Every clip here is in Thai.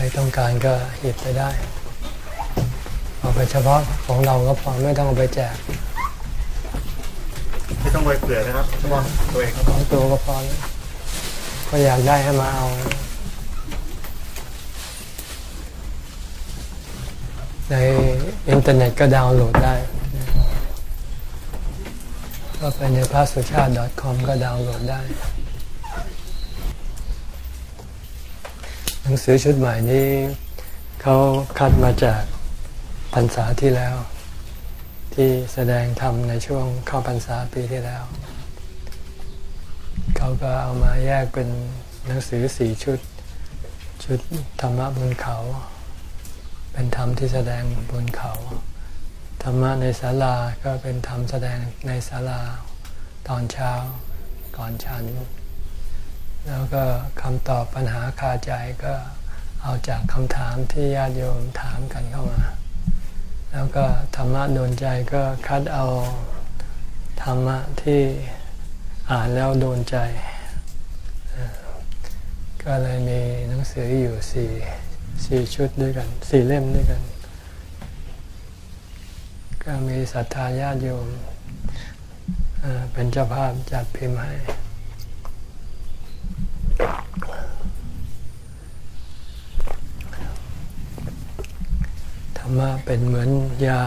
รต้องการก็หยิบไปได้เอาไปเฉพาะของเราก็พอไม่ต้องเอาไปแจกไม่ต้องไปเผื่อนะครับเฉพาะตัวเองครับของตัวก็พอแล้วก็อยากได้ให้มาเอา ในอินเทอร์เน็ตก็ดาวน์โหลดได้ก็ไปในพระสุชาติ .com ก็ดาวน์โหลดได้ นังสือชุดใหม่นี้เขาคัดมาจากพรรษาที่แล้ว ที่แสดงธรรมในช่วงเข้าพรรษาปีที่แล้ว เขาก็เอามาแยกเป็นหนังสือสี่ชุด ชุดธรรมะบนเขา เป็นธรรมที่แสดงบนเขา ธรรมะในศาลาก็เป็นธรรมแสดงในศาลาตอนเช้าก่อนฉัน แล้วก็คำตอบปัญหาคาใจก็เอาจากคำถามที่ญาติโยมถามกันเข้ามา แล้วก็ธรรมะโดนใจก็คัดเอาธรรมะที่อ่านแล้วโดนใจ ก็เลยมีหนังสืออยู่สี่สี่ชุดด้วยกันสี่เล่มด้วยกัน ก็มีศรัทธาญาติโยมเป็นเจ้าภาพจัดพิมพ์ให้ ธรร มะเป็นเหมือนยา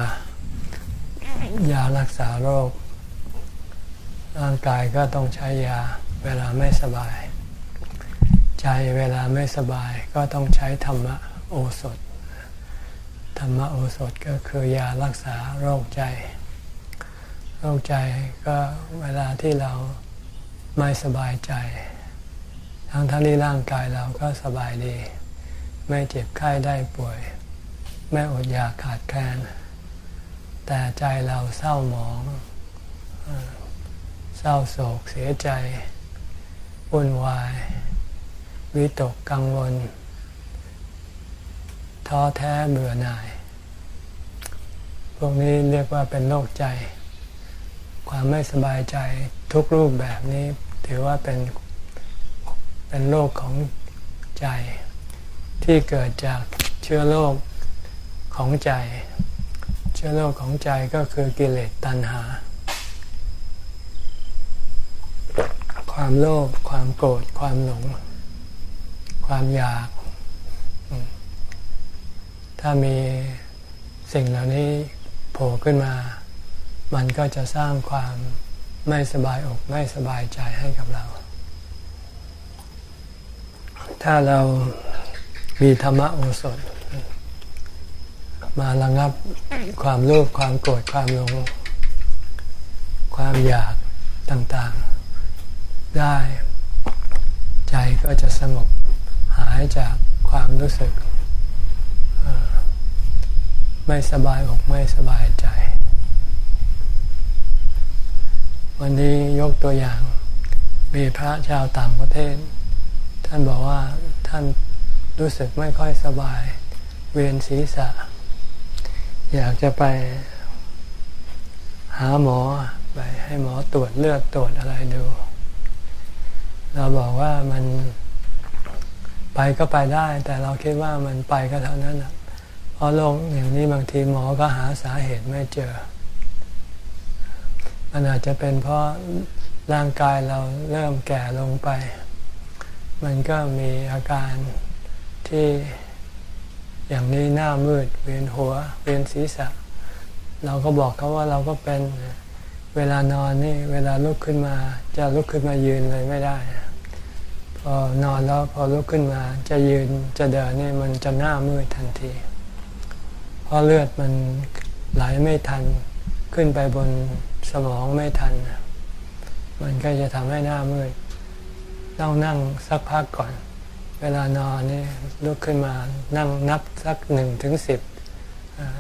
ยารักษาโรค ร่างกายก็ต้องใช้ยาเวลาไม่สบาย ใจเวลาไม่สบายก็ต้องใช้ธรรมโอสถ ธรรมโอสถก็คือยารักษาโรคใจ โรคใจก็เวลาที่เราไม่สบายใจ ทั้งทั้งที่ร่างกายเราก็สบายดี ไม่เจ็บไข้ได้ป่วย ไม่อดอยากขาดแคลนแต่ใจเราเศร้าหมองเอ่อเศร้าโศกเสียใจวุ่นวาย วิตกกังวล ท้อแท้เบื่อหน่าย พวกนี้เรียกว่าเป็นโรคใจ ความไม่สบายใจทุกรูปแบบนี้ถือว่าเป็นเป็นโรคของใจที่เกิดจากเชื้อโรค ของใจ เชื้อโรคของใจก็คือกิเลสตัณหา ความโลภความโกรธความหลง ความอยาก ถ้ามีสิ่งเหล่านี้โผล่ขึ้นมา มันก็จะสร้างความไม่สบายอกไม่สบายใจให้กับเรา ถ้าเรามีธรรมโอสถ มาระงับความโลภความโกรธความหลง ความอยากต่างๆ ได้ ใจก็จะสงบหายจากความรู้สึก ไม่สบายอกไม่สบายใจ วันนี้ยกตัวอย่าง มีพระชาวต่างประเทศ ท่านบอกว่าท่านรู้สึกไม่ค่อยสบาย เวียนศีรษะ อยากจะไปหาหมอไปให้หมอตรวจเลือดตรวจอะไรดู เราบอกว่ามันไปก็ไปได้ แต่เราคิดว่ามันไปก็เท่านั้นเพราะโรคอย่างนี้บางทีหมอก็หาสาเหตุไม่เจอ มันอาจจะเป็นเพราะร่างกายเราเริ่มแก่ลงไป มันก็มีอาการที่ อย่างนี้หน้ามืด เวียนหัว เวียนศีรษะ เราก็บอกเขาว่าเราก็เป็นเวลานอนนี่เวลาลุกขึ้นมา จะลุกขึ้นมายืนเลยไม่ได้พอนอนแล้วพอลุกขึ้นมา จะยืนจะเดินนี่มันจะหน้ามืดทันที เพราะเลือดมันไหลไม่ทันขึ้นไปบนสมองไม่ทัน มันก็จะทำให้หน้ามืดต้องนั่งสักพักก่อน เวลานอนนี่ลุกขึ้นมานั่งนับสักหนึ่งถึงสิบ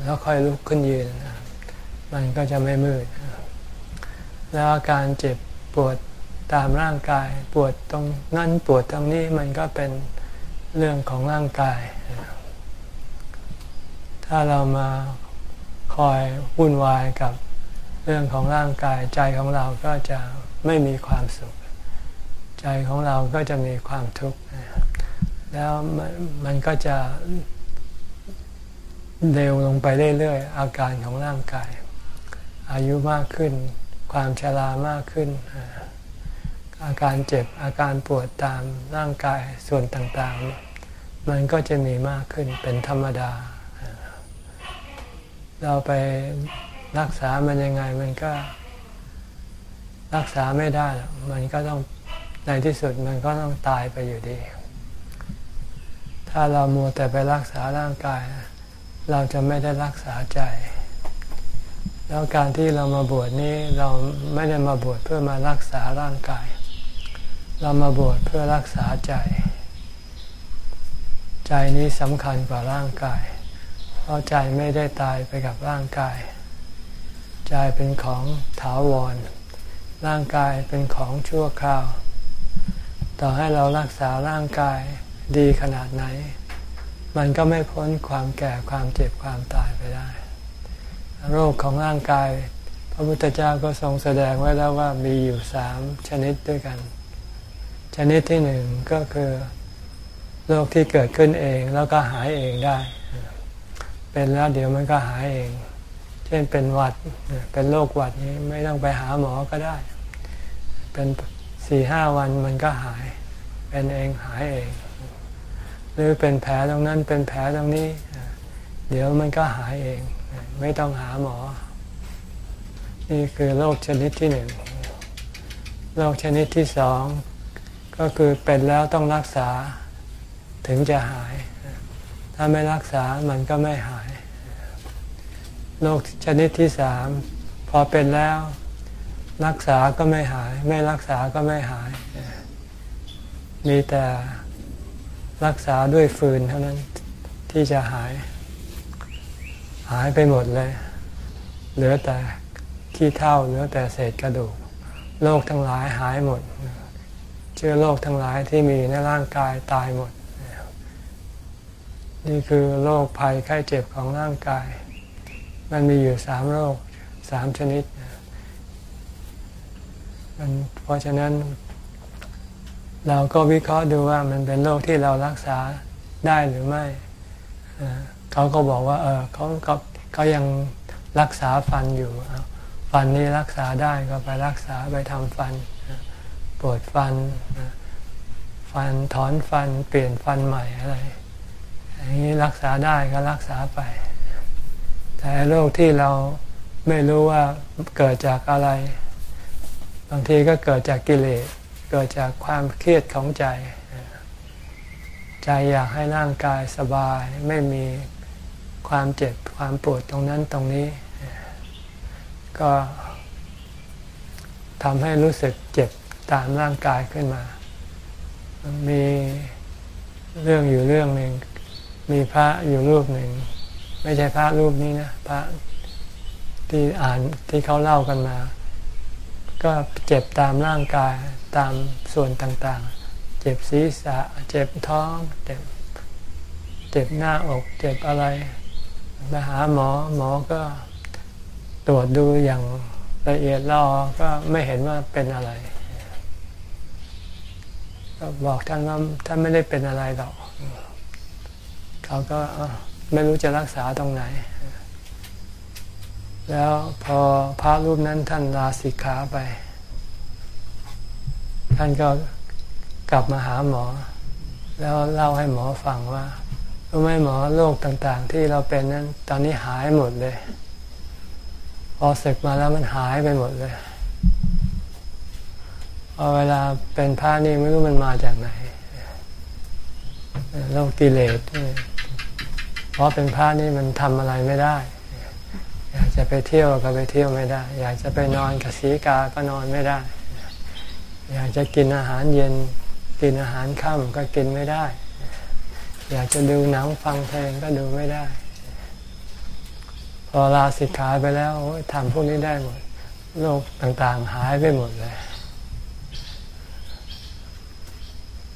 แล้วค่อยลุกขึ้นยืน มันก็จะไม่มืด แล้วอาการเจ็บปวดตามร่างกายปวดตรงนั่นปวดตรงนี้มันก็เป็นเรื่องของร่างกาย ถ้าเรามาคอยวุ่นวายกับเรื่องของร่างกายใจของเราก็จะไม่มีความสุข ใจของเราก็จะมีความทุกข์ แล้วมันก็จะเร็วลงไปเรื่อยๆอาการของร่างกาย อายุมากขึ้น ความชรามากขึ้น อาการเจ็บอาการปวดตามร่างกายส่วนต่างๆ มันก็จะมีมากขึ้นเป็นธรรมดา เราไปรักษามันยังไงมันก็รักษาไม่ได้ มันก็ต้องในที่สุดมันก็ต้องตายไปอยู่ดี ถ้าเรามัวแต่ไปรักษาร่างกาย เราจะไม่ได้รักษาใจ แล้วการที่เรามาบวชนี้เราไม่ได้มาบวชเพื่อมารักษาร่างกาย เรามาบวชเพื่อรักษาใจ ใจนี้สำคัญกว่าร่างกาย เพราะใจไม่ได้ตายไปกับร่างกาย ใจเป็นของถาวร ร่างกายเป็นของชั่วคราว ต่อให้เรารักษาร่างกาย ดีขนาดไหน มันก็ไม่พ้นความแก่ความเจ็บความตายไปได้ โรคของร่างกาย พระพุทธเจ้าก็ทรงแสดงไว้แล้วว่ามีอยู่สามชนิดด้วยกัน ชนิดที่หนึ่งก็คือโรคที่เกิดขึ้นเองแล้วก็หายเองได้ เป็นแล้วเดี๋ยวมันก็หายเอง เช่นเป็นหวัด เป็นโรคหวัดนี้ไม่ต้องไปหาหมอก็ได้ เป็นสี่ห้าวันมันก็หาย เป็นเองหายเอง หรือเป็นแผลตรงนั้นเป็นแผลตรงนี้ เดี๋ยวมันก็หายเอง ไม่ต้องหาหมอ นี่คือโรคชนิดที่หนึ่งโรคชนิดที่สองก็คือเป็นแล้วต้องรักษาถึงจะหาย ถ้าไม่รักษามันก็ไม่หายโรคชนิดที่สามพอเป็นแล้ว รักษาก็ไม่หาย ไม่รักษาก็ไม่หาย มีแต่ รักษาด้วยฟืนเท่านั้นที่จะหาย หายไปหมดเลย เหลือแต่ขี้เท่าเหลือแต่เศษกระดูกโรคทั้งหลายหายหมด เชื้อโรคทั้งหลายที่มีในร่างกายตายหมด นี่คือโรคภัยไข้เจ็บของร่างกาย มันมีอยู่สามโรคสามชนิดมันเพราะฉะนั้น เราก็วิเคราะห์ดูว่ามันเป็นโรคที่เรารักษาได้หรือไม่เขาก็บอกว่า เออเขาเขาเขายังรักษาฟันอยู่ ฟันนี้รักษาได้ก็ไปรักษาไปทำฟันปวดฟัน ฟันถอนฟันเปลี่ยนฟันใหม่อะไรอย่างนี้รักษาได้ก็รักษาไป แต่โรคที่เราไม่รู้ว่าเกิดจากอะไร บางทีก็เกิดจากกิเลส เกิดจากความเครียดของใจ ใจอยากให้ร่างกายสบายไม่มีความเจ็บความปวดตรงนั้นตรงนี้ ก็ทำให้รู้สึกเจ็บตามร่างกายขึ้นมา มีเรื่องอยู่เรื่องหนึ่งมีพระอยู่รูปหนึ่ง ไม่ใช่พระรูปนี้นะพระที่อ่านที่เขาเล่ากันมา ก็เจ็บตามร่างกาย ตามส่วนต่างๆ เจ็บศีรษะ เจ็บท้อง เจ็บ เจ็บหน้าอก เจ็บอะไรไปหาหมอหมอก็ตรวจดูอย่างละเอียดลอก็ไม่เห็นว่าเป็นอะไร ก็บอกท่านว่าท่านไม่ได้เป็นอะไรหรอกเขาก็ไม่รู้จะรักษาตรงไหน แล้วพอพระรูปนั้นท่านลาสิกขาไป ท่านก็กลับมาหาหมอ แล้วเล่าให้หมอฟังว่ารู้ไหมหมอโรคต่างๆ ที่เราเป็นนั้น ตอนนี้หายหมดเลย พอศึกมาแล้วมันหายไปหมดเลยพอเวลาเป็นพระนี่ไม่รู้มันมาจากไหนโรคกิเลสเพราะเป็นพระนี่มันทำอะไรไม่ได้ อยากจะไปเที่ยวก็ไปเที่ยวไม่ได้ อยากจะไปนอนกับสีกาก็นอนไม่ได้ อยากจะกินอาหารเย็น กินอาหารค่ำก็กินไม่ได้ อยากจะดูหนังฟังเพลงก็ดูไม่ได้ พอลาสิกขาไปแล้วทำพวกนี้ได้หมดโรคต่างๆหายไปหมดเลย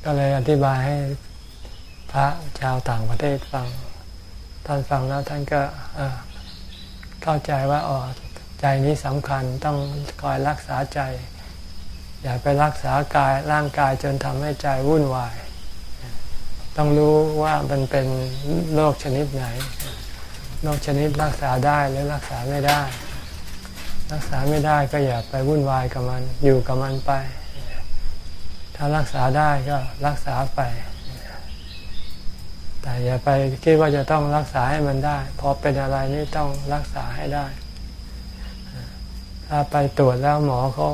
ก็เลยอธิบายให้พระชาวต่างประเทศฟัง ท่านฟังแล้วท่านก็เข้าใจว่าอ๋อใจนี้สำคัญต้องคอยรักษาใจ อย่าไปรักษากายร่างกายจนทำให้ใจวุ่นวาย ต้องรู้ว่ามันเป็นโรคชนิดไหนโรคชนิดรักษาได้หรือรักษาไม่ได้ รักษาไม่ได้ก็อย่าไปวุ่นวายกับมัน อยู่กับมันไป ถ้ารักษาได้ก็รักษาไป แต่อย่าไปคิดว่าจะต้องรักษาให้มันได้พอเป็นอะไรนี่ต้องรักษาให้ได้ ถ้าไปตรวจแล้วหมอเขา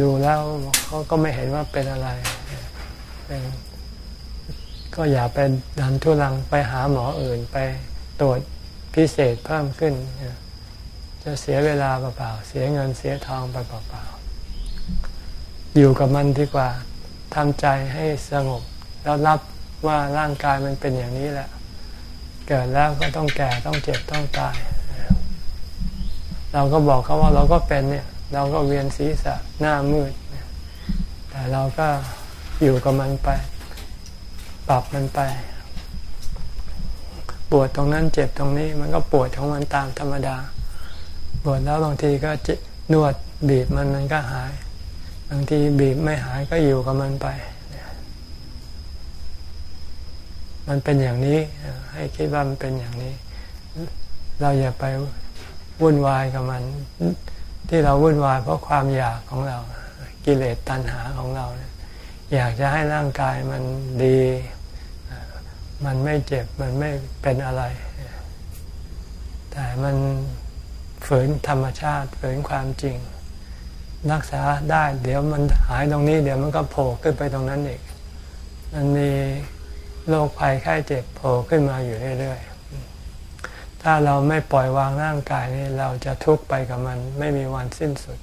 ดูแล้วเขาก็ไม่เห็นว่าเป็นอะไรเป็นก็อย่าไปดันทุลังไปหาหมออื่นไปตรวจพิเศษเพิ่มขึ้น จะเสียเวลาเปล่าๆเสียเงินเสียทองไปเปล่าๆอยู่กับมันดีกว่าทำใจให้สงบ แล้วรับว่าร่างกายมันเป็นอย่างนี้แหละ เกิดแล้วก็ต้องแก่ต้องเจ็บต้องตาย เราก็บอกเขาว่าเราก็เป็นเนี่ย เราก็เวียนศีรษะหน้ามืด แต่เราก็อยู่กับมันไป ปรับมันไป ปวดตรงนั้นเจ็บตรงนี้มันก็ปวดของมันตามธรรมดา ปวดแล้วบางทีก็นวดบีบมันมันก็หาย บางทีบีบไม่หายก็อยู่กับมันไป มันเป็นอย่างนี้ ให้คิดว่ามันเป็นอย่างนี้ เราอย่าไปวุ่นวายกับมัน ที่เราวุ่นวายเพราะความอยากของเรากิเลสตัณหาของเรา อยากจะให้ร่างกายมันดี มันไม่เจ็บมันไม่เป็นอะไร แต่มันฝืนธรรมชาติฝืนความจริง รักษาได้ เดี๋ยวมันหายตรงนี้ เดี๋ยวมันก็โผล่ขึ้นไปตรงนั้นอีก มันมีโรคภัยไข้เจ็บโผล่ขึ้นมาอยู่เรื่อยๆ ถ้าเราไม่ปล่อยวางร่างกายนี่เราจะทุกข์ไปกับมัน ไม่มีวันสิ้นสุด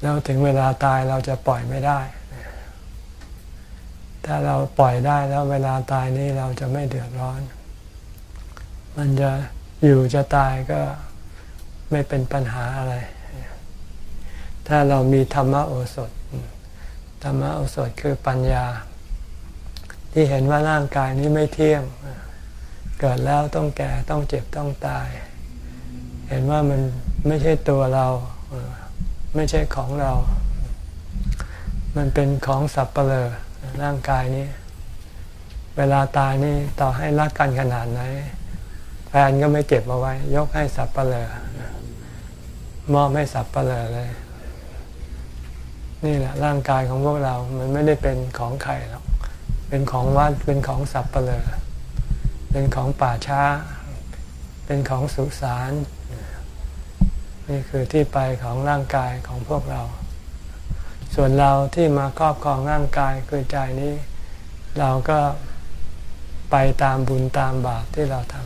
แล้วถึงเวลาตายเราจะปล่อยไม่ได้ ถ้าเราปล่อยได้แล้วเวลาตายนี่เราจะไม่เดือดร้อน มันจะอยู่จะตายก็ไม่เป็นปัญหาอะไร ถ้าเรามีธรรมโอสถ ธรรมโอสถคือปัญญา ที่เห็นว่าร่างกายนี้ไม่เที่ยง เกิดแล้วต้องแก่ต้องเจ็บต้องตาย เห็นว่ามันไม่ใช่ตัวเรา ไม่ใช่ของเรา มันเป็นของสับเปลอร่างกายนี้ เวลาตายนี่ต่อให้รักกันขนาดไหนแฟนก็ไม่เก็บเอาไว้ ยกให้สับเปลอมอบให้สับเปลอเลย นี่แหละร่างกายของพวกเรา มันไม่ได้เป็นของใครหรอก เป็นของวัด เป็นของสับเปลอ เป็นของป่าช้า เป็นของสุสานนี่คือที่ไปของร่างกายของพวกเรา ส่วนเราที่มาครอบครองร่างกายคือใจนี้ เราก็ไปตามบุญตามบาปที่เราท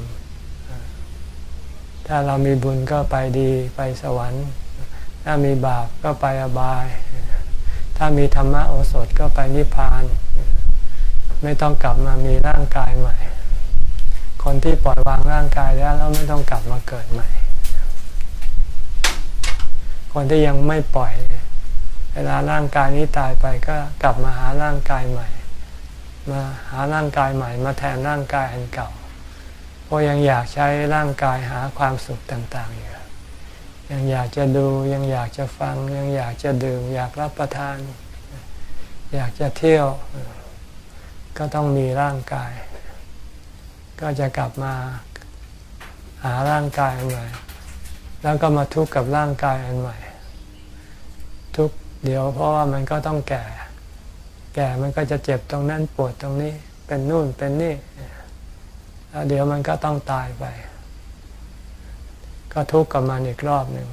ำถ้าเรามีบุญก็ไปดีไปสวรรค์ ถ้ามีบาปก็ไปอบาย ถ้ามีธรรมะโอสถก็ไปนิพพาน ไม่ต้องกลับมามีร่างกายใหม่ คนที่ปล่อยวางร่างกายแล้วแล้วไม่ต้องกลับมาเกิดใหม่ คนที่ยังไม่ปล่อย เวลาร่างกายนี้ตายไปก็กลับมาหาร่างกายใหม่ มาหาร่างกายใหม่ มาแทนร่างกายอันเก่าเพราะยังอยากใช้ร่างกายหาความสุขต่างๆอยู่ยังอยากจะดูยังอยากจะฟัง ยังอยากจะดื่ม อยากรับประทาน อยากจะเที่ยว ก็ต้องมีร่างกาย ก็จะกลับมาหาร่างกายอันใหม่ แล้วก็มาทุกข์กับร่างกายอันใหม่ ทุกเดี๋ยวเพราะว่ามันก็ต้องแก่ แก่มันก็จะเจ็บตรงนั้นปวดตรงนี้เป็นนู่นเป็นนี่แล้วเดี๋ยวมันก็ต้องตายไป ก็ทุกข์กับมันอีกรอบหนึ่ง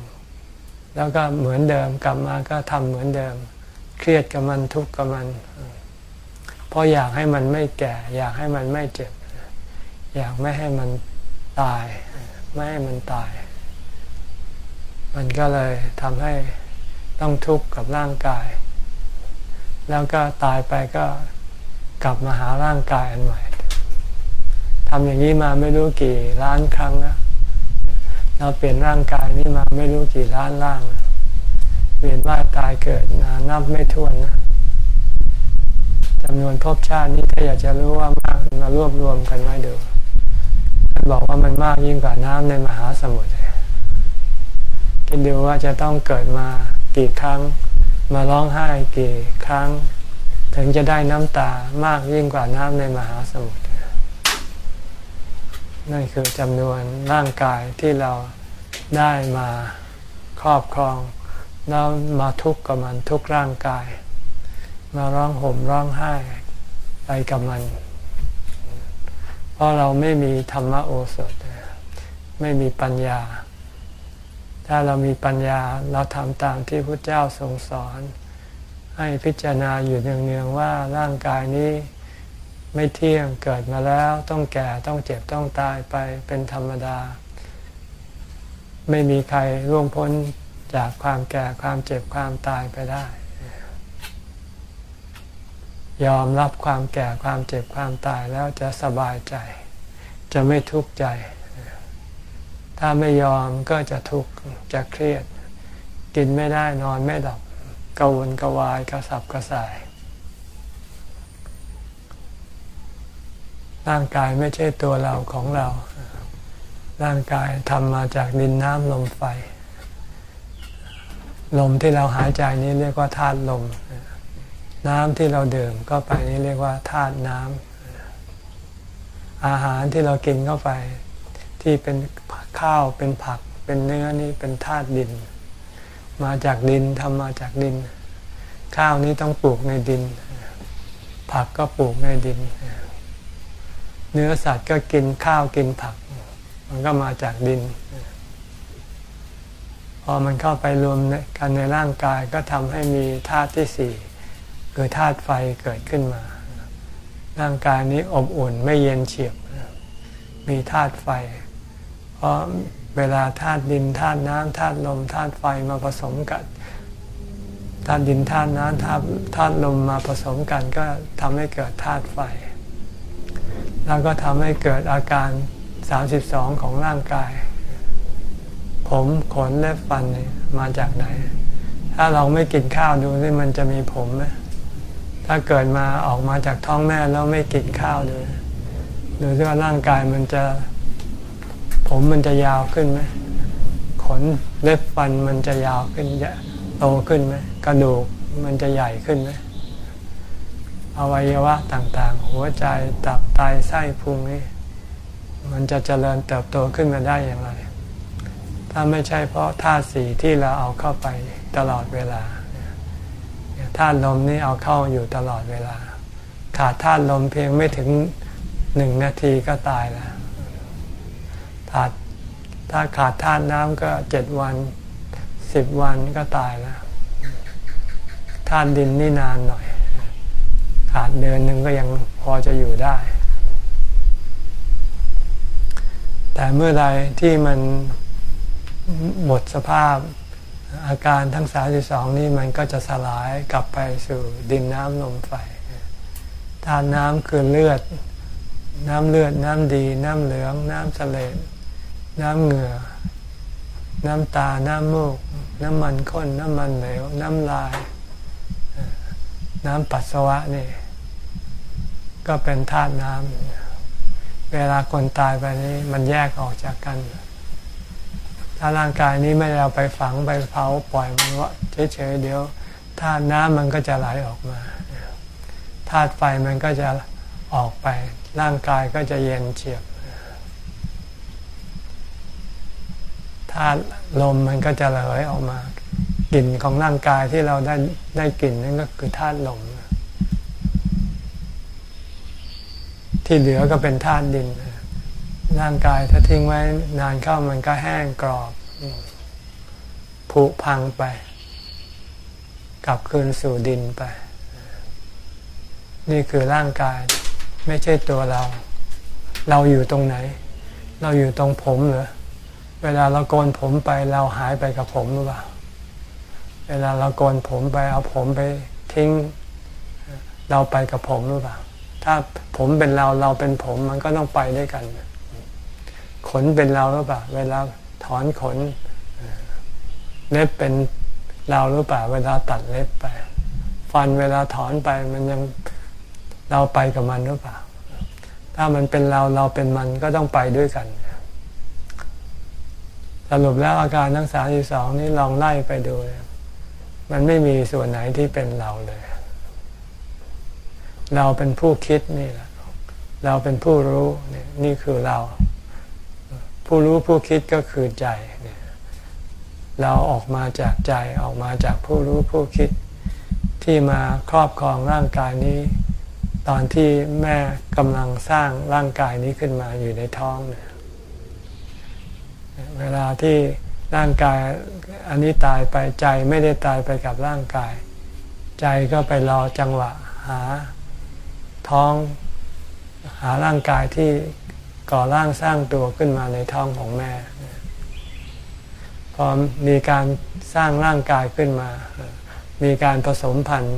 แล้วก็เหมือนเดิมกลับมาก็ทำเหมือนเดิม เครียดกับมันทุกข์กับมัน เพราะอยากให้มันไม่แก่ อยากให้มันไม่เจ็บ อยากไม่ให้มันตาย ไม่ให้มันตาย มันก็เลยทำให้ต้องทุกข์กับร่างกาย แล้วก็ตายไปก็กลับมาหาร่างกายอันใหม่ทำอย่างนี้มาไม่รู้กี่ล้านครั้งแล้วเราเปลี่ยนร่างกายนี้มาไม่รู้กี่ล้านร่าง เวียนว่ายตายเกิดนะนับไม่ถ้วนนะจำนวนภพชาตินี้ถ้าอยากจะรู้ว่ามากมารวบรวมกันไว้ดูท่าน บอกว่ามันมากยิ่งกว่าน้ำในมหาสมุทรคิดดูว่าจะต้องเกิดมากี่ครั้ง มาร้องไห้กี่ครั้ง ถึงจะได้น้ำตามากยิ่งกว่าน้ำในมหาสมุทรนั่นคือจำนวนร่างกายที่เราได้มาครอบครองแล้วมาทุกข์กับมันทุกร่างกาย มาร้องห่มร้องไห้ไปกับมัน ราะเราไม่มีธรรมโอสถ ไม่มีปัญญา ถ้าเรามีปัญญาเราทำตามที่พระเจ้าทรงสอน ให้พิจารณาอยู่เนืองๆว่าร่างกายนี้ไม่เที่ยงเกิดมาแล้วต้องแก่ต้องเจ็บต้องตายไปเป็นธรรมดา ไม่มีใครร่วงพ้นจากความแก่ความเจ็บความตายไปได้ ยอมรับความแก่ความเจ็บความตายแล้วจะสบายใจ จะไม่ทุกข์ใจ ถ้าไม่ยอมก็จะทุกข์จะเครียด กินไม่ได้นอนไม่หลับกวนกวายกระสับกระส่าย ร่างกายไม่ใช่ตัวเราของเรา ร่างกายทำมาจากดินน้ำลมไฟ ลมที่เราหายใจนี้เรียกว่าธาตุลม น้ำที่เราดื่มก็ไปนี้เรียกว่าธาตุน้ำอาหารที่เรากินเข้าไป ที่เป็นข้าวเป็นผัก เป็นเนื้อนี่เป็นธาตุดิน มาจากดินทำมาจากดิน ข้าวนี้ต้องปลูกในดิน ผักก็ปลูกในดิน เนื้อสัตว์ก็กินข้าวกินผัก มันก็มาจากดิน พอมันเข้าไปรวมกันในร่างกายก็ทำให้มีธาตุที่สี่ คือธาตุไฟเกิดขึ้นมา ร่างกายนี้อบอุ่นไม่เย็นเฉียบ มีธาตุไฟ เพราะเวลาธาตุดินธาตุน้ำธาตุลมธาตุไฟมาผสมกันธาตุดินธาตุน้ำธาตุธาตุลมมาผสมกันก็ทำให้เกิดธาตุไฟ แล้วก็ทำให้เกิดอาการ 32 ของร่างกาย ผมขนและฟันมาจากไหน ถ้าเราไม่กินข้าวดูนี่มันจะมีผมไหม ถ้าเกิดมาออกมาจากท้องแม่แล้วไม่กินข้าวดูดูซิว่าร่างกายมันจะ ผมมันจะยาวขึ้นไหมขนเล็บฟันมันจะยาวขึ้นจะโตขึ้นไหมกระดูกมันจะใหญ่ขึ้นไหมอวัยวะต่างๆ หัวใจตับไตไส้พุงนี่มันจะเจริญเติบโตขึ้นมาได้อย่างไร ถ้าไม่ใช่เพราะธาตุสีที่เราเอาเข้าไปตลอดเวลา ธาตุลมนี่เอาเข้าอยู่ตลอดเวลา ขาดธาตุลมเพียงไม่ถึงหนึ่งนาทีก็ตายแล้วขาดถ้าขาดธาตุน้ำก็เจ็ดวันสิบวันก็ตายแล้วธาตุดินนี่นานหน่อย ขาดเดือนหนึ่งก็ยังพอจะอยู่ได้ แต่เมื่อใดที่มันหมดสภาพ อาการทั้งสาสิสองนี้มันก็จะสลายกลับไปสู่ดินน้ำลมไฟธาตุน้ำคือเลือด น้ำเลือด น้ำดี น้ำเหลือง น้ำเสลดน้ำเหงื่อ น้ำตา น้ำมูก น้ำมันข้น น้ำมันเหลว น้ำลาย น้ำปัสสาวะนี่ ก็เป็นธาตุน้ำ เวลาคนตายไปนี้มันแยกออกจากกัน ถ้าร่างกายนี้ไม่ได้เอาไปฝังไปเผาปล่อยมันว่าเฉยๆเดี๋ยวธาตุน้ำมันก็จะไหลออกมาธาตุไฟมันก็จะออกไป ร่างกายก็จะเย็นเฉียบธาตุลมมันก็จะระเหยออกมากลิ่นของร่างกายที่เราได้ได้กลิ่นนั่นก็คือธาตุลม ที่เหลือก็เป็นธาตุดิน ร่างกายถ้าทิ้งไว้นานเข้ามันก็แห้งกรอบผุพังไป กลับคืนสู่ดินไป นี่คือร่างกายไม่ใช่ตัวเรา เราอยู่ตรงไหน เราอยู่ตรงผมเหรอเวลาเราโกนผมไปเราหายไปกับผมหรือเปล่า เวลาเราโกนผมไปเอาผมไปทิ้ง เราไปกับผมหรือเปล่า ถ้าผมเป็นเราเราเป็นผมมันก็ต้องไปด้วยกัน ขนเป็นเราหรือเปล่า เวลาถอนขน เล็บเป็นเราหรือเปล่า เวลาตัดเล็บไป ฟันเวลาถอนไปมันยังเราไปกับมันหรือเปล่า ถ้ามันเป็นเราเราเป็นมันก็ต้องไปด้วยกัน สรุปแล้วอาการทั้งสามสองนี้ลองไล่ไปดู มันไม่มีส่วนไหนที่เป็นเราเลย เราเป็นผู้คิดนี่แหละ เราเป็นผู้รู้นี่นี่คือเรา ผู้รู้ผู้คิดก็คือใจ เราออกมาจากใจออกมาจากผู้รู้ผู้คิดที่มาครอบครองร่างกายนี้ ตอนที่แม่กำลังสร้างร่างกายนี้ขึ้นมาอยู่ในท้องเนี่ยเวลาที่ร่างกายอันนี้ตายไปใจไม่ได้ตายไปกับร่างกาย ใจก็ไปรอจังหวะหาท้อง หาร่างกายที่ ก่อร่างสร้างตัวขึ้นมาในท้องของแม่ พอมีการสร้างร่างกายขึ้นมา มีการผสมพันธุ์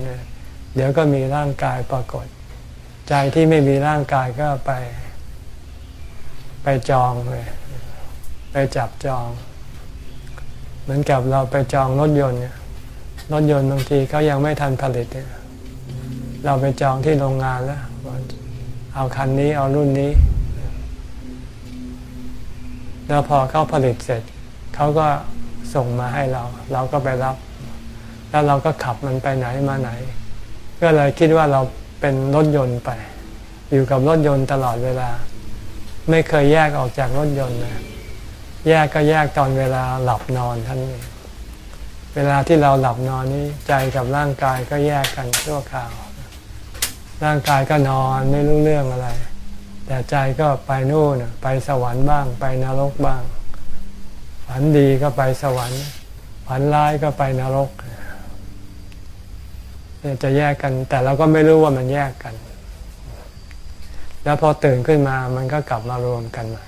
เดี๋ยวก็มีร่างกายปรากฏ ใจที่ไม่มีร่างกายก็ไป ไปจองเลยไปจับจอง เหมือนกับเราไปจองรถยนต์เนี่ยรถยนต์บางทีเขายังไม่ทันผลิตเนี่ยเราไปจองที่โรงงานแล้ว เอาคันนี้เอารุ่นนี้ แล้วพอเขาผลิตเสร็จเขาก็ส่งมาให้เรา เราก็ไปรับ แล้วเราก็ขับมันไปไหนมาไหน ก็เลยคิดว่าเราเป็นรถยนต์ไป อยู่กับรถยนต์ตลอดเวลา ไม่เคยแยกออกจากรถยนต์เลยแยกก็แยกตอนเวลาหลับนอนท่านนี้เวลาที่เราหลับนอนนี้ใจกับร่างกายก็แยกกันชั่วคราว ร่างกายก็นอนไม่รู้เรื่องอะไร แต่ใจก็ไปนู่นไปสวรรค์บ้าง ไปนรกบ้าง ฝันดีก็ไปสวรรค์ ฝันร้ายก็ไปนรกจะแยกกัน แต่เราก็ไม่รู้ว่ามันแยกกัน แล้วพอตื่นขึ้นมามันก็กลับมารวมกันใหม่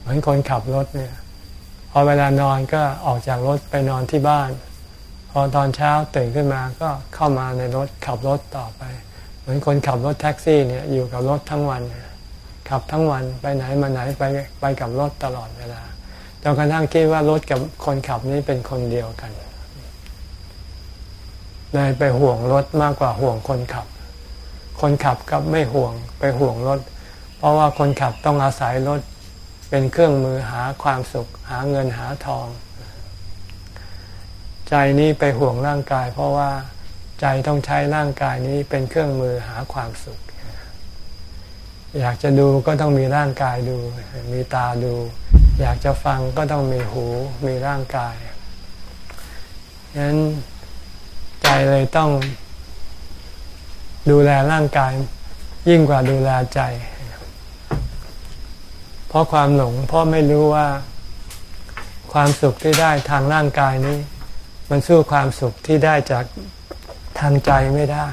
เหมือนคนขับรถเนี่ยพอเวลานอนก็ออกจากรถไปนอนที่บ้าน พอตอนเช้าตื่นขึ้นมาก็เข้ามาในรถขับรถต่อไป เหมือนคนขับรถแท็กซี่เนี่ยอยู่กับรถทั้งวัน ขับทั้งวันไปไหนมาไหนไปไปกับรถตลอดเวลาจนกระทั่งคิดว่ารถกับคนขับนี้เป็นคนเดียวกันเลยไปห่วงรถมากกว่าห่วงคนขับ คนขับกับไม่ห่วงไปห่วงรถ เพราะว่าคนขับต้องอาศัยรถเป็นเครื่องมือหาความสุข หาเงินหาทอง ใจนี้ไปห่วงร่างกาย เพราะว่าใจต้องใช้ร่างกายนี้เป็นเครื่องมือหาความสุข อยากจะดูก็ต้องมีร่างกายดู มีตาดู อยากจะฟังก็ต้องมีหู มีร่างกายฉะนั้นใจเลยต้องดูแลร่างกายยิ่งกว่าดูแลใจ เพราะความหลง เพราะไม่รู้ว่าความสุขที่ได้ทางร่างกายนี้ มันสู้ความสุขที่ได้จากทางใจไม่ได้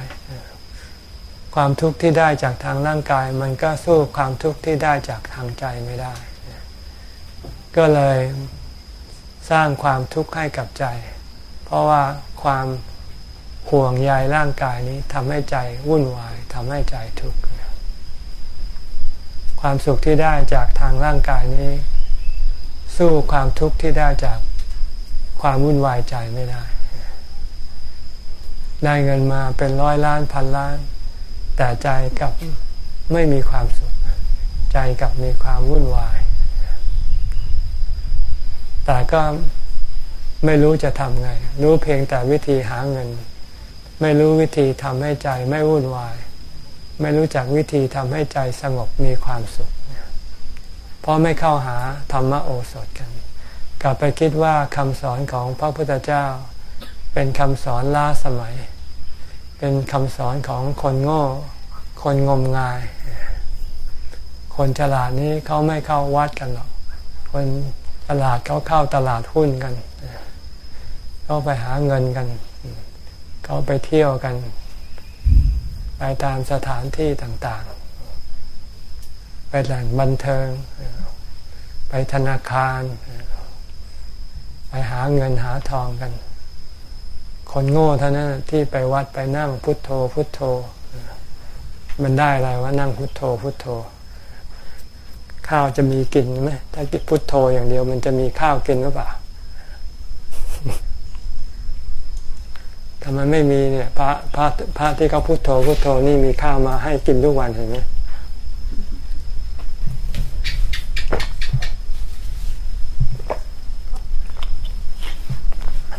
ความทุกข์ที่ได้จากทางร่างกาย มันก็สู้ความทุกข์ที่ได้จากทางใจไม่ได้ ก็เลยสร้างความทุกข์ให้กับใจ เพราะว่าความห่วงใยร่างกายนี้ทำให้ใจวุ่นวายทำให้ใจทุกข์ความสุขที่ได้จากทางร่างกายนี้ สู้ความทุกข์ที่ได้จากความวุ่นวายใจไม่ได้ ได้เงินมาเป็นร้อยล้านพันล้าน แต่ใจกับไม่มีความสุข ใจกับมีความวุ่นวาย แต่ก็ไม่รู้จะทำไง รู้เพียงแต่วิธีหาเงิน ไม่รู้วิธีทำให้ใจไม่วุ่นวาย ไม่รู้จักวิธีทำให้ใจสงบมีความสุข เพราะไม่เข้าหาธรรมโอสถกัน กลับไปคิดว่าคำสอนของพระพุทธเจ้า เป็นคำสอนล้าสมัย เป็นคำสอนของคนโง่ คนงมงาย คนฉลาดนี้เขาไม่เข้าวัดกันหรอก คนฉลาดเขาเข้าตลาดหุ้นกัน เขาไปหาเงินกัน เขาไปเที่ยวกัน ไปตามสถานที่ต่างๆ ไปแหล่งบันเทิง ไปธนาคาร ไปหาเงินหาทองกัน คนโง่เท่านั้นที่ไปวัดไปนั่งพุทโธ พุทโธ มันได้อะไรว่านั่งพุทโธ พุทโธ ข้าวจะมีกินไหมถ้ากินพุทโธอย่างเดียว มันจะมีข้าวกินหรือเปล่าทำไมไม่มีเนี่ยพระพระพระที่เขาพุทโธพุทโธนี่มีข้าวมาให้กินทุกวันเห็นไหม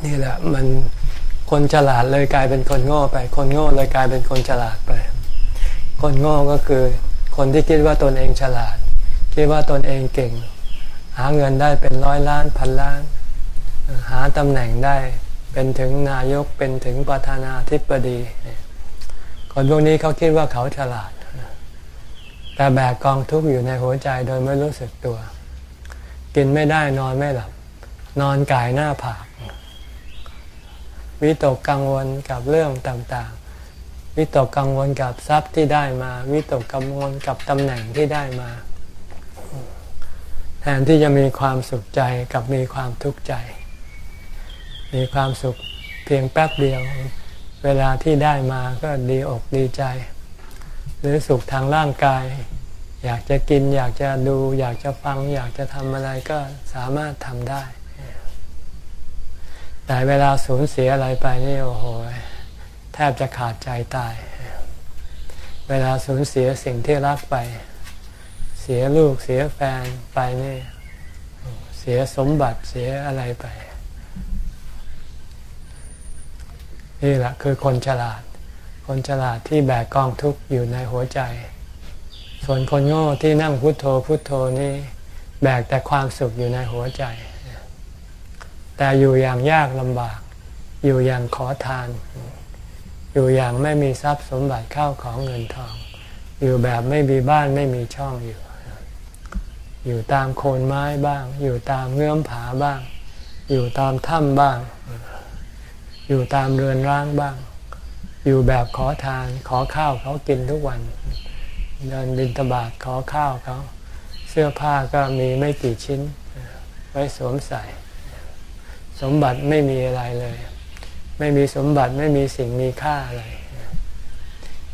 นี่แหละมัน คนฉลาดเลยกลายเป็นคนโง่ไป คนโง่เลยกลายเป็นคนฉลาดไป คนโง่ก็คือ คนที่คิดว่าตนเองฉลาด คิดว่าตนเองเก่ง หาเงินได้เป็นร้อยล้านพันล้าน หาตำแหน่งได้เป็นถึงนายกเป็นถึงประธานาธิบดี คนพวกนี้เขาคิดว่าเขาฉลาด แต่แบกกองทุกข์อยู่ในหัวใจโดยไม่รู้สึกตัว กินไม่ได้นอนไม่หลับ นอนกายหน้าผาก วิตกกังวลกับเรื่องต่างๆ วิตกกังวลกับทรัพย์ที่ได้มา วิตกกังวลกับตำแหน่งที่ได้มา แทนที่จะมีความสุขใจกับมีความทุกข์ใจ มีความสุขเพียงแป๊บเดียว เวลาที่ได้มาก็ดีอกดีใจ หรือสุขทางร่างกาย อยากจะกินอยากจะดู อยากจะฟัง อยากจะทำอะไรก็สามารถทำได้ แต่เวลาสูญเสียอะไรไปนี่โอ้โหแทบจะขาดใจตาย เวลาสูญเสียสิ่งที่รักไป เสียลูกเสียแฟนไปนี่เสียสมบัติเสียอะไรไป นี่แหละคือคนฉลาด คนฉลาดที่แบกกองทุกข์อยู่ในหัวใจ ส่วนคนโง่ที่นั่งพุโทโธพุโทโธนี่แบกแต่ความสุขอยู่ในหัวใจ แต่อยู่อย่างยากลำบาก อยู่อย่างขอทาน อยู่อย่างไม่มีทรัพย์สมบัติเข้าของเงินทอง อยู่แบบไม่มีบ้านไม่มีช่องอยู่ อยู่ตามโคนไม้บ้าง อยู่ตามเงื่อมผาบ้าง อยู่ตามถ้ำบ้าง อยู่ตามเรือนร้างบ้าง อยู่แบบขอทานขอข้าวเขากินทุกวัน เดินบินตบาทขอข้าวเขา เสื้อผ้าก็มีไม่กี่ชิ้น ไว้สวมใส่ สมบัติไม่มีอะไรเลย ไม่มีสมบัติไม่มีสิ่งมีค่าอะไร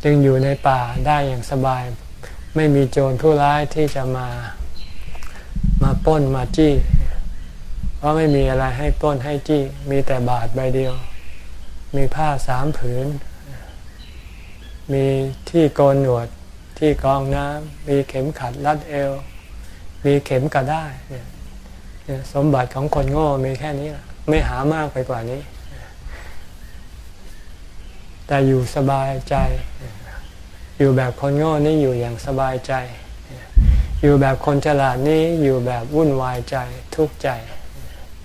จึงอยู่ในป่าได้อย่างสบาย ไม่มีโจรผู้ร้ายที่จะมามาป้นมาจี้ เพราะไม่มีอะไรให้ป้นให้จี้ มีแต่บาทใบเดียว มีผ้าสามผืน มีที่โกนหนวดที่กองน้ำมีเข็มขัดรัดเอว มีเข็มกระได้สมบัติของคนโง่มีแค่นี้แหละ ไม่หามากไปกว่านี้ แต่อยู่สบายใจ อยู่แบบคนโง่นี่อยู่อย่างสบายใจ อยู่แบบคนฉลาดนี่อยู่แบบวุ่นวายใจทุกข์ใจ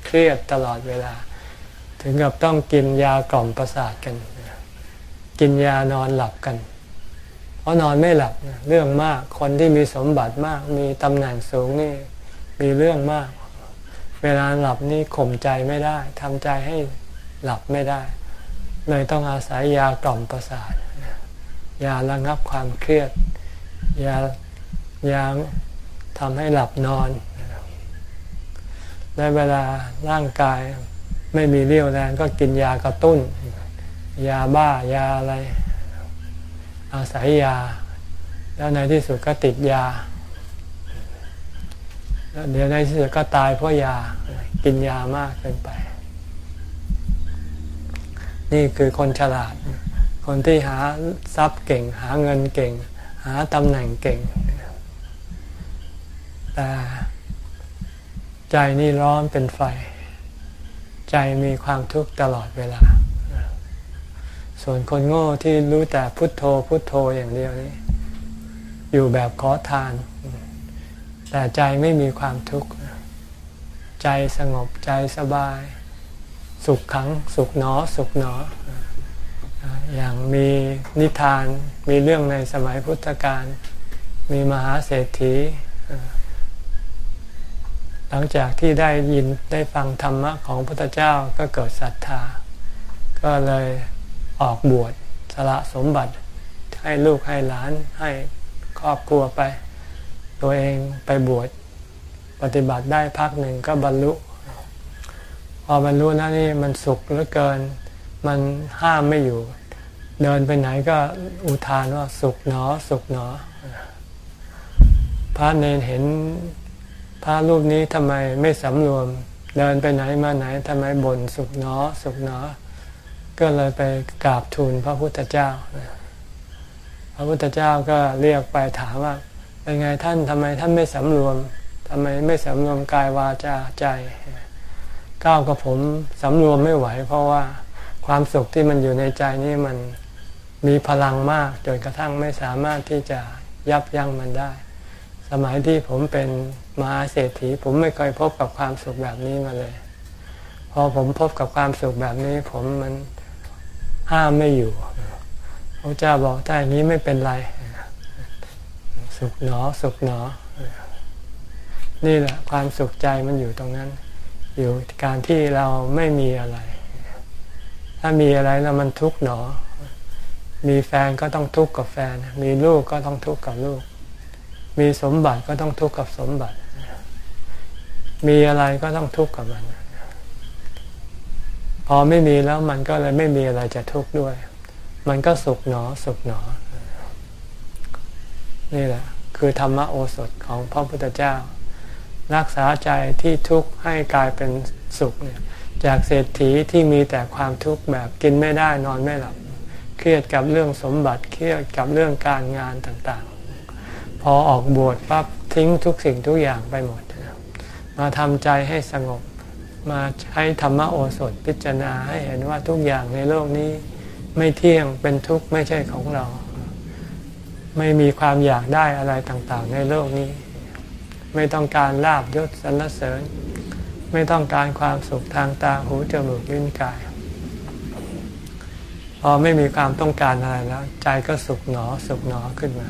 เครียดตลอดเวลา ถึงกับต้องกินยากล่อมประสาทกัน กินยานอนหลับกันเพราะนอนไม่หลับเรื่องมากคนที่มีสมบัติมาก มีตำแหน่งสูงนี่มีเรื่องมาก เวลาหลับนี่ข่มใจไม่ได้ทำใจให้หลับไม่ได้ เลยต้องอาศัยยากล่อมประสาท ยาระงับความเครียด ยายาทำให้หลับนอนในเวลาร่างกายไม่มีเรี่ยวแรงก็กินยากระตุ้น ยาบ้ายาอะไร อาศัยยา แล้วในที่สุดก็ติดยา เดี๋ยวในที่สุดก็ตายเพราะยากินยามากเกินไป นี่คือคนฉลาด คนที่หาทรัพย์เก่ง หาเงินเก่ง หาตำแหน่งเก่ง แต่ใจนี่ร้อนเป็นไฟ ใจมีความทุกข์ตลอดเวลา ส่วนคนโง่ที่รู้แต่พุทโธพุทโธอย่างเดียวนี้ อยู่แบบขอทาน แต่ใจไม่มีความทุกข์ใจสงบใจสบาย สุขขังสุขหนอสุขหนอ อย่างมีนิทานมีเรื่องในสมัยพุทธกาลมีมหาเศรษฐี หลังจากที่ได้ยินได้ฟังธรรมะของพระพุทธเจ้าก็เกิดศรัทธา ก็เลยออกบวชสละสมบัติให้ลูกให้หลานให้ครอบครัวไป ตัวเองไปบวชปฏิบัติได้พักหนึ่งก็บรรลุ พอบรรลุแล้วนี่มันสุขเหลือเกิน มันห้ามไม่อยู่ เดินไปไหนก็อุทานว่าสุขหนอสุขหนอ พระเนนเห็นพระรูปนี้ทำไมไม่สำรวม เดินไปไหนมาไหนทำไมบ่นสุขหนอ สุขหนอ ก็เลยไปกราบทูลพระพุทธเจ้า พระพุทธเจ้าก็เรียกไปถามว่า เป็นไงท่านทำไมท่านไม่สำรวมทำไมไม่สำรวมกายวาจาใจ ก้าวกับผมสำรวมไม่ไหว เพราะว่าความสุขที่มันอยู่ในใจนี่มันมีพลังมากจนกระทั่งไม่สามารถที่จะยับยั้งมันได้ สมัยที่ผมเป็นมหาเศรษฐี ผมไม่เคยพบกับความสุขแบบนี้มาเลย พอผมพบกับความสุขแบบนี้ ผมมันห้ามไม่อยู่พระเจ้าบอกถ้าอย่างนี้ไม่เป็นไร สุขหนอสุขหนอ นี่แหละความสุขใจมันอยู่ตรงนั้น อยู่การที่เราไม่มีอะไร ถ้ามีอะไรแล้วมันทุกข์หนอ มีแฟนก็ต้องทุกข์กับแฟน มีลูกก็ต้องทุกข์กับลูก มีสมบัติก็ต้องทุกข์กับสมบัติ มีอะไรก็ต้องทุกข์กับมัน พอไม่มีแล้วมันก็เลยไม่มีอะไรจะทุกข์ด้วย มันก็สุขหนอสุขหนอ นี่แหละคือธรรมโอสถของพระพุทธเจ้า รักษาใจที่ทุกข์ให้กลายเป็นสุขเนี่ยจากเศรษฐีที่มีแต่ความทุกข์แบบกินไม่ได้นอนไม่หลับ เครียดกับเรื่องสมบัติเครียดกับเรื่องการงานต่างๆ พอออกบวชปั๊บทิ้งทุกสิ่งทุกอย่างไปหมด มาทำใจให้สงบมาให้ธรรมโอสถพิจารณาให้เห็นว่าทุกอย่างในโลกนี้ไม่เที่ยงเป็นทุกข์ไม่ใช่ของเรา ไม่มีความอยากได้อะไรต่างๆ ในโลกนี้ ไม่ต้องการลาบยศสรรเสริญ ไม่ต้องการความสุขทางตาหูจมูกลิ้นกาย พอไม่มีความต้องการอะไรแล้ว ใจก็สุขหนอสุขหนอขึ้นมา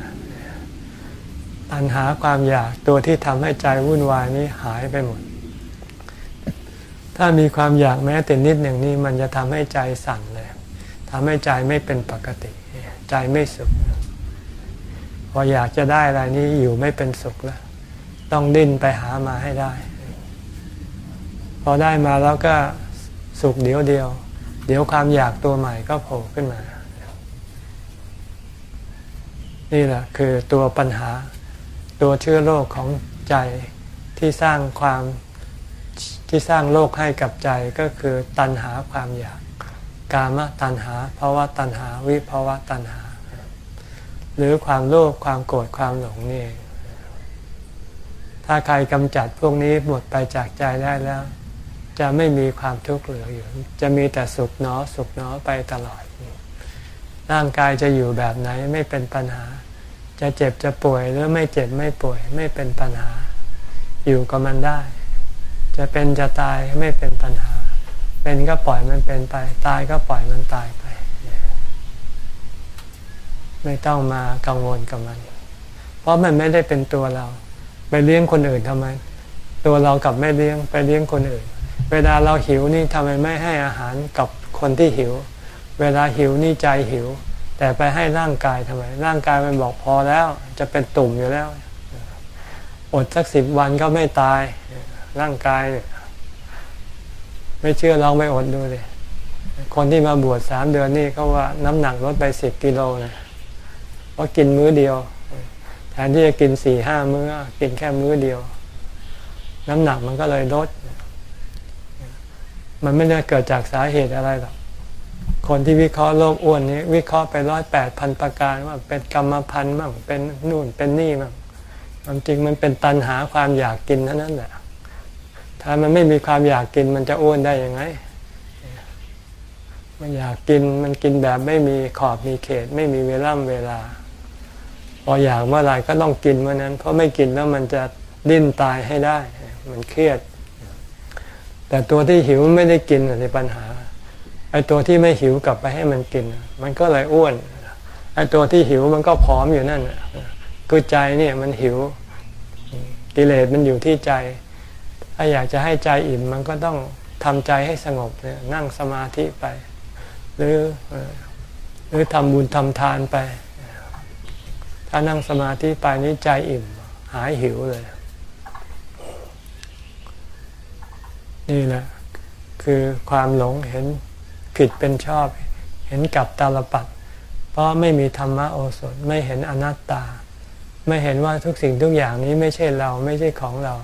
ปัญหาความอยากตัวที่ทำให้ใจวุ่นวายนี้หายไปหมด ถ้ามีความอยากแม้แต่นิดหนึ่งนี้มันจะทำให้ใจสั่นเลยทำให้ใจไม่เป็นปกติ ใจไม่สุข พออยากจะได้อะไรนี้อยู่ไม่เป็นสุขแล้ว ต้องดิ้นไปหามาให้ได้ พอได้มาแล้วก็สุขเดียวเดียว เดี๋ยวความอยากตัวใหม่ก็โผล่ขึ้นมา นี่แหละคือตัวปัญหาตัวเชื้อโรคของใจที่สร้างความที่สร้างโลกให้กับใจก็คือตัณหาความอยาก กามตัณหาภาวะตัณหา วิภาวะตัณหา หรือความโลภความโกรธความหลงนี่ ถ้าใครกำจัดพวกนี้หมดไปจากใจได้แล้ว จะไม่มีความทุกข์เหลืออยู่ จะมีแต่สุขเนอสุขเนอไปตลอด ร่างกายจะอยู่แบบไหนไม่เป็นปัญหา จะเจ็บจะป่วยหรือไม่เจ็บไม่ป่วยไม่เป็นปัญหา อยู่กับมันได้ จะเป็นจะตายไม่เป็นปัญหา เป็นก็ปล่อยมันเป็นไป ตายก็ปล่อยมันตาย ไม่ต้องมากังวลกับมัน เพราะมันไม่ได้เป็นตัวเรา ไปเลี้ยงคนอื่นทำไม ตัวเรากับไม่เลี้ยงไปเลี้ยงคนอื่น เวลาเราหิวนี่ทำไมไม่ให้อาหารกับคนที่หิว เวลาหิวนี่ใจหิว แต่ไปให้ร่างกายทำไม ร่างกายมันบอกพอแล้ว จะเป็นตุ่มอยู่แล้ว อดสักสิบวันก็ไม่ตาย ร่างกายเนี่ยไม่เชื่อลองไปอดดูเลยคนที่มาบวชสามเดือนนี่เขาว่าน้ำหนักลดไปสิบกิโลนะเพ ราะกินมื้อเดียว แทนที่จะกินสี่ห้ามื้อ กินแค่มื้อเดียว น้ำหนักมันก็เลยลด มันไม่ได้เกิดจากสาเหตุอะไรหรอกคนที่วิเคราะห์โรคอ้วนนี้ วิเคราะห์ไปร้อยแปดพันประการว่าเป็นกรรมพันธุ์มั่งเป็นนู่นเป็นนี่มั่งความจริงมันเป็นตันหาความอยากกินเท่านั้นแหละถ้ามันไม่มีความอยากกินมันจะอ้วนได้ยังไง มันอยากกินมันกินแบบไม่มีขอบมีเขต ไม่มีเวล่ำเวลา ออยากเมื่อไรก็ต้องกินเมื่อนั้น เพราะไม่กินแล้วมันจะดิ้นตายให้ได้ มันเครียด แต่ตัวที่หิวไม่ได้กินในปัญหา ไอ้ตัวที่ไม่หิวกลับไปให้มันกิน มันก็เลยอ้วน ไอ้ตัวที่หิวมันก็ผอมอยู่นั่นคือใจเนี่ยมันหิว กิเลสมันอยู่ที่ใจ ถ้าอยากจะให้ใจอิ่มมันก็ต้องทำใจให้สงบเนี่ยนั่งสมาธิไป หรือหรือทำบุญทำทานไป ถ้านั่งสมาธิไปนี้ใจอิ่ม หายหิวเลย นี่แหละ คือความหลงเห็นผิดเป็นชอบ เห็นกับตาลปัด เพราะไม่มีธรรมะโอสถไม่เห็นอนัตตา ไม่เห็นว่าทุกสิ่งทุกอย่างนี้ไม่ใช่เราไม่ใช่ของเรา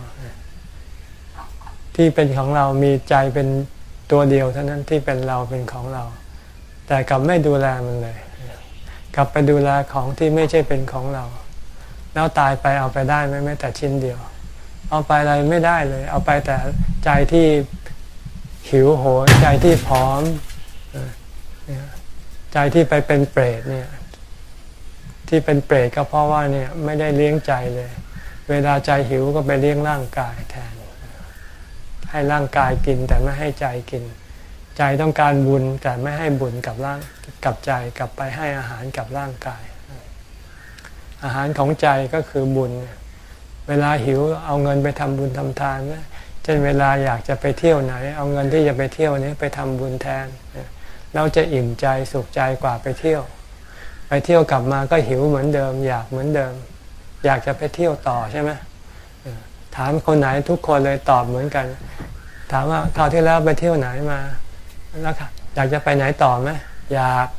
ที่เป็นของเรามีใจเป็นตัวเดียวเท่านั้นที่เป็นเราเป็นของเรา แต่กลับไม่ดูแลมันเลย กลับไปดูแลของที่ไม่ใช่เป็นของเรา แล้วตายไปเอาไปได้ไหมแม้แต่ชิ้นเดียว เอาไปอะไรไม่ได้เลย เอาไปแต่ใจที่หิวโหยใจที่พร้อมใจที่ไปเป็นเปรตเนี่ยที่เป็นเปรตก็เพราะว่าเนี่ยไม่ได้เลี้ยงใจเลย เวลาใจหิวก็ไปเลี้ยงร่างกายแทน ให้ร่างกายกินแต่ไม่ให้ใจกิน ใจต้องการบุญแต่ไม่ให้บุญกับร่างกับใจกลับไปให้อาหารกับร่างกาย อาหารของใจก็คือบุญ เวลาหิวเอาเงินไปทำบุญทำทานนะเช่นเวลาอยากจะไปเที่ยวไหน เอาเงินที่จะไปเที่ยวนี้ไปทำบุญแทนเราจะอิ่มใจสุขใจกว่าไปเที่ยว ไปเที่ยวกลับมาก็หิวเหมือนเดิม อยากเหมือนเดิม อยากจะไปเที่ยวต่อใช่ไหมถามคนไหนทุกคนเลยตอบเหมือนกัน ถามว่าคราวที่แล้วไปเที่ยวไหนมา แล้วค่ะอยากจะไปไหนต่อไหมอยาก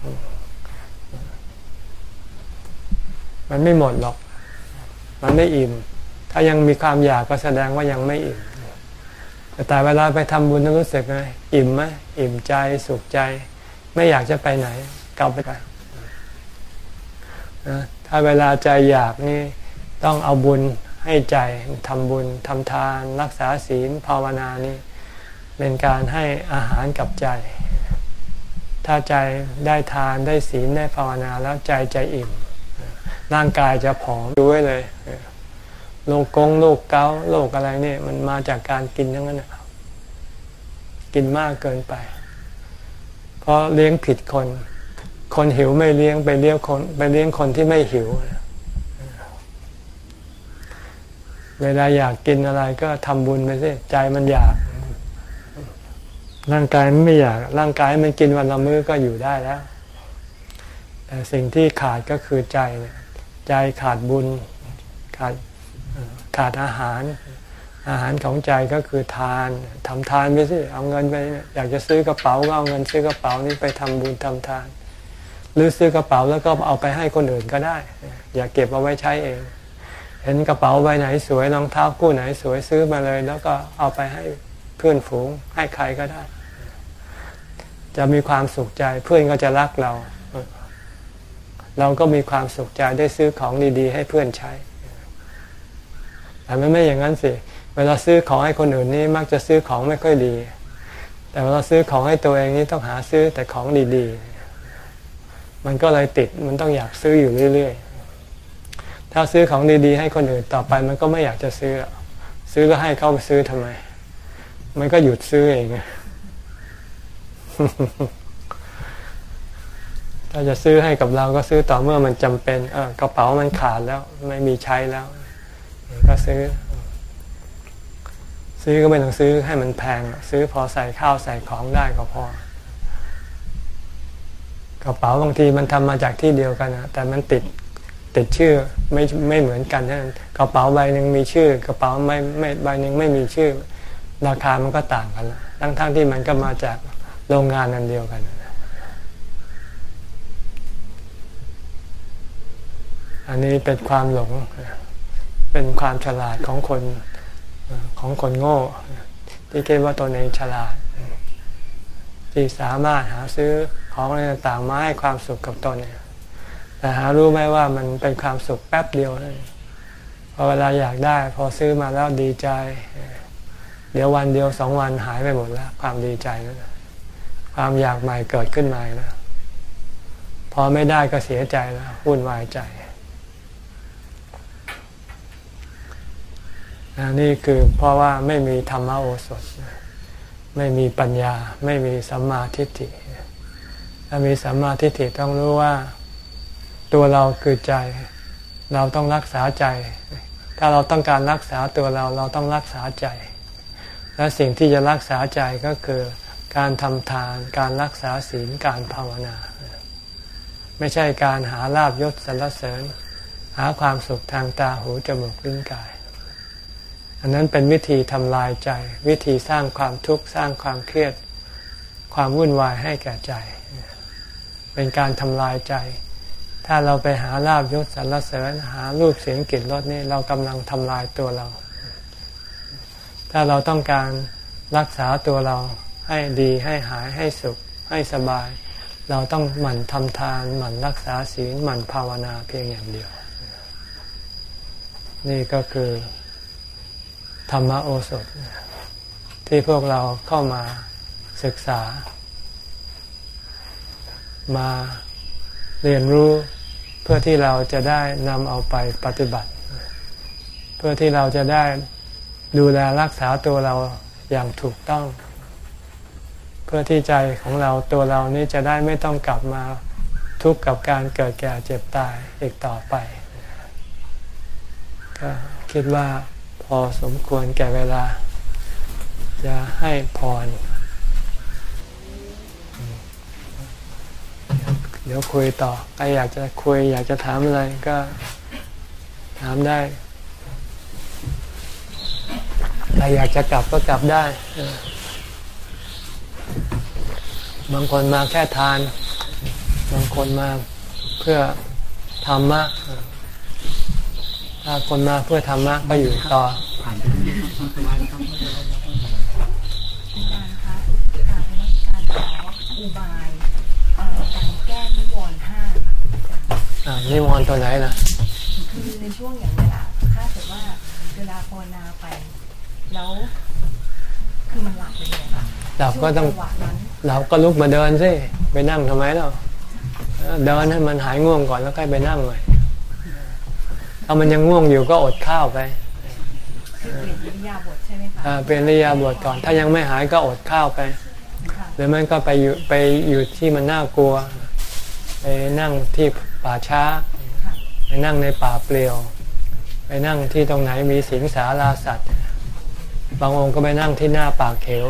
มันไม่หมดหรอก มันไม่อิ่ม ถ้ายังมีความอยากก็แสดงว่ายังไม่อิ่ม แต่เวลาไปทำบุญรู้สึกไงอิ่มไหมอิ่มใจสุขใจ ไม่อยากจะไปไหน กลับไปกันถ้าเวลาใจอยากนี่ต้องเอาบุญให้ใจทำบุญทำทาน รักษาศีลภาวนานี่ เป็นการให้อาหารกับใจ ถ้าใจได้ทานได้ศีลได้ภาวนาแล้วใจใจอิ่ม ร่างกายจะผอมดูไว้เลยโรคกงโรคเกาโรคอะไรเนี่ยมันมาจากการกินทั้งนั้นกินมากเกินไป เพราะเลี้ยงผิดคน คนหิวไม่เลี้ยงไปเลี้ยงคนไปเลี้ยงคนที่ไม่หิวเวลาอยากกินอะไรก็ทำบุญไปสิใจมันอยาก ร่างกายไม่อยาก ร่างกายมันกินวันละมื้อก็อยู่ได้แล้ว แต่สิ่งที่ขาดก็คือใจใจขาดบุญขาดขาดอาหาร อาหารของใจก็คือทานทำทานไปสิเอาเงินไป อยากจะซื้อกระเป๋าก็เอาเงินซื้อกระเป๋านี้ไปทำบุญทำทาน หรือซื้อกระเป๋าแล้วก็เอาไปให้คนอื่นก็ได้ อย่าเก็บเอาไว้ใช้เอง เห็นกระเป๋าใบไหนสวยรองเท้าคู่ไหนสวยซื้อมาเลย แล้วก็เอาไปให้เพื่อนฝูงให้ใครก็ได้ จะมีความสุขใจเพื่อนก็จะรักเรา เราก็มีความสุขใจได้ซื้อของดีๆ ให้เพื่อนใช้ แต่ไมันไม่อย่างนั้นสิ เวลาซื้อของให้คนอื่นนี่มักจะซื้อของไม่ค่อยดี แต่เวลาซื้อของให้ตัวเองนี่ต้องหาซื้อแต่ของดีๆ มันก็เลยติดมันต้องอยากซื้ออยู่เรื่อยๆ ถ้าซื้อของดีๆ ให้คนอื่นต่อไปมันก็ไม่อยากจะซื้อ ซื้อก็ให้เขาไปซื้อทำไม มันก็หยุดซื้อเอง ถ้าจะซื้อให้กับเราก็ซื้อต่อเมื่อมันจำเป็นเออกระเป๋ามันขาดแล้ว ไม่มีใช้แล้ว ก็ซื้อ ซื้อก็ไม่ต้องซื้อให้มันแพง ซื้อพอใส่ข้าวใส่ของได้ก็พอกระเป๋าบางทีมันทำมาจากที่เดียวกันนะแต่มันติดติดชื่อไม่ไม่เหมือนกันนั่นกระเป๋าใบหนึ่งมีชื่อ กระเป๋าไม่ไม่ใบหนึ่งไม่มีชื่อ ราคามันก็ต่างกันทั้งทั้งที่มันก็มาจาก โรงงานนันเดียวกัน อันนี้เป็นความหลง เป็นความฉลาดของคนของคนโง่ ที่คิดว่าตนเองฉลาด ที่สามารถหาซื้อของอะไรต่างๆมาให้ความสุขกับตนเนี่ยแต่หารู้ไหมว่ามันเป็นความสุขแป๊บเดียวพอเวลาอยากได้ พอซื้อมาแล้วดีใจ เดี๋ยววันเดียวสองวันหายไปหมดแล้ว ความดีใจนั้น ความอยากใหม่เกิดขึ้นใหม่แล้วพอไม่ได้ก็เสียใจแล้ววุ่นวายใจนี่คือเพราะว่าไม่มีธรรมโอสถ ไม่มีปัญญา ไม่มีสัมมาทิฏฐิถ้ามีสัมมาทิฏฐิต้องรู้ว่าตัวเราคือใจ เราต้องรักษาใจ ถ้าเราต้องการรักษาตัวเราเราต้องรักษาใจ และสิ่งที่จะรักษาใจก็คือ การทำทาน การรักษาศีล การภาวนา ไม่ใช่การหาลาบยศสรรเสริญ หาความสุขทางตาหูจมูกลิ้นกาย อันนั้นเป็นวิธีทำลายใจ วิธีสร้างความทุกข์สร้างความเครียด ความวุ่นวายให้แก่ใจ เป็นการทำลายใจ ถ้าเราไปหาลาบยศสรรเสริญ หารูปเสียงกลิ่นรสนี่เรากำลังทำลายตัวเรา ถ้าเราต้องการรักษาตัวเรา ให้ดีให้หายให้สุขให้สบาย เราต้องหมั่นทำทาน หมั่นรักษาศีลหมั่นภาวนาเพียงอย่างเดียว นี่ก็คือธรรมโอสถ ที่พวกเราเข้ามาศึกษา มาเรียนรู้เพื่อที่เราจะได้นำเอาไปปฏิบัติ เพื่อที่เราจะได้ดูแลรักษาตัวเราอย่างถูกต้อง เพื่อที่ใจของเราตัวเรานี้จะได้ไม่ต้องกลับมาทุกข์กับการเกิดแก่เจ็บตายอีกต่อไป ก็คิดว่าพอสมควรแก่เวลา จะให้พร เดี๋ยวคุยต่อใครอยากจะคุยอยากจะถามอะไรก็ถามได้ใครอยากจะกลับก็กลับได้ บางคนมาแค่ทาน บางคนมาเพื่อธรรมะถ้าคนมาเพื่อธรรมะก็อยู่ต่อผ่านไปที่สบายนะครับอาจารย์คะกราบนมัสการขออุบายเอ่อการแก้นิวรณ์ห้าค่ะอาจารย์อ่านิมนต์ตัวไหนนะคือในช่วงอย่างเวลาถ้าเกิดว่าเวลาภาวนาไป แล้ว คือมันหลับไปเลยค่ะเราก็ต้องช่วจัหวะนั้น เราก็ลุกมาเดินสิไปนั่งทำไมเนาะเดินให้มันหายง่วงก่อนแล้วค่อยไปนั่งใหม่ถ้ามันยังง่วงอยู่ก็อดข้าวไปคือเปลี่ยนอิริยาบถใช่ไหมคะอ่าเป็นริยาบทก่อน ถ้ายังไม่หายก็อดข้าวไปค่ะหรือไม่ก็ไปอยู่ไปอยู่ที่มันน่ากลัว ไปนั่งที่ป่าช้าค่ะไปนั่งในป่าเปลี่ยว ไปนั่งที่ตรงไหนมีสิงสาราสัตว์ บางองค์ก็ไปนั่งที่หน้าปากเหว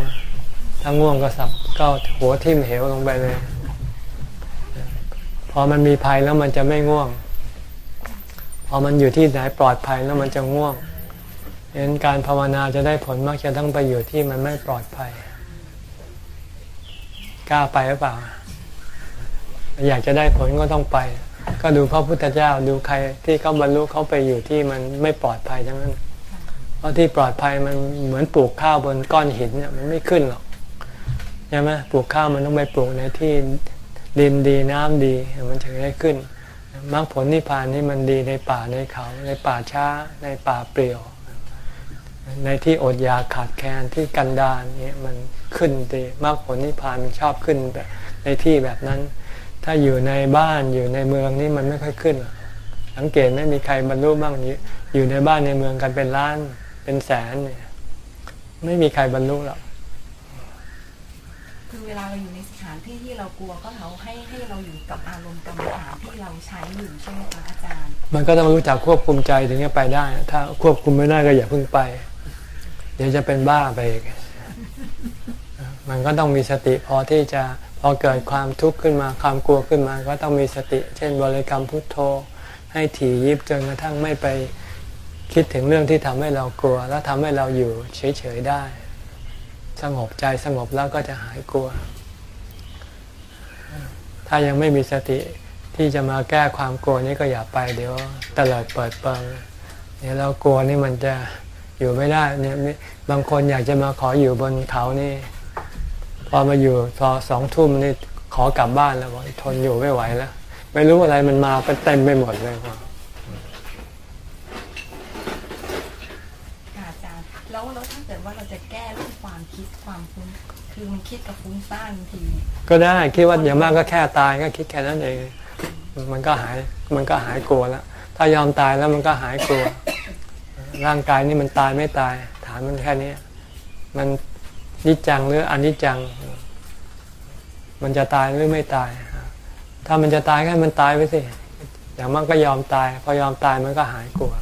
ถ้าง่วงก็สับก็หัวทิ่มเหวลงไปเลย พอมันมีภัยแล้วมันจะไม่ง่วง พอมันอยู่ที่ไหนปลอดภัยแล้วมันจะง่วงเห็นการภาวนาจะได้ผลมักจะต้องไปอยู่ที่มันไม่ปลอดภัยกล้าไปหรือเปล่า อยากจะได้ผลก็ต้องไป ก็ดูพระพุทธเจ้าดูใครที่เขาบรรลุเขาไปอยู่ที่มันไม่ปลอดภัยทั้งนั้น เพราะที่ปลอดภัยมันเหมือนปลูกข้าวบนก้อนหินเนี่ยมันไม่ขึ้นหรอก ใช่ไหมปลูกข้าวมันต้องไปปลูกในที่ดินดีน้ำดีมันถึงได้ขึ้นมรรคผลนิพพานนี่มันดีในป่าในเขาในป่าช้าในป่าเปลี่ยว ในที่อดอยากขาดแคลนที่กันดารเนี่ยมันขึ้นดีมรรคผลนิพพานมันชอบขึ้นแบบในที่แบบนั้น ถ้าอยู่ในบ้านอยู่ในเมืองนี่มันไม่ค่อยขึ้น สังเกตไม่มีใครบรรลุบ้างนี้อยู่ในบ้านในเมืองกันเป็นล้านเป็นแสนเนี่ยไม่มีใครบรรลุหรอก คือเวลาเราอยู่ในสถานที่ที่เรากลัวก็เราให้ให้เราอยู่กับอารมณ์กรรมฐานที่เราใช้อยู่ใช่ไหมคะอาจารย์ มันก็ต้องรู้จักควบคุมใจถึงจะไปได้ ถ้าควบคุมไม่ได้ก็อย่าเพิ่งไป เดี๋ยวจะเป็นบ้าไปอีกมันก็ต้องมีสติพอที่จะพอเกิดความทุกข์ขึ้นมาความกลัวขึ้นมา ก็ต้องมีสติ เช่นบริกรรมพุทโธ ให้ถี่ยิบจนกระทั่งไม่ไปคิดถึงเรื่องที่ทำให้เรากลัว แล้วทำให้เราอยู่เฉยๆได้ สงบใจสงบแล้วก็จะหายกลัว ถ้ายังไม่มีสติที่จะมาแก้ความกลัวนี้ก็อย่าไปเดี๋ยวตลิดเปิดเปิงเดี๋ยเรากลัวนี่มันจะอยู่ไม่ได้เนี่ยบางคนอยากจะมาขออยู่บนเขานี่ พอมาอยู่พอสองทุ่มนี่ขอกลับบ้านแล้วบอกทนอยู่ไม่ไหวแล้ว ไม่รู้อะไรมันมาเป็นเต็มไปหมดเลยครับค่ะอาจารย์แล้วแล้วถ้าเกิดว่าเราจะ ความคิดความฟุ้งคือมันคิดกับฟุ้งซ่านบางทีเนี่ยก็ได้คิดว่าอย่างมากก็แค่ตายก็คิดแค่นั้นเอง มันก็หายมันก็หายกลัวแล้วถ้ายอมตายแล้วมันก็หายกลัว ร่างกายนี่มันตายไม่ตาย ถามมันแค่นี้มันนิจจังหรืออนิจจัง มันจะตายหรือไม่ตาย ถ้ามันจะตายก็ให้มันตายไปสิอย่างมากก็ยอมตาย พอยอมตายมันก็หายกลัว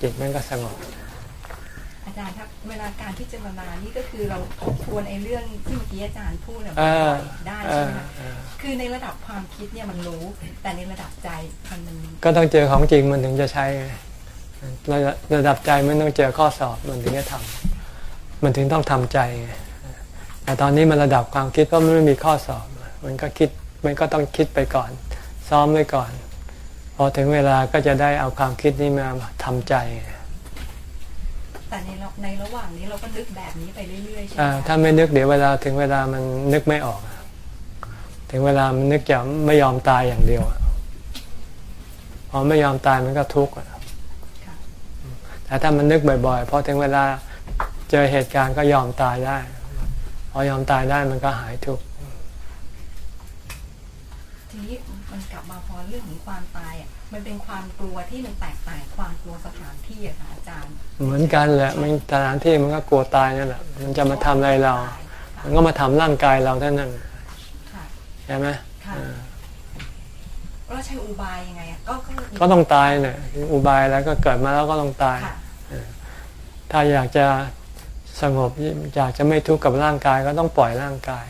จิตมันก็สงบ อาจารย์ถ้า เวลาการพิจารณานี่ก็คือเราทบทวนไอ้เรื่องที่เมื่อกี้อาจารย์พูดเนี่ยเออได้เอใช่อไหมคะเออคือในระดับความคิดเนี่ยมันรู้ แต่ในระดับใจมันมันก็ต้องเจอของจริงมันถึงจะใช้ไงระดับระดับใจมันต้องเจอข้อสอบมันถึงจะทำมันถึงต้องทำใจไงแต่ตอนนี้มันระดับความคิดก็ไม่มีข้อสอบ มันก็คิดมันก็ต้องคิดไปก่อน ซ้อมไว้ก่อน พอถึงเวลาก็จะได้เอาความคิดนี้มาทำใจไง แต่ในระในระหว่างนี้เราก็นึกแบบนี้ไปเรื่อยๆใช่ไหมอ่าคะถ้าไม่นึกเดี๋ยวเวลาถึงเวลามันนึกไม่ออกอะถึงเวลามันนึกจะไม่ยอมตายอย่างเดียวอะพอไม่ยอมตายมันก็ทุกข์อะค่ะแต่ถ้ามันนึกบ่อยๆพอถึงเวลาเจอเหตุการณ์ก็ยอมตายได้ พอยอมตายได้มันก็หายทุกข์ททีนี้มันกลับมาพอเรื่องของความตายอะ มันเป็นความกลัวที่มันแตกต่างความกลัวสถานที่อะค่ะอาจารย์ เหมือนกันแหละมันสถานที่มันก็กลัวตายนั่นแหละมันจะมาทำอะไรเรา มันก็มาทำร่างกายเราเท่านั้นค่ะใช่ไหมค่ะเออแล้วใช้อุบายยังไงอะก็ก็ก็ต้องตายเนี่ยอุบายแล้วก็เกิดมาแล้วก็ต้องตายค่ะถ้าอยากจะสงบอยากจะไม่ทุกข์กับร่างกายก็ต้องปล่อยร่างกาย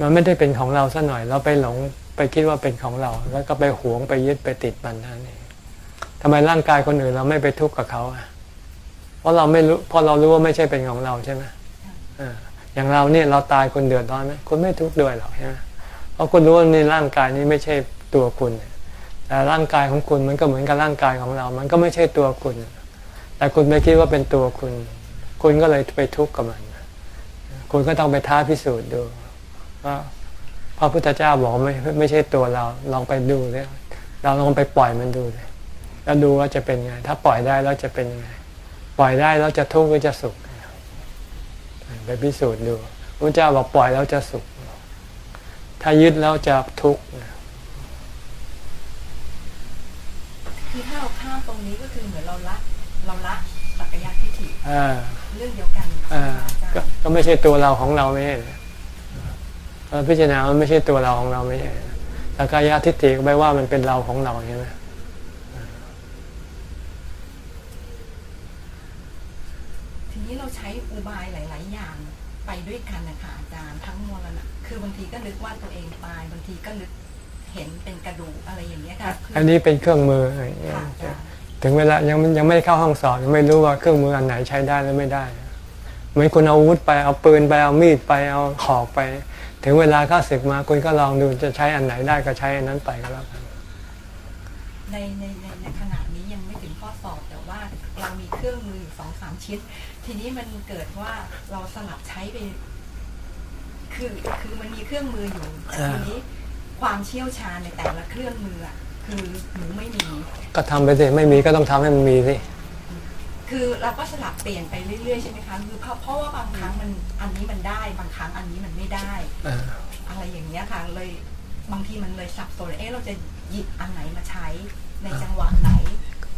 มันไม่ได้เป็นของเราซะหน่อยเราไปหลง ไปคิดว่าเป็นของเรา แล้วก็ไปหวงไปยึดไปติดมันนั่นเองทำไมร่างกายคนอื่นเราไม่ไปทุกข์กับเขาอะเพราะเราไม่รู้เพราะเรารู้ว่าไม่ใช่เป็นของเราใช่ไหมอออย่างเราเนี่ยเราตายคนเดือดร้อนไหมคุณไม่ทุกข์ด้วยหรอกใช่ไหมเพราะคุณรู้ว่าในร่างกายนี้ไม่ใช่ตัวคุณแต่ร่างกายของคุณมันก็เหมือนกับร่างกายของเรา มันก็ไม่ใช่ตัวคุณ แต่คุณไปคิดว่าเป็นตัวคุณ คุณก็เลยไปทุกข์กับมัน คุณก็ต้องไปท้าพิสูจน์ดูว่า พระพุทธเจ้าบอกว่าไม่ไม่ใช่ตัวเราลองไปดูเลยเราลองไปปล่อยมันดูเลยแล้วดูว่าจะเป็นไง ถ้าปล่อยได้แล้วจะเป็นยังไง ปล่อยได้แล้วจะทุกข์หรือจะสุขไปพิสูจน์ดูพระเจ้าบอกปล่อยแล้วจะสุข ถ้ายึดแล้วจะทุกข์คือถ้าเราข้ามตรงนี้ก็คือเหมือนเราละเราละสักกายทิฏฐิอ่าเรื่องเดียวกันอ่าอาจารก็ย์ก็ไม่ใช่ตัวเราของเราไม่ใช่เหรอเรา พิจารณามันไม่ใช่ตัวเราของเราไม่ใช่เหรอสักกายทิฏฐิก็แปลว่ามันเป็นเราของเราใช่ไหมทีนี้เราใช้อุบายหลาย ๆ อย่างไปด้วยกันนะคะอาจารย์ทั้งมวลน่ะคือบางทีก็นึกว่าตัวเองตายบางทีก็นึกเห็นเป็นกระดูกอะไรอย่างเงี้ยค่ะคือันนี้เป็นเครื่องมืออะไรอย่างเงี้ยค่ะอาจารย์ถึงเวลายังยังไม่ได้เข้าห้องสอบยังไม่รู้ว่าเครื่องมืออันไหนใช้ได้หรือไม่ได้เหมือนคุณเอาอาวุธไปเอาปืนไปเอามีดไปเอาขอกไป ถึงเวลาเข้าศึกมาคุณก็ลองดูจะใช้อันไหนได้ก็ใช้อันนั้นไปก็แล้วกันในในในในขณะนี้ยังไม่ถึงข้อสอบแต่ว่าเรามีเครื่องมืออยู่สองสามชิ้น ทีนี้มันเกิดว่าเราสลับใช้ไป คือคือมันมีเครื่องมืออยู่แต่ทีนี้ความเชี่ยวชาญในแต่ละเครื่องมืออะคือหนูไม่มี ก็ทำไปสิไม่มีก็ต้องทำให้มันมีสิ คือเราก็สลับเปลี่ยนไปเรื่อยๆใช่ไหมคะคือเพราะเพราะว่าบางครั้งมันอันนี้มันได้ บางครั้งอันนี้มันไม่ได้ อ่าอะไรอย่างเงี้ยค่ะเลยบางทีมันเลยสับสนเอ๊ะเราจะหยิบอันไหนมาใช้ในจังหวะไหน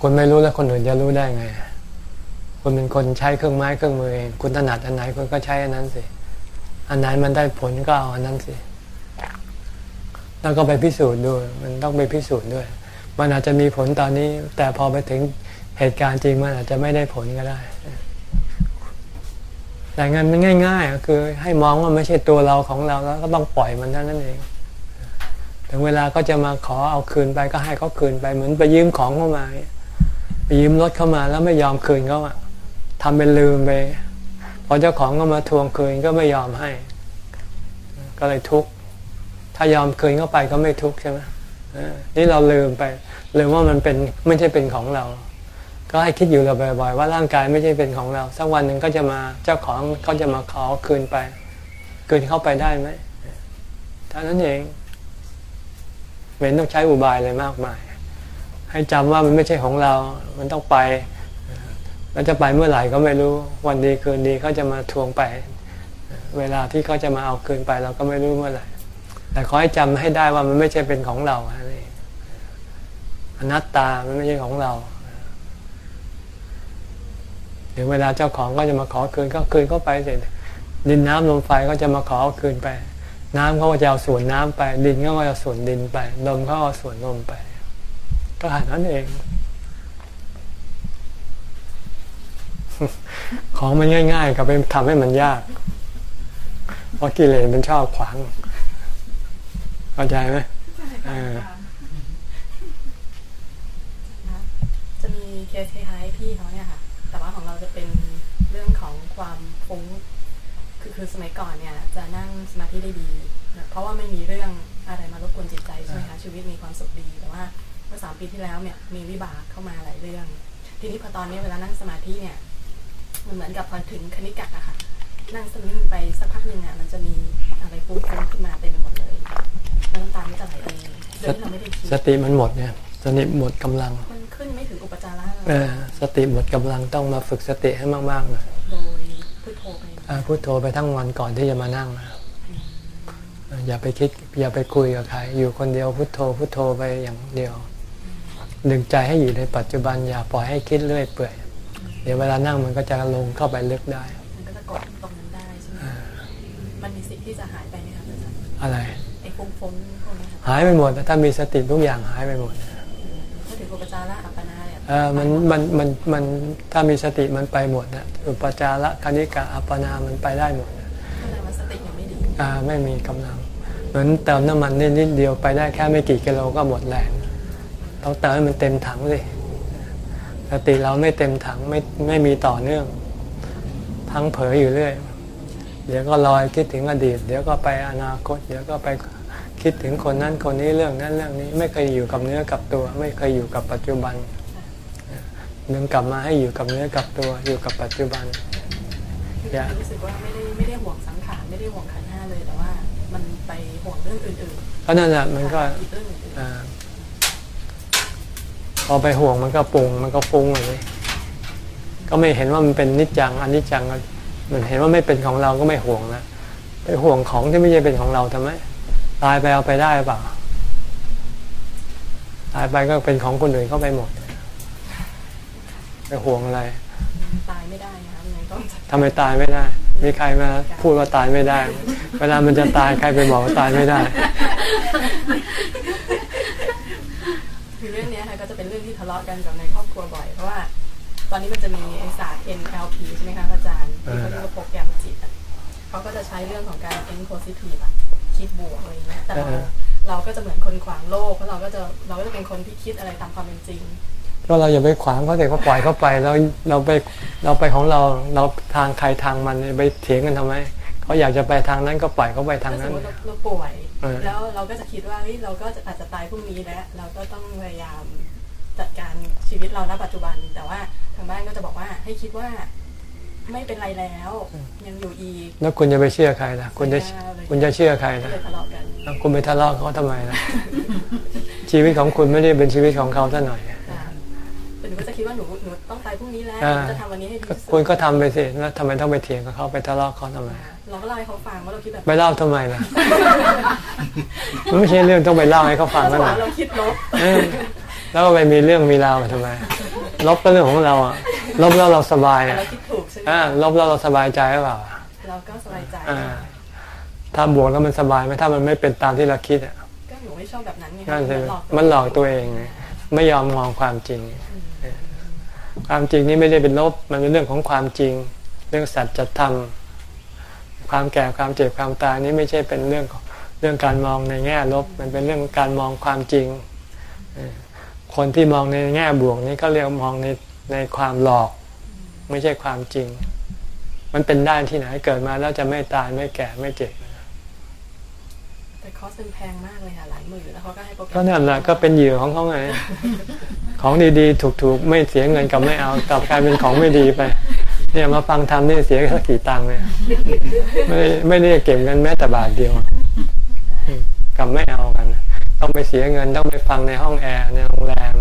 คุณไม่รู้แล้วคนอื่นจะรู้ได้ไงคุณเป็นคนใช้เครื่องไม้เครื่องมือเองคุณถนัดอันไหนคุณก็ใช้อันนั้นสิอันไหนมันได้ผลก็เอาอันนั้นสิแล้วก็ไปพิสูจน์ดูมันต้องไปพิสูจน์ด้วย มันอาจจะมีผลตอนนี้ แต่พอไปถึง เหตุการณ์จริงมันอาจจะไม่ได้ผลก็ได้ แต่งานมันง่ายๆก็คือ ให้มองว่าไม่ใช่ตัวเราของเราแล้วก็ต้องปล่อยมันเท่านั้นเอง ถึงเวลาก็จะมาขอเอาคืนไปก็ให้เขาคืนไปเหมือนไปยืมของเข้ามา ไปยืมรถเข้ามาแล้วไม่ยอมคืนเขาอะทำเป็นลืมไป พอเจ้าของก็มาทวงคืนก็ไม่ยอมให้ ก็เลยทุกข์ ถ้ายอมคืนเข้าไปก็ไม่ทุกข์ใช่ไหมนี่เราลืมไปลืมว่ามันเป็นไม่ใช่เป็นของเรา ก็ให้คิดอยู่เราบ่อยๆว่าร่างกายไม่ใช่เป็นของเรา สักวันหนึ่งก็จะมาเจ้าของเขาจะมาขอคืนไปคืนเข้าไปได้ไหมเท่านั้นเองเว้นต้องใช้อุบายอะไรมากมาย ให้จำว่ามันไม่ใช่ของเรา มันต้องไปแล้วจะไปเมื่อไหร่ก็ไม่รู้ วันดีคืนดีเขาจะมาทวงไป เวลาที่เขาจะมาเอาคืนไป เราก็ไม่รู้เมื่อไหร่ แต่ขอให้จำให้ได้ว่ามันไม่ใช่เป็นของเราอันนี้อนัตตา มันไม่ใช่ของเรา ถึงเวลาเจ้าของก็จะมาขอคืนก็คืนเข้าไปเสร็จดินน้ำลมไฟก็จะมาขอเอาคืนไป น้ำเขาก็จะเอาส่วนน้ำไป ดินเขาก็จะส่วนดินไปลมเขาก็เอาส่วนลมไป ก็ขนาดนั้นเอง ของมันง่ายๆ กับไปทำให้มันยาก เพราะกิเลสมันชอบขวางเข้าใจไหมเออจะมีเคสคล้ายๆพี่เขาเนี่ย ความฟุ้งคือคือสมัยก่อนเนี่ยจะนั่งสมาธิได้ดีนะเพราะว่าไม่มีเรื่องอะไรมารบกวนจิตใจใช่ไหมคะชีวิตมีความสุขดีแต่ว่าเมื่อสามปีที่แล้วเนี่ยมีวิบากเข้ามาหลายเรื่อง ทีนี้พอตอนนี้เวลานั่งสมาธิเนี่ยมันเหมือนกับพอถึงคณิกะอะค่ะ นั่งสมาธิไปสักพักหนึ่งอะมันจะมีอะไรฟุ้งๆขึ้นมาเต็มไปหมดเลยแล้วน้ำตาไม่จะไหลเองโดยที่เราไม่ได้คิดสติมันหมดเนี่ยสติหมดกำลัง มันขึ้นไม่ถึงอุปจาระเออสติหมดกำลังต้องมาฝึกสติให้มากๆหน่อย โดยพุทโธไปอ่าพุโทโธไปทั้งวันก่อนที่จะมานั่งนะอย่าไปคิดอย่าไปคุยกับใครอยู่คนเดียวพุโทโธพุโทโธไปอย่างเดียวดึงใจให้อยู่ในปัจจุบันอย่าปล่อยให้คิดเรื่อยเปื่อย เดี๋ยวเวลานั่งมันก็จะลงเข้าไปลึกได้ มันก็จะกดตรงนั้นได้ใช่ไหมมันมีสิทธิ์ที่จะหายไปไหมคะอาจารย์อะไรไอ้ฟุ้งฟุ้งๆพวกนี้ค่ะหายไปหมดถ้ามีสติทุกอย่างหายไปหมดถ้าถึงอุปจาระอัปปนา เนี่ยเออมันมันมันมันถ้ามีสติมันไปหมดนะอุปจาระคณิกะอัปปนา มันไปได้หมดนะแสดงว่าสติยังไม่ดีอ่าไม่มีกำลัง เหมือนเติมน้ำมันนิดนิดเดียวไปได้แค่ไม่กี่กิโลก็หมดแรงต้องเติมให้มันเต็มถังสิสติเราไม่เต็มถังไม่ไม่มีต่อเนื่องพังเผยอยู่เรื่อย เดี๋ยวก็ลอยคิดถึงอดีต เดี๋ยวก็ไปอนาคต เดี๋ยวก็ไปคิดถึงคนนั้นคนนี้เรื่องนั้นเรื่องนี้ ไม่เคยอยู่กับเนื้อกับตัว ไม่เคยอยู่กับปัจจุบัน ดึงกลับมาให้อยู่กับเนื้อกับตัวอยู่กับปัจจุบันคืออย่ารู้สึกว่าไม่ได้ไม่ได้ห่วงสังขารไม่ได้ห่วงขันธ์ห้าเลยแต่ว่า มันไปห่วงเรื่องอื่นเพราะนั่นแหละๆมันก็อีกเรื่องอื่นอ่าพอไปห่วงมันก็ปรุงมันก็ฟุ้งเลยก็ไม่เห็นว่ามันเป็นนิจจังอนิจจังก็มันเห็นว่าไม่เป็นของเราก็ไม่ห่วงแล้วไปห่วงของที่ไม่ใช่เป็นของเราทำไมตายไปเอาไปได้เปล่าตายไปก็เป็นของคนอื่นเข้าไปหมด ไปห่วงอะไร ตายไม่ได้นะคะมันต้องทำไมตายไม่ได้ มีใครมาพูดว่าตายไม่ได้ เวลามันจะตายใครไปบอกว่าตายไม่ได้คือเรื่องเนี้ยค่ะก็จะเป็นเรื่องที่ทะเลาะกันกับในครอบครัวบ่อยเพราะว่า ตอนนี้มันจะมีไอศาสตร์ NLP ใช่ไหมคะอาจารย์ที่เขาเรียกว่าโปรแกรมจิตอะเขาก็จะใช้เรื่องของการ think positive อะคิดบวกอะไรอย่างเงี้ยแต่เราเออเราก็จะเหมือนคนขวางโลกเพราะเราก็จะเราก็จะเป็นคนที่คิดอะไรตามความเป็นจริง ก็เราอย่าไปขวางเขาแต่เขาปล่อยเขาไปแล้วเราไปเราไปของเราเราทางใครทางมันไปเถียงกันทำไมเขาอยากจะไปทางนั้นก็ปล่อยเขาไปทางถ้าสนั้มนมติเราเราป่วยเออแล้วเราก็จะคิดว่าเฮ้ยเราก็จะอาจจะตายพรุ่งนี้แล้ว เราก็ต้องพยายามจัดการชีวิตเราณปัจจุบัน แต่ว่าทางบ้านก็จะบอกว่าให้คิดว่าไม่เป็นไรแล้ว ยังอยู่อีกแล้วคุณจะไปเชื่อใครล่ะคุณจะไม่ได้เลยคุณจะเชื่อใครก็ล่ะเลยทะเลาะกันแล้วคุณไปทะเลาะเขาทำไมล่ะชีวิตของคุณไม่ได้เป็นชีวิตของเขาซะหน่อยค่ะแต่ หนูก็จะคิดว่าหนูหนูต้องตายพรุ่งนี้แล้วอ่าหนูจะทำวันนี้ให้ดีก็ที่สุดคุณก็ทำไปสิแล้วทำไมต้องไปเถียงกับเขาไปทะเลาะเขาทำไมเราก็เล่าให้เขาฟังว่าเราคิดแบบไปเล่าทำไมล่ะมันไม่ใช่เรื่องต้องไปเล่าให้เขาฟังเรากันสหอน่อนยเราคิดลบเออแล้วก็ไปมีเรื่องมีราวมาทำไมลบก็เรื่องของเราอะลบแล้วเราสบายแต่อะเราคิดถูกใช่ไหมอ่าลบแล้วเราสบายใจหรือเปล่าเราก็สบายใจอ่าถ้าบวกแล้วมันสบายไหมถ้ามันไม่เป็นตามที่เราคิดอะก็หนูไม่ชอบแบบนั้นไงนั่นใช่ไหมหลอกมันหลอกตัวเองไงไม่ยอมมองความจริงเออ ความจริงนี่ไม่ได้เป็นลบ มันเป็นเรื่องของความจริง เรื่องสัจธรรม ความแก่ความเจ็บความตายนี่ไม่ใช่เป็นเรื่องของเรื่องการมองในแง่ลบ มันเป็นเรื่องของการมองความจริงเออคนที่มองในแง่บวกนี่ก็เรียกมองในในความหลอก ไม่ใช่ความจริง มันเป็นได้ที่ไหนเกิดมาแล้วจะไม่ตายไม่แก่ไม่เจ็บแต่คอสเป็นแพงมากเลยค่ะหลายหมื่นแล้วเขาก็ให้โปรแกรมก็นั่นแหละก็เป็นเหยื่อของเขาไง ของดีๆ ถูกๆ ไม่เสียเงินกับไม่เอากลับกลายเป็นของไม่ดีไป เนี่ยมาฟังทำนี่เสียสักกี่ตังค์เนี่ยไม่ได้ไม่ได้เก็บเงินแม้แต่บาทเดียวกลับไม่เอากัน ต้องไปเสียเงินต้องไปฟังในห้องแอร์ในโรงแรม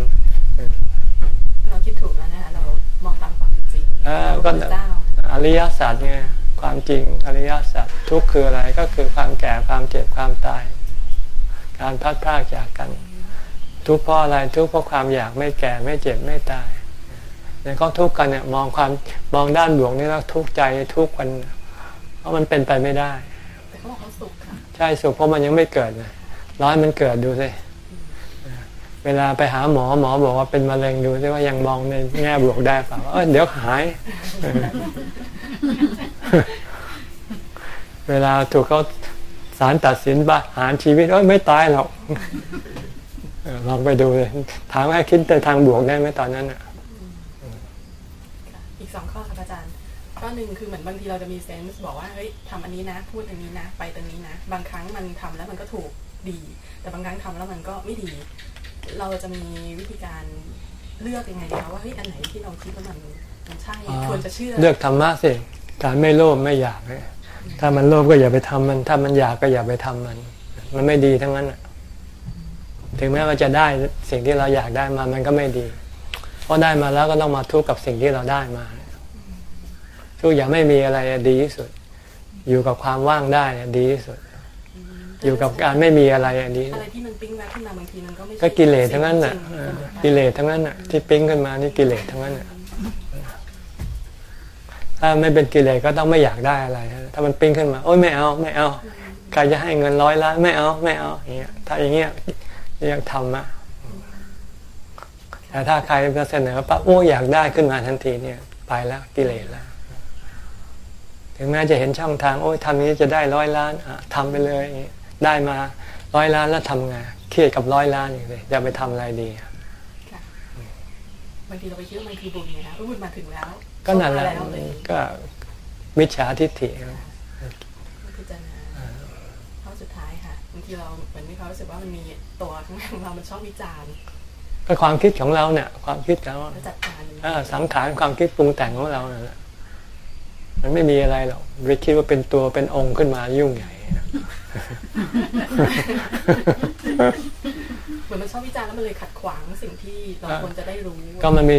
เราคิดถูกแล้วนะคะเรามองตามความเป็นจริงเออก็เราเป็นเจ้าอริยสัจไงความจริงอริยสัจทุกข์คืออะไรก็คือความแก่ความเจ็บความตาย การพลัดพรากจากกัน ทุกข์เพราะอะไรทุกข์เพราะความอยากไม่แก่ไม่เจ็บไม่ตายเนี่ยเขาทุกข์กันเนี่ยมองความมองด้านบวกนี่แล้วทุกข์ใจทุกข์กันเพราะมันเป็นไปไม่ได้แต่เขาบอกเขาสุขค่ะใช่สุขเพราะมันยังไม่เกิดนะร้อยมันเกิดดูสิเวลาไปหาหมอหมอบอกว่าเป็นมะเร็งดูสิว่ายังมองในแง่บวกได้เปล่าเออเดี๋ยวหาย เวลาถูกเขาศาลตัดสินประหารชีวิตเอ้ยไม่ตายหรอกเออ ลองไปดูเลยถามว่าคิดแต่ทางบวกได้ไหมตอนนั้นอะค่ะอีกสองข้อค่ะอาจารย์ข้อหนึ่งคือเหมือนบางทีเราจะมีเซนส์บอกว่าเฮ้ยทำอันนี้นะ พูดอันนี้นะ ไปตรงนี้นะ บางครั้งมันทำแล้วมันก็ถูกดี แต่บางครั้งทำแล้วมันก็ไม่ดี เราจะมีวิธีการเลือกยังไงดีคะว่าเฮ้ยอันไหนที่เราคิดว่ามันมันใช่ควรจะเชื่อเลือกธรรมะสิการไม่โลภไม่อยากเนี่ยถ้ามันโลภก็อย่าไปทำมัน ถ้ามันอยากก็อย่าไปทำมัน มันไม่ดีทั้งนั้นอะ ถึงแม้ว่าจะได้สิ่งที่เราอยากได้มามันก็ไม่ดีเพราะได้มาแล้วก็ต้องมาทุกข์กับสิ่งที่เราได้มาทุกอย่างไม่มีอะไรดีที่สุด อยู่กับความว่างได้เนี่ยดีที่สุดอืมอยู่กับการไม่มีอะไรอันนี้อะไรที่มันปิ้งแวบขึ้นมาบางทีมันก็ไม่ใช่ก็กิเลสทั้งนั้นน่ะสิ่จริเออเสมอไปกิเลสทั้งนั้นน่ะ ที่ปิ้งขึ้นมานี่กิเลสทั้งนั้นน่ะถ้าไม่เป็นกิเลสก็ต้องไม่อยากได้อะไรนะถ้ามันปิ้งขึ้นมา โอ้ยไม่เอา ไม่เอา ใครจะให้เงินร้อยล้านไม่เอา ไม่เอาอย่างเงี้ย ถ้าอย่างเงี้ย ยังทำอะแต่ถ้าใครมาเสนอปั๊บโอ้อยากได้ขึ้นมาทันทีเนี่ยไปแล้วกิเลสแล้วถึงแม้จะเห็นช่องทาง โอ้ยทำนี้จะได้ร้อยล้านอะทำไปเลยอย่างเงี้ยได้มาร้อยล้านแล้วทำไงเครียดกับร้อยล้านอย่างเลยจะไปทำอะไรดีอะค่ะบางทีเราไปคิดว่ามันคือบุญไงคะอุ้ยมาถึงแล้ว ก็นั่นแหละเข้ามาแล้วเลยก็มิจฉาทิฏฐิพิจารณาข้อสุดท้ายค่ะบางทีเราเหมือนมีความรู้สึกว่ามันมี ตัวข้างในของเรามันชอบวิจารณ์ก็ความคิดของเราเนี่ย ความคิดของเราแล้วจัดการมันอ่าสังขารความคิดปรุงแต่งของเราเนี่ยมันไม่มีอะไรหรอกไปคิดว่าเป็นตัวเป็นองค์ขึ้นมายุ่งใหญ่เหมือนมันชอบวิจารณ์แล้วมันเลยขัดขวางสิ่งที่เราควรจะได้รู้ ก็มันมี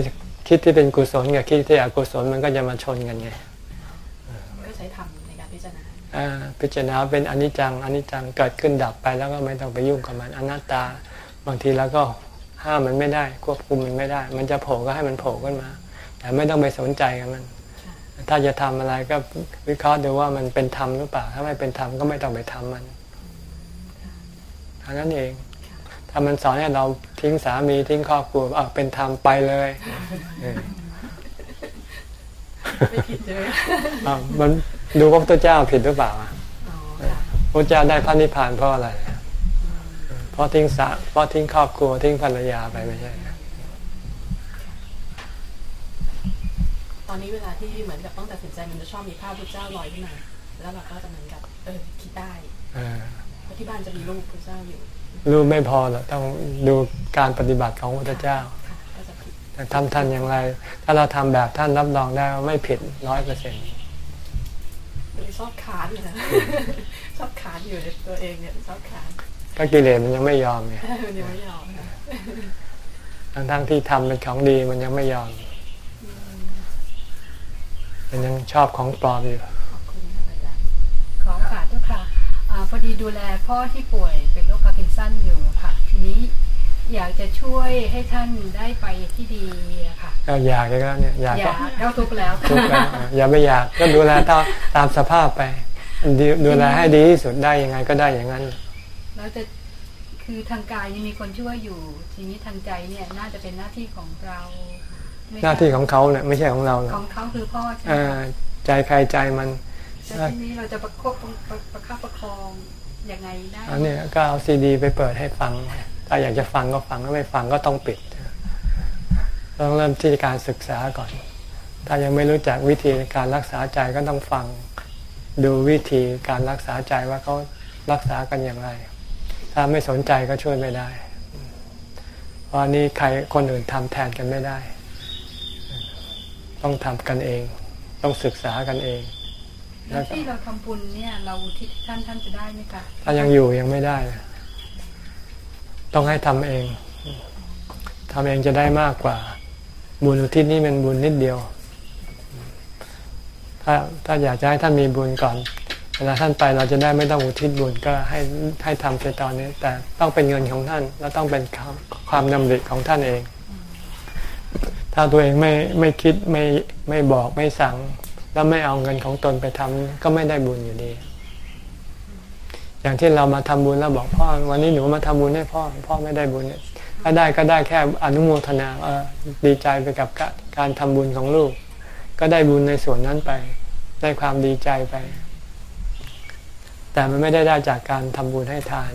คิดที่เป็นกุศลกับคิดที่อกุศลมันก็จะมาชนกันไง ก็ใช้ธรรมในการ พิจารณาอ่าพิจารณาเป็นอนิจจังอนิจจังเกิดขึ้นดับไปแล้วก็ไม่ต้องไปยุ่งกับมันอนัตตา บางทีแล้วก็ห้ามมันไม่ได้ ควบคุมมันไม่ได้ มันจะโผล่ก็ให้มันโผล่ขึ้นมา แต่ไม่ต้องไปสนใจกับมัน ถ้าจะทำอะไรก็วิเคราะห์ดูว่ามันเป็นธรรมหรือเปล่า ถ้าไม่เป็นธรรมก็ไม่ต้องไปทำมันเท่านั้นเองถ้ามันสอนให้เราทิ้งสามีทิ้งครอบครัวเออเป็นธรรมไปเลยเออไม่ผิดเลยอ้าวมัน ดูพระพุทธเจ้าผิดหรือเปล่าอะอ๋อค่ะพระเจ้าได้พระนิพพานเพราะอะไรอะเพราะทิ้งสาเพราะทิ้งครอบครัวทิ้งภรรยาไปไม่ใช่นะตอนนี้เวลาที่เหมือนกับต้องตัดสินใจมันจะชอบมีภาพพระเจ้าลอยขึ้นมาแล้วเราก็จะเหมือนกับเออคิดได้เออเพราะที่บ้านจะมีรูปพระเจ้าอยู่รู้ไม่พอหรอกต้องดูการปฏิบัติของพระพุทธเจ้าค่ะก็จะผิดแต่ทำท่านอย่างไร ถ้าเราทำแบบท่านรับรองได้ว่าไม่ผิดร้อยเปอร์เซ็นต์เลย ชอบค้านอยู่นะชอบค้านอยู่ในตัวเองเนี่ยชอบค้านก็กิเลสมันยังไม่ยอมไงมันยังไม่ยอมค่ะทั้งทั้งๆที่ธรรมเป็นของดีมันยังไม่ยอม มันยังชอบของปลอมอยู่ขอบคุณค่ะอาจารย์ขอโอกาสเจ้าค่ะอาพอดีดูแลพ่อที่ป่วยเป็นโรคพาร์กินสันอยู่ค่ะ ทีนี้ อยากจะช่วยให้ท่านได้ไปที่ดีอะค่ะก็อยากแล้วเนี่ยอยากอก็ยากเข้าทุกข์แล้วทุกข์แล้วอย่าไปอยากก็ดูแลตามตามสภาพไปดูดูแลให้ดีที่สุดได้ยังไงก็ได้อย่างนั้นแล้วจะคือทางกายยังมีคนช่วยอยู่ ทีนี้ทางใจเนี่ยน่าจะเป็นหน้าที่ของเราไม่หน้าที่ของเขาเนี่ยไม่ใช่ของเราหรขอกองเขาคือพ่อใช่ไหมอ่าคะใจใครใจมันแล้วทีนี้เราจะประคบประประคับประคองยังไงได้อันนี้ก็เอาซีดี ไปเปิดให้ฟัง ถ้าอยากจะฟังก็ฟังถ้าไม่ฟังก็ต้องปิด ต้องเริ่มที่การศึกษาก่อน ถ้ายังไม่รู้จักวิธีการรักษาใจก็ต้องฟังดูวิธีการรักษาใจว่าเขารักษากันอย่างไร ถ้าไม่สนใจก็ช่วยไม่ได้ เพราะอันนี้ใครคนอื่นทำแทนกันไม่ได้ ต้องทำกันเอง ต้องศึกษากันเองแล้วที่เราทำบุญเนี่ยเราอุทิศท่านท่านจะได้ไหมคะถ้ายังอยู่ยังไม่ได้นะ ต้องให้ทำเองทำเองจะได้มากกว่า บุญอุทิศนี่เป็นบุญนิดเดียว ถ้าถ้าอยากจะให้ท่านมีบุญก่อนเวลาท่านไปเราจะได้ไม่ต้องอุทิศบุญก็ให้ให้ทำในตอนนี้ แต่ต้องเป็นเงินของท่าน แล้วต้องเป็นความความดำริของท่านเอง ถ้าตัวเองไม่ไม่คิดไม่ไม่บอกไม่สั่ง แล้วไม่เอาเงินของตนไปทำก็ไม่ได้บุญอยู่ดี อย่างที่เรามาทำบุญแล้วบอกพ่อ วันนี้หนูมาทำบุญให้พ่อ พ่อไม่ได้บุญเนี่ยถ้าได้ก็ได้แค่อนุโมทนาเออดีใจไปกับการทำบุญของลูก ก็ได้บุญในส่วนนั้นไป ได้ความดีใจไป แต่มันไม่ได้ได้จากการทำบุญให้ทาน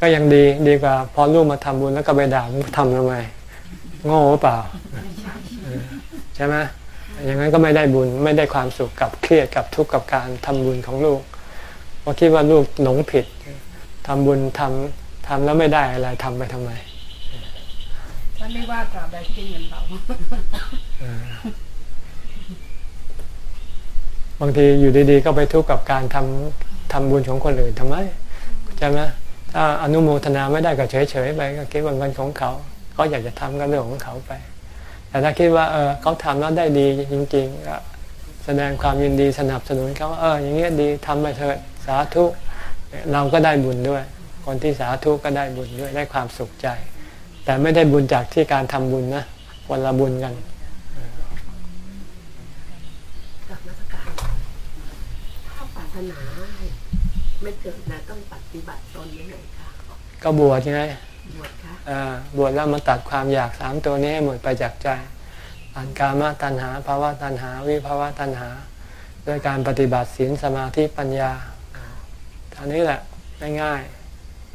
ก็ยังดีดีกว่า พอลูกมาทำบุญแล้วก็ไปด่ามึงทำทำไมโง่หรือเปล่า ใช่ไหม อย่างนั้นก็ไม่ได้บุญไม่ได้ความสุขกับเครียดกับทุกข์กับการทำบุญของลูกเพราะคิดว่าลูกหลงผิดทำบุญทำทำแล้วไม่ได้อะไรทำไปทำไมท่านไม่ว่าตราบใดที่เป็นเงินเราบางทีอยู่ดีๆ ก็ไปทุกข์กับการทำทำบุญของคนอื่นทำไมใช่ไหมถ้าอนุโมทนาไม่ได้ก็เฉยๆไปก็คิดว่าเงินของเขาเขาอยากจะทำก็เรื่องของเขาไป แต่ถ้าคิดว่าเออเขาทำแล้วได้ดีจริงๆก็แสดงความยินดีสนับสนุนเขาว่าเอออย่างเงี้ยดีทำไปเถอะสาธุเราก็ได้บุญด้วย คนที่สาธุก็ได้บุญด้วยได้ความสุขใจ แต่ไม่ได้บุญจากที่การทำบุญนะคนละบุญกันกับนักการถ้าปรารถนาให้ไม่เกิดนะต้องปฏิบัติตนยังไงคะก็บวชไง บวชคะอ่าบวชแล้วมาตัดความอยากสามตัวนี้ให้หมดไปจากใจอันกามตัณหาภาวะตัณหา วิภาวะตัณหา ด้วยการปฏิบัติศีลสมาธิปัญญาท่านี้แหละง่าย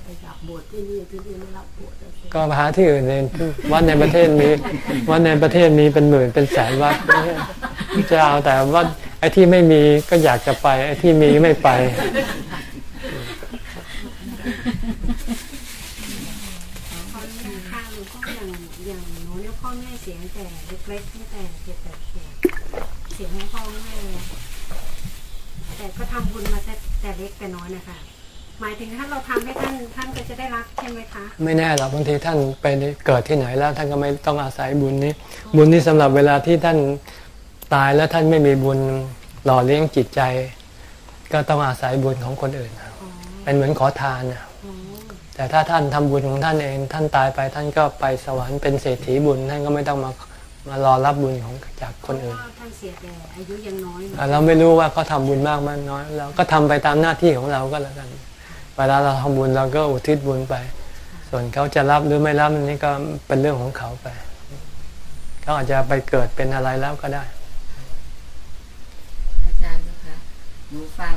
ไปอยากบวชที่นี่ที่นี่ไม่รับบวชแล้วสิๆก็หาที่อื่นเลยวัดในประเทศมีวัดในประเทศมีเป็นหมื่นเป็นแสนวัดจะเอาแต่ว่าไอ้ที่ไม่มีก็อยากจะไปไอ้ที่มีไม่ไป พ่อแม่ค่ะหนูก็อย่างอย่างหนูเนี่ยพ่อแม่เสียงแต่เล็กๆตั้งแต่เจ็ดแปดขวบเสียงให้พ่อแม่แต่ก็ ทำบุญมาแต่แต่เล็กแต่น้อยนะคะหมายถึงถ้าเราทำให้ท่านท่านก็จะได้รับใช่ไหมคะ ไม่แน่หรอกบางทีท่านไปเกิดที่ไหนแล้ว ท่านก็ไม่ต้องอาศัยบุญนี้ บุญนี้สำหรับเวลาที่ท่านตายแล้วท่านไม่มีบุญหล่อเลี้ยงจิตใจ ก็ต้องอาศัยบุญของคนอื่นอ๋อเป็นเหมือนขอทานนะอ๋อแต่ถ้าท่านทำบุญของท่านเอง ท่านตายไปท่านก็ไปสวรรค์เป็นเศรษฐีบุญท่านก็ไม่ต้องมา มารอรับบุญของจากคนอื่นเพราะว่าท่านเสียแต่อายุยังน้อยอะเราไม่รู้ว่าเขาทำบุญมากมันน้อยเราก็ทำไปตามหน้าที่ของเราก็แล้วกันเวลาเราทำบุญเราก็อุทิศบุญไป ส่วนเขาจะรับหรือไม่รับนี่ก็เป็นเรื่องของเขาไปเขาอาจจะไปเกิดเป็นอะไรแล้วก็ได้อาจารย์เจ้าคะหนูฟัง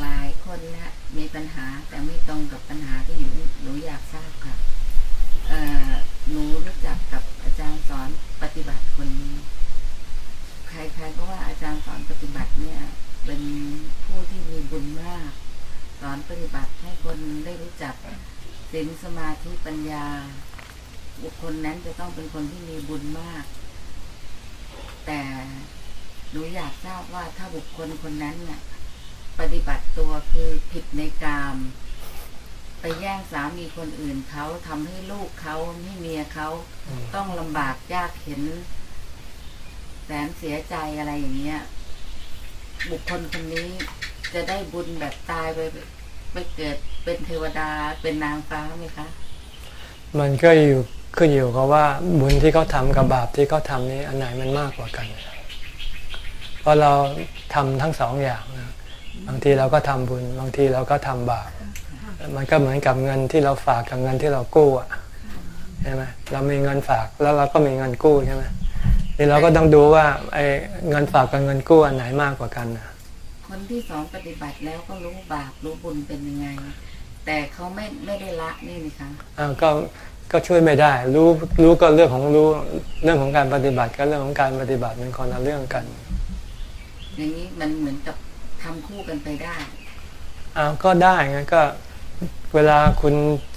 หลายคนแล้วมีปัญหาแต่ไม่ตรงกับปัญหาที่อยู่หนูอยากทราบค่ะเอ่อหนูรู้จักกับอาจารย์สอนป ฏิบัติคนนี้ ใครๆก็ว่าอาจารย์สอนปฏิบัติเนี่ย เป็นผู้ที่มีบุญมาก สอนปฏิบัติให้คนได้รู้จักศีลสมาธิปัญญา บุคคลนั้นจะต้องเป็นคนที่มีบุญมาก แต่หนูอยากทราบว่าถ้าบุคคลคนนั้นเนี่ยปฏิบัติตัวคือผิดในกาม ไปแย่งสามีคนอื่นเขาทำให้ลูกเขาให้เมียเขาอืมต้องลำบากยากเข็นแสนเสียใจอะไรอย่างเงี้ย บุคคลคนนี้จะได้บุญแบบตายไปไปเกิดเป็นเทวดาเป็นนางฟ้าไหมคะ มันก็อยู่ขึ้นอยู่กับว่าบุญที่เขาทำกับบาปที่เขาทำนี้อันไหนมันมากกว่ากันเพราะเราทำทั้งสองอย่างนะบางทีเราก็ทำบุญ บางทีเราก็ทำบาป มันก็เหมือนกับเงินที่เราฝากกับเงินที่เรากู้อะใช่ไหมเรามีเงินฝากแล้วเราก็มีเงินกู้ใช่ไหมนี่เราก็ต้องดูว่าไอ้เงินฝากกับเงินกู้อันไหนมากกว่ากันนะคนที่สองปฏิบัติแล้วก็รู้บาปรู้บุญเป็นยังไง แต่เขาไม่ไม่ได้ละนี่นี่คะอ้าวก็ก็ช่วยไม่ได้ รู้รู้ก็เรื่องของรู้เรื่องของการปฏิบัติก็เรื่องของการปฏิบัติเป็นคนละเรื่องกัน อย่างนี้มันเหมือนกับทำคู่กันไปได้อ้าวก็ได้ไงก็ เวลาคุณ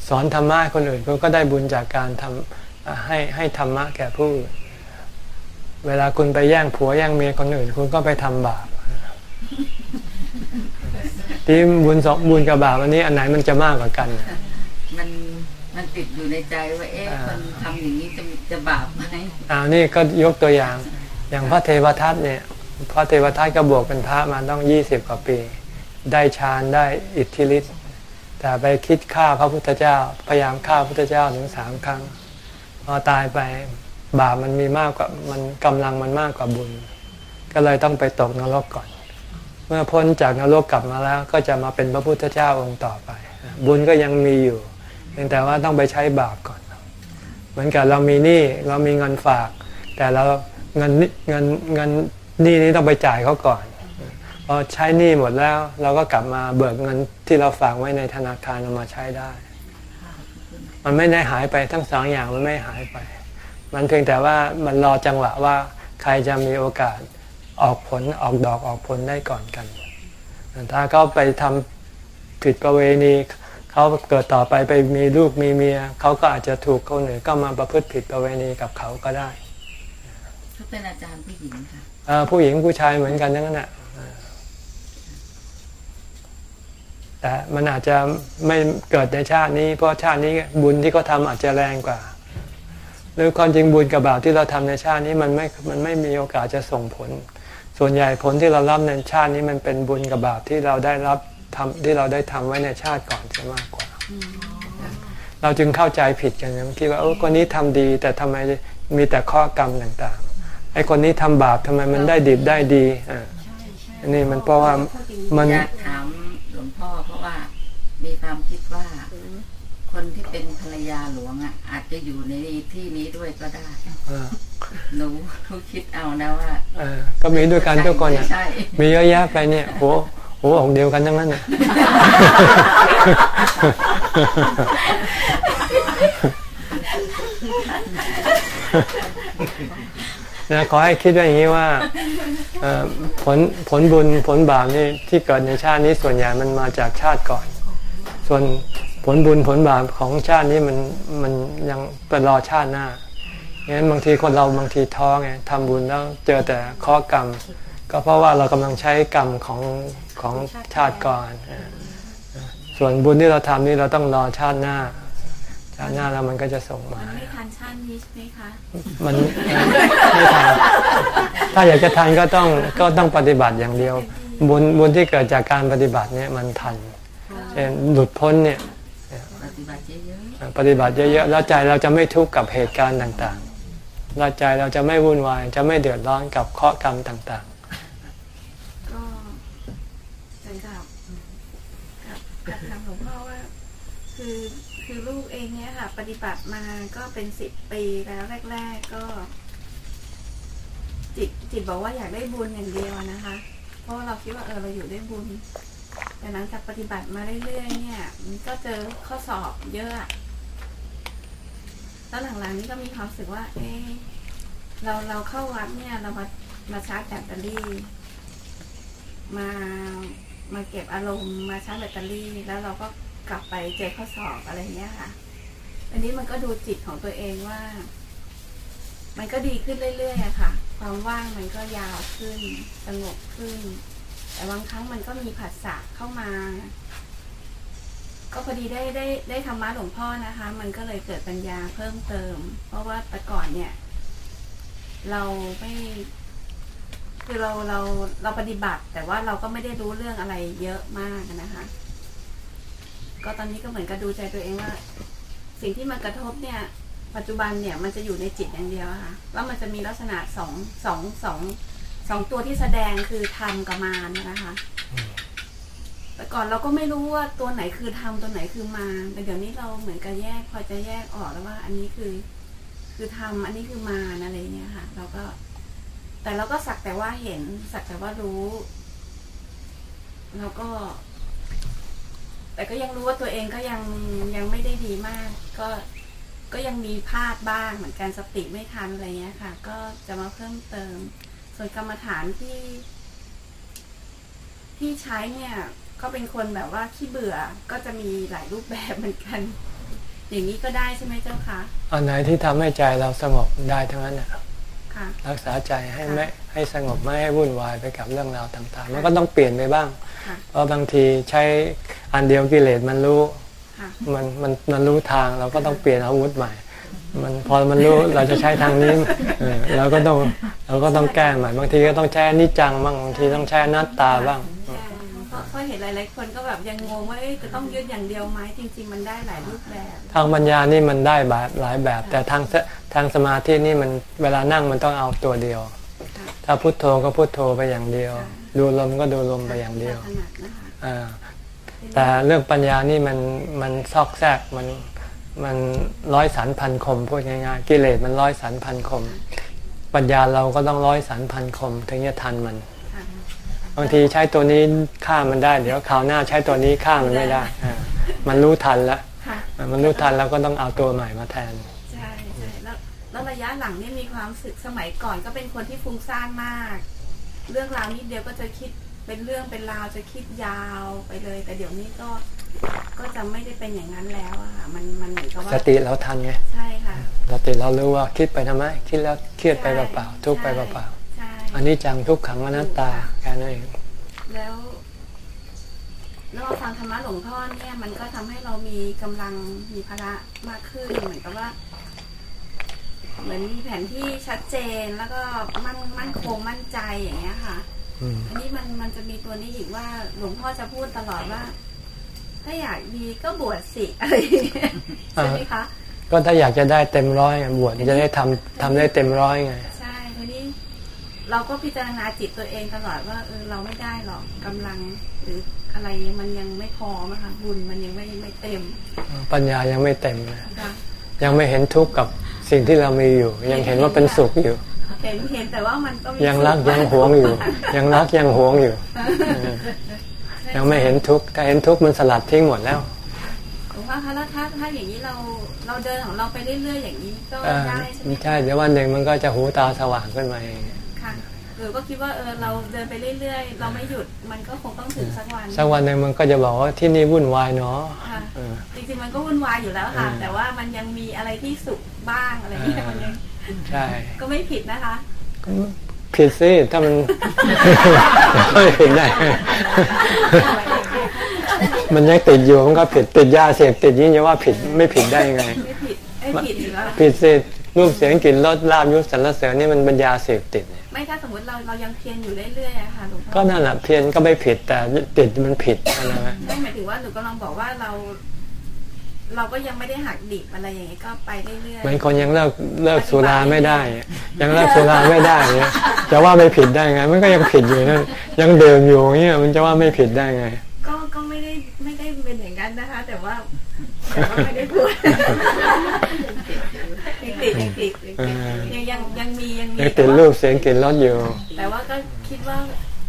สอนธรรมะให้คนอื่นคุณก็ได้บุญจากการทำอ่าให้ให้ธรรมะแก่ผู้อื่นเวลาคุณไปแย่งผัวแย่งเมียคนอื่น คุณก็ไปทำบาปที่บุญสองบุญกับบาปอันนี้อันไหนมันจะมากกว่ากัน มันมันติดอยู่ในใจว่าเอ๊ะอ่าคนทำอย่างนี้จะจะบาปไหมอ้าวนี่ก็ยกตัวอย่าง อย่างพระเทวทัตเนี่ย พระเทวทัตก็บวกเป็นพระมาต้องยี่สิบกว่าปี ได้ฌานได้อิทธิฤทธิ์ แต่ไปคิดฆ่าพระพุทธเจ้า พยายามฆ่าพระพุทธเจ้าถึงสามครั้ง พอตายไปบาปมันมีมากกว่ามันกำลังมันมากกว่าบุญ ก็เลยต้องไปตกนรกก่อน เมื่อพ้นจากนรกกลับมาแล้ว ก็จะมาเป็นพระพุทธเจ้าองค์ต่อไป บุญก็ยังมีอยู่เพียงแต่ว่าต้องไปใช้บาปก่อน เหมือนกับเรามีหนี้เรามีเงินฝาก แต่เราเงินเงินเงินหนี้นี้ต้องไปจ่ายเขาก่อน อใช้หนี้หมดแล้ว เราก็กลับมาเบิกเงินที่เราฝากไว้ในธนาคารเอามาใช้ได้ มันไม่ได้หายไปทั้งสองอย่างมันไม่หายไป มันเพียงแต่ว่ามันรอจังหวะว่าใครจะมีโอกาสออกผลออกดอกออกผลได้ก่อนกัน ถ้าเขาไปทำผิดประเวณีเขาเกิดต่อไปไปมีลูกมีเมียเขาก็อาจจะถูกคนอื่นก็มาประพฤติผิดประเวณีกับเขาก็ได้เขาเป็นอาจารย์ผู้หญิงค่ะเอ่อผู้หญิงผู้ชายเหมือนกันทั้งนั้นแหละเออ แต่มันอาจจะไม่เกิดในชาตินี้ เพราะชาตินี้บุญที่เขาทำอาจจะแรงกว่า หรือความจริงบุญกับบาปที่เราทำในชาตินี้มันไม่มันไม่มีโอกาสจะส่งผล ส่วนใหญ่ผลที่เรารับในชาตินี้มันเป็นบุญกับบาปที่เราได้รับทำที่เราได้ทำไว้ในชาติก่อนจะมากกว่า เราจึงเข้าใจผิดกันนะคิดว่าเออคนนี้ทำดีแต่ทำไมมีแต่ข้อกรรมต่างๆไอ้คนนี้ทำบาปทำไมมันได้ดีได้ดีอ่านนี้มันเพราะว่ามันถาม พ่อเพราะว่ามีความคิดว่า คนที่เป็นภรรยาหลวงอะ อาจจะอยู่ในที่นี้ด้วยก็ได้อ่าหนูหนูคิดเอานะว่าอ่าก็มีด้วยกันทุกคนอะใช่มีเยอะแยะไปเนี่ยหัวหัวอกเดียวกันทั้งนั้นน่ะนะขอให้คิดว่าอย่างนี้ว่าเอ่อ ผลผลบุญผลบาปนี่ที่เกิดในชาตินี้ส่วนใหญ่มันมาจากชาติก่อน ส่วนผลบุญผลบาปของชาตินี้มันมันยังเป็นรอชาติหน้างั้นบางทีคนเราบางทีท้อไงทำบุญแล้วเจอแต่ข้อกรรม ก็เพราะว่าเรากำลังใช้กรรมของของชาติก่อน ส่วนบุญที่เราทำนี่เราต้องรอชาติหน้าาติหน้าแล้วมันก็จะส่งมา มันไม่ทันชาตินี้ใช่ไหมคะ มันไม่ทัน ถ้าอยากจะทันก็ต้องก็ต้องปฏิบัติอย่างเดียว บุญบุญที่เกิดจากการปฏิบัติเนี่ยมันทัน เช่นหลุดพ้นเนี่ยปฏิบัติเยอะปฏิบัติเยอะๆ แล้วใจเราจะไม่ทุกข์กับเหตุการณ์ต่างๆแล้วใจเราจะไม่วุ่นวาย จะไม่เดือดร้อนกับเคราะห์กรรมต่างก็เหมือนกับกับกับทางหลวงพ่อว่าคือ ปฏิบัติมาก็เป็นสิบปีแล้วแรก ๆ ก็ จิตจิตบอกว่าอยากได้บุญอย่างเดียวนะคะ เพราะเราคิดว่าเออเราอยู่ได้บุญ แต่หลังจากปฏิบัติมาเรื่อยๆเนี่ย มันก็เจอข้อสอบเยอะแล้วหลังๆนี้ก็มีความรู้สึกว่า เอ๊ะเราเราเข้าวัดเนี่ย เรามามาชาร์จแบตเตอรี่มามาเก็บอารมณ์มาชาร์จแบตเตอรี่ แล้วเราก็กลับไปเจอข้อสอบอะไรเงี้ยค่ะ อันนี้มันก็ดูจิตของตัวเองว่า มันก็ดีขึ้นเรื่อยๆอะค่ะ ความว่างมันก็ยาวขึ้น สงบขึ้น แต่บางครั้งมันก็มีผัสสะเข้ามา ก็พอดีได้ได้ได้ธรรมะหลวงพ่อนะคะ มันก็เลยเกิดปัญญาเพิ่มเติม เพราะว่าแต่ก่อนเนี่ย เราไม่คือเราเราเราปฏิบัติ แต่ว่าเราก็ไม่ได้รู้เรื่องอะไรเยอะมากนะคะ ก็ตอนนี้ก็เหมือนกับดูใจตัวเองว่า สิ่งที่มากระทบเนี่ย ปัจจุบันเนี่ยมันจะอยู่ในจิตอย่างเดียวค่ะแล้วมันจะมีลักษณะสองสองสองสองตัวที่แสดงคือธรรมกับมารนะคะแต่ก่อนเราก็ไม่รู้ว่าตัวไหนคือธรรมตัวไหนคือมารแต่เดี๋ยวนี้เราเหมือนกับแยก พอจะแยกออกแล้วว่า อันนี้คือ คือธรรมอันนี้คือมารอะไรเงี้ยค่ะ เราก็ แต่เราก็สักแต่ว่าเห็นสักแต่ว่ารู้ แล้วก็ แต่ก็ยังรู้ว่าตัวเองก็ยังยังไม่ได้ดีมาก ก็ก็ยังมีพลาดบ้างเหมือนกันสติไม่ทันอะไรเงี้ยค่ะ ก็จะมาเพิ่มเติม ส่วนกรรมฐานที่ ที่ใช้เนี่ยก็เป็นคนแบบว่าขี้เบื่อก็จะมีหลายรูปแบบเหมือนกัน อย่างนี้ก็ได้ใช่ไหมเจ้าคะๆอันไหนที่ทำให้ใจเราสงบได้ทั้งนั้นน่ะค่ะรักษาใจให้ไม่ให้สงบไม่ให้วุ่นวายไปกับเรื่องราวต่าง ๆ มันก็ต้องเปลี่ยนไปบ้างค่ะ เพราะบางทีใช้อันเดียวกิเลสมันรู้ค่ะมันมันมันรู้ทางเราก็ต้องเปลี่ยนอาวุธใหม่ มันพอมันรู้เราจะใช้ทางนี้เออเราก็ต้องเราก็ต้องแก้ใหม่บางทีก็ต้องใช้อนิจจังบ้างบางทีต้องใช้อนัตตาบ้างใช่เพราะเพราะเห็นหลายๆคนก็แบบยังงงว่าเอ๊ะจะต้องยึดอย่างเดียวไหมจริง ๆ มันได้หลายรูปแบบ ทางปัญญานี่มันได้แบบหลายแบบ แต่ทางสทางสมาธินี่มันเวลานั่งมันต้องเอาตัวเดียวค่ะถ้าพุทโธก็พุทโธไปอย่างเดียว ดูลมก็ดูลมไปอย่างเดียวถนัดนะคะอ่าแต่เรื่องปัญญานี่มันมันซอกแซกมันมันร้อยสันพันคมพูดง่ายๆกิเลสมันร้อยสันพันคม ปัญญาเราก็ต้องร้อยสันพันคม ถึงจะทันมันค่ะบางทีใช้ตัวนี้ฆ่ามันได้ เดี๋ยวคราวหน้าใช้ตัวนี้ฆ่ามันไม่ได้อ่ามันรู้ทันแล้วค่ะอ่ามันรู้ทันแล้วก็ต้องเอาตัวใหม่มาแทนใช่ใช่แล้วแล้วระยะหลังเนี่ยมีความรู้สึกสมัยก่อนก็เป็นคนที่ฟุ้งซ่านมาก เรื่องราวนิดเดียวก็จะคิดเป็นเรื่องเป็นราวจะคิดยาวไปเลย แต่เดี๋ยวนี้ก็ก็จะไม่ได้เป็นอย่างนั้นแล้วอะค่ะมันมันเหมือนกับว่าสติเราทันไงใช่ค่ะสติเรารู้ว่าคิดไปทำไม คิดแล้วเครียดไปเปล่าๆทุกข์ไปเปล่าใช่ๆอันนี้จังทุกขังอนัตตาแค่นั้นเองแล้วแล้วเราฟังธรรมะหลวงพ่อเนี่ยมันก็ทำให้เรามีกำลังมีพละมากขึ้นเหมือนกับว่า เหมือนมีแผนที่ชัดเจนแล้วก็มั่นมั่นคงมั่นใจอย่างเงี้ยค่ะอืมอันนี้มันมันจะมีตัวนี้อีกว่าหลวงพ่อจะพูดตลอดว่า ถ้าอยากดีก็บวชสิอะไรอย่างเงี้ยใช่ไหมคะก็ถ้าอยากจะได้เต็มร้อยไงบวชจะได้ทำทำได้เต็มร้อยไงใช่ทีนี้เราก็พิจารณาจิตตัวเองตลอดว่าเออเราไม่ได้หรอกกำลังหรืออะไรมันยังไม่พอมั้งคะบุญมันยังไม่ไม่เต็ม ปัญญายังไม่เต็มนะค่ะยังไม่เห็นทุกข์กับ สิ่งที่เรามีอยู่ ยังเห็นว่าเป็นสุขอยู่ เห็นเห็นแต่ว่ามันก็มียังรักยังหวงอยู่ ยังรักยังหวงอยู่เออยังไม่เห็นทุกข์ถ้าเห็นทุกข์มันสลัดทิ้งหมดแล้วหลวงพ่อคะแล้วถ้าถ้าอย่างนี้เราเราเดินของเราไปเรื่อยๆอย่างนี้ก็เออได้ใช่ไหมไม่ใช่เดี๋ยววันหนึ่งมันก็จะหูตาสว่างขึ้นมาเอง ค่ะหรือก็คิดว่าเออเราเดินไปเรื่อยๆ เราไม่หยุดมันก็คงต้องถึงสักวันสักวันหนึ่งมันก็จะบอกว่าที่นี่วุ่นวายเนาะค่ะเออจริงๆมันก็วุ่นวายอยู่แล้วค่ะอืมแต่ว่ามันยังมีอะไรที่สุขบ้างอะไรที่มันยังใช่ก็ไม่ผิดนะคะผิดสิถ้ามันไม่ผิดได้มันยังติดอยู่มันก็ผิดติดยาเสพติดยิ่งจะว่าผิดไม่ผิดได้ยังไงไม่ผิดไม่ผิดอยู่แล้วผิดสิรูปเสียงกลิ่นรสลาบยศสรรเสริญนี่มันเป็นยาเสพติดเนี่ย ไม่ถ้าสมมติเราเรายังเพียรอยู่เรื่อยๆอะค่ะหลวงพ่อก็นั่นแหละเพียนก็ไม่ผิดแต่ติดมันผิดอะไรไหมไม่หมายถึงว่าหนูกำลังบอกว่าเรา เราก็ยังไม่ได้หักดิบอะไรอย่างเงี้ยก็ไปเรื่อยเหมือนคนยังเลิกเลิกสุราไม่ได้ ยังเลิกสุราไม่ได้เนี่ยจะว่าไม่ผิดได้ไง มันก็ยังผิดอยู่นั่นยังเดิมอยู่อย่างเงี้ยมันจะว่าไม่ผิดได้ไงๆก็ก็ไม่ได้ไม่ได้เป็นอย่างนั้นนะคะ แต่ว่าแต่ว่าไม่ได้พูดยัง ติดยังติดยังติดยังยังยังมียังมียังติดรูปเสียงกลิ่นรสอยู่ แต่ว่าก็คิดว่า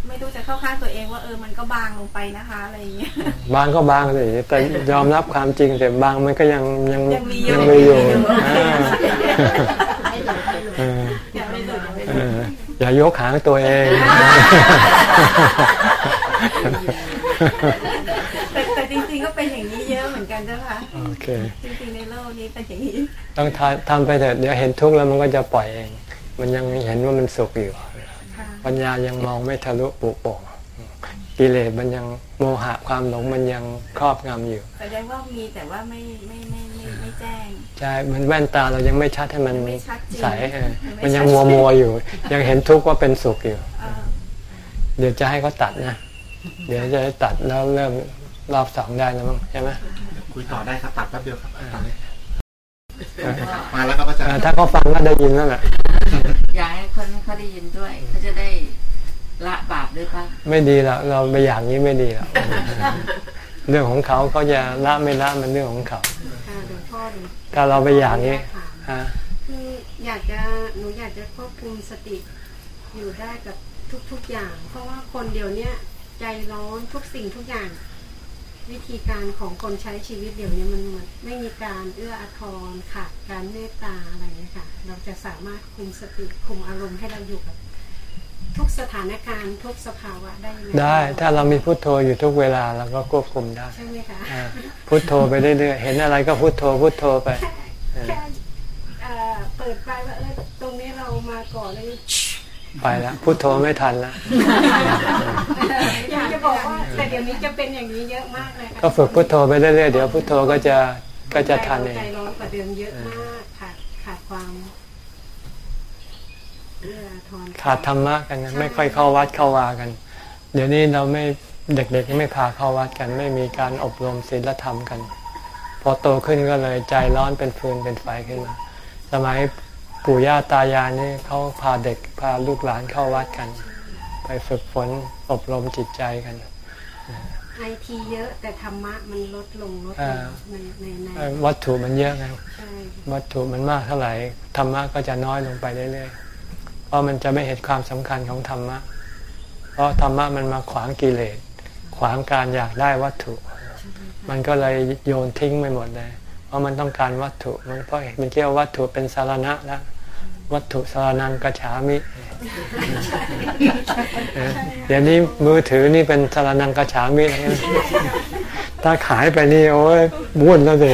ไม่รู้จะเข้าข้างตัวเองว่าเออมันก็บางลงไปนะคะอะไรอย่างเงี้ยบางก็บางเลยแต่ยอมรับความจริงแต่บางมันก็ยังยังยังมีอยู่ยังมีอยู่ยังมีอยู่อ่าเอออย่าไม่หลุดอย่าไม่หเอลุดออย่ายกหางตัวเองแต่แต่จริงๆก็เป็นอย่างนี้เยอะเหมือนกันเจ้าค่ะโอเคจริงๆในโลกนี้เป็นอย่างนี้ ต้องทำทำไปเถอะเดี๋ยวเห็นทุกข์แล้วมันก็จะปล่อยเอง มันยังเห็นว่ามันสุขอยู่ค่ะปัญญายังมองไม่ทะลุปุโป่งกิเลสมันยังโมหะความหลงมันยังครอบงำอยู่แสดงว่ามีแต่ว่าไม่ไม่ไม่ไม่ไม่แจ้งใช่เหมือนแว่นตาเรายังไม่ชัดให้มันไม่ชัดจริงใสเออไม่มันยังชัดมัวมัวๆอยู่ ยังเห็นทุกข์ว่าเป็นสุขอยู่เอ่อเดี๋ยวจะให้เขาตัดนะ เดี๋ยวจะให้ตัดแล้วเริ่มรอบสองได้แล้วมั้งใช่ไหมคุยต่อได้ครับตัดแป๊บเดียวครับตัดเลยเออ มาแล้วครับอาจารเออย์ถ้าเขาฟังก็ได้ยินแล้วแหละอยากให้คนเขาได้ยินด้วยเขาจะได้ละบาปด้วยปะไม่ดีแล้วเราไปอย่างนี้ไม่ดีแล้วเรื่องของเขาเขาจะละไม่ละมันเรื่องของเขาค่ะหลวงพ่อหลวงถ้าเราไปอย่างนี้ฮะคืออยากจะหนูอยากจะควบคุมสติอยู่ได้กับทุกๆอย่าง เพราะว่าคนเดียวเนี้ยใจร้อนทุกสิ่งทุกอย่าง วิธีการของคนใช้ชีวิตเดี๋ยวนี้มันมันไม่มีการเอื้ออาทรขาดการเมตตาอะไรเลยค่ะเราจะสามารถคุมสติคุมอารมณ์ให้เราอยู่กับทุกสถานการณ์ทุกสภาวะได้ไหมได้ถ้าเรามีพุโทโธอยู่ทุกเวลาเราก็ควบคุมได้ใช่ไหมคะอ่าพุโทโธไปเรื่อยๆเห็นอะไรก็พุโทโธพุโทโธไปเออแค่เอ่อเปิดไฟว่าเออตรงนี้เรามาก่อนเลย ไปแล้วพุโทโธไม่ทันแล้วอยากจะบอกว่าแต่เดี๋ยวนี้จะเป็นอย่างนี้เยอะมากเลยค่ะก็ฝึกพุโทโธไปเรื่อยๆเดี๋ยวพุโทโธก็จะก็จะทันเองใจร้อนกว่าเดิมเยอะมากขาดขาดความเอื้ออาทรขาดธรรมะกันนะไม่ค่อยเข้าวัดเข้าวากัน เดี๋ยวนี้เราไม่เด็กๆไม่พาเข้าวัดกัน ไม่มีการอบรมศีลธรรมกัน พอโตขึ้นก็เลยใจร้อนเป็นฟืนเป็นไฟขึ้นมาสมัย ปู่ย่าตายายนี่เขาพาเด็กพาลูกหลานเข้าวัดกัน ไปฝึกฝนอบรมจิตใจกันไอทีเยอะแต่ธรรมะมันลดลงลดลอ่างในในในเอ่อวัตถุมันเยอะไงใช่วัตถุมันมากเท่าไหร่ธรรมะก็จะน้อยลงไปเรื่อยๆเพราะมันจะไม่เห็นความสำคัญของธรรมะ เพราะธรรมะมันมาขวางกิเลสขวางการอยากได้วัตถุ มันก็เลยโยนทิ้งไปหมดเลย เพราะมันต้องการวัตถุมันเพราะมันเกี่ยววัตถุเป็นสารณะแล้ว วัตถุสารนังกระฉามิเออเดี๋ยวนี้มือถือนี่เป็นสารนังกระฉามิแล้วนะถ้าขายไปนี่โอ้ยวุ่นแล้วสิ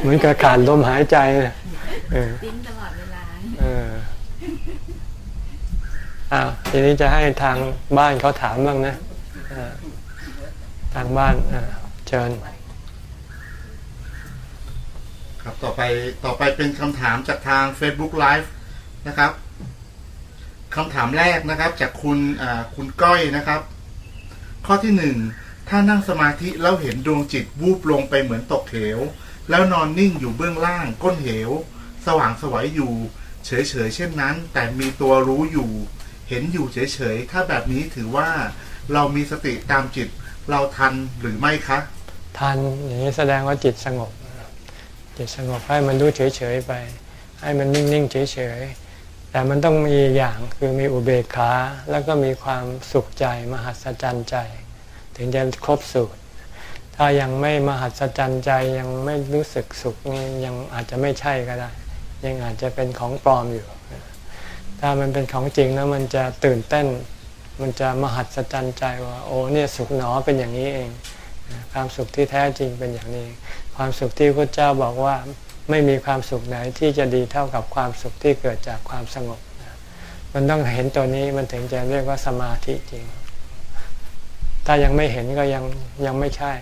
เหมือนกับขาดลมหายใจนะเออดิ้นตลอดเวลาเอออ้าวทีนี้จะให้ทางบ้านเขาถามบ้างนะอ่าทางบ้านอ่าเชิญครับต่อไปต่อไปเป็นคำถามจากทาง Facebook Live นะครับคำถามแรกนะครับจากคุณคุณก้อยนะครับ ข้อที่หนึ่งถ้านั่งสมาธิแล้วเห็นดวงจิตวูบลงไปเหมือนตกเหว แล้วนอนนิ่งอยู่เบื้องล่าง ก้นเหว สว่างสวัยอยู่ เฉยๆเช่นนั้น แต่มีตัวรู้อยู่ เห็นอยู่เฉยๆถ้าแบบนี้ถือว่าเรามีสติตามจิตเราทันหรือไม่คะทันอย่างนี้แสดงว่าจิตสงบ จิตสงบให้มันรู้เฉยๆไป ให้มันนิ่งๆเฉยๆ แต่มันต้องมีอย่างคือมีอุเบกขาแล้วก็มีความสุขใจมหัศจรรย์ใจ ถึงจะครบสูตร ถ้ายังไม่มหัศจรรย์ใจยังไม่รู้สึกสุขยังอาจจะไม่ใช่ก็ได้ ยังอาจจะเป็นของปลอมอยู่ ถ้ามันเป็นของจริงแล้วมันจะตื่นเต้น มันจะมหัศจรรย์ใจว่า โอ้เนี่ยสุขหนอเป็นอย่างนี้เอง ความสุขที่แท้จริงเป็นอย่างนี้ ความสุขที่พระเจ้าบอกว่า ไม่มีความสุขไหนที่จะดีเท่ากับความสุขที่เกิดจากความสงบ มันต้องเห็นตัวนี้มันถึงจะเรียกว่าสมาธิจริง ถ้ายังไม่เห็นก็ยังยังไม่ใช่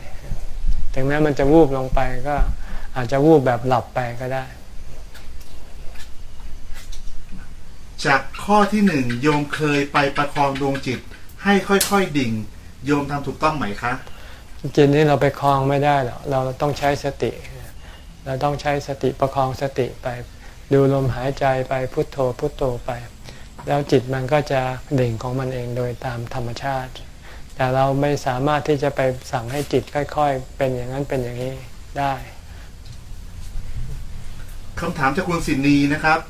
ถึงแม้มันจะวูบลงไปก็อาจจะวูบแบบหลับไปก็ได้ จากข้อที่หนึ่งโยมเคยไปประคองดวงจิต ให้ค่อยๆดิ่ง โยมทำถูกต้องไหมคะจิตนี้เราไปคลองไม่ได้หรอกเราต้องใช้สติ เราต้องใช้สติประคองสติไป ดูลมหายใจไปพุทโธพุทโธไป แล้วจิตมันก็จะเด่งของมันเองโดยตามธรรมชาติ แต่เราไม่สามารถที่จะไปสั่งให้จิตค่อย ๆ เป็นอย่างนั้นเป็นอย่างนี้ได้คำถามจากคุณสินีนะครับ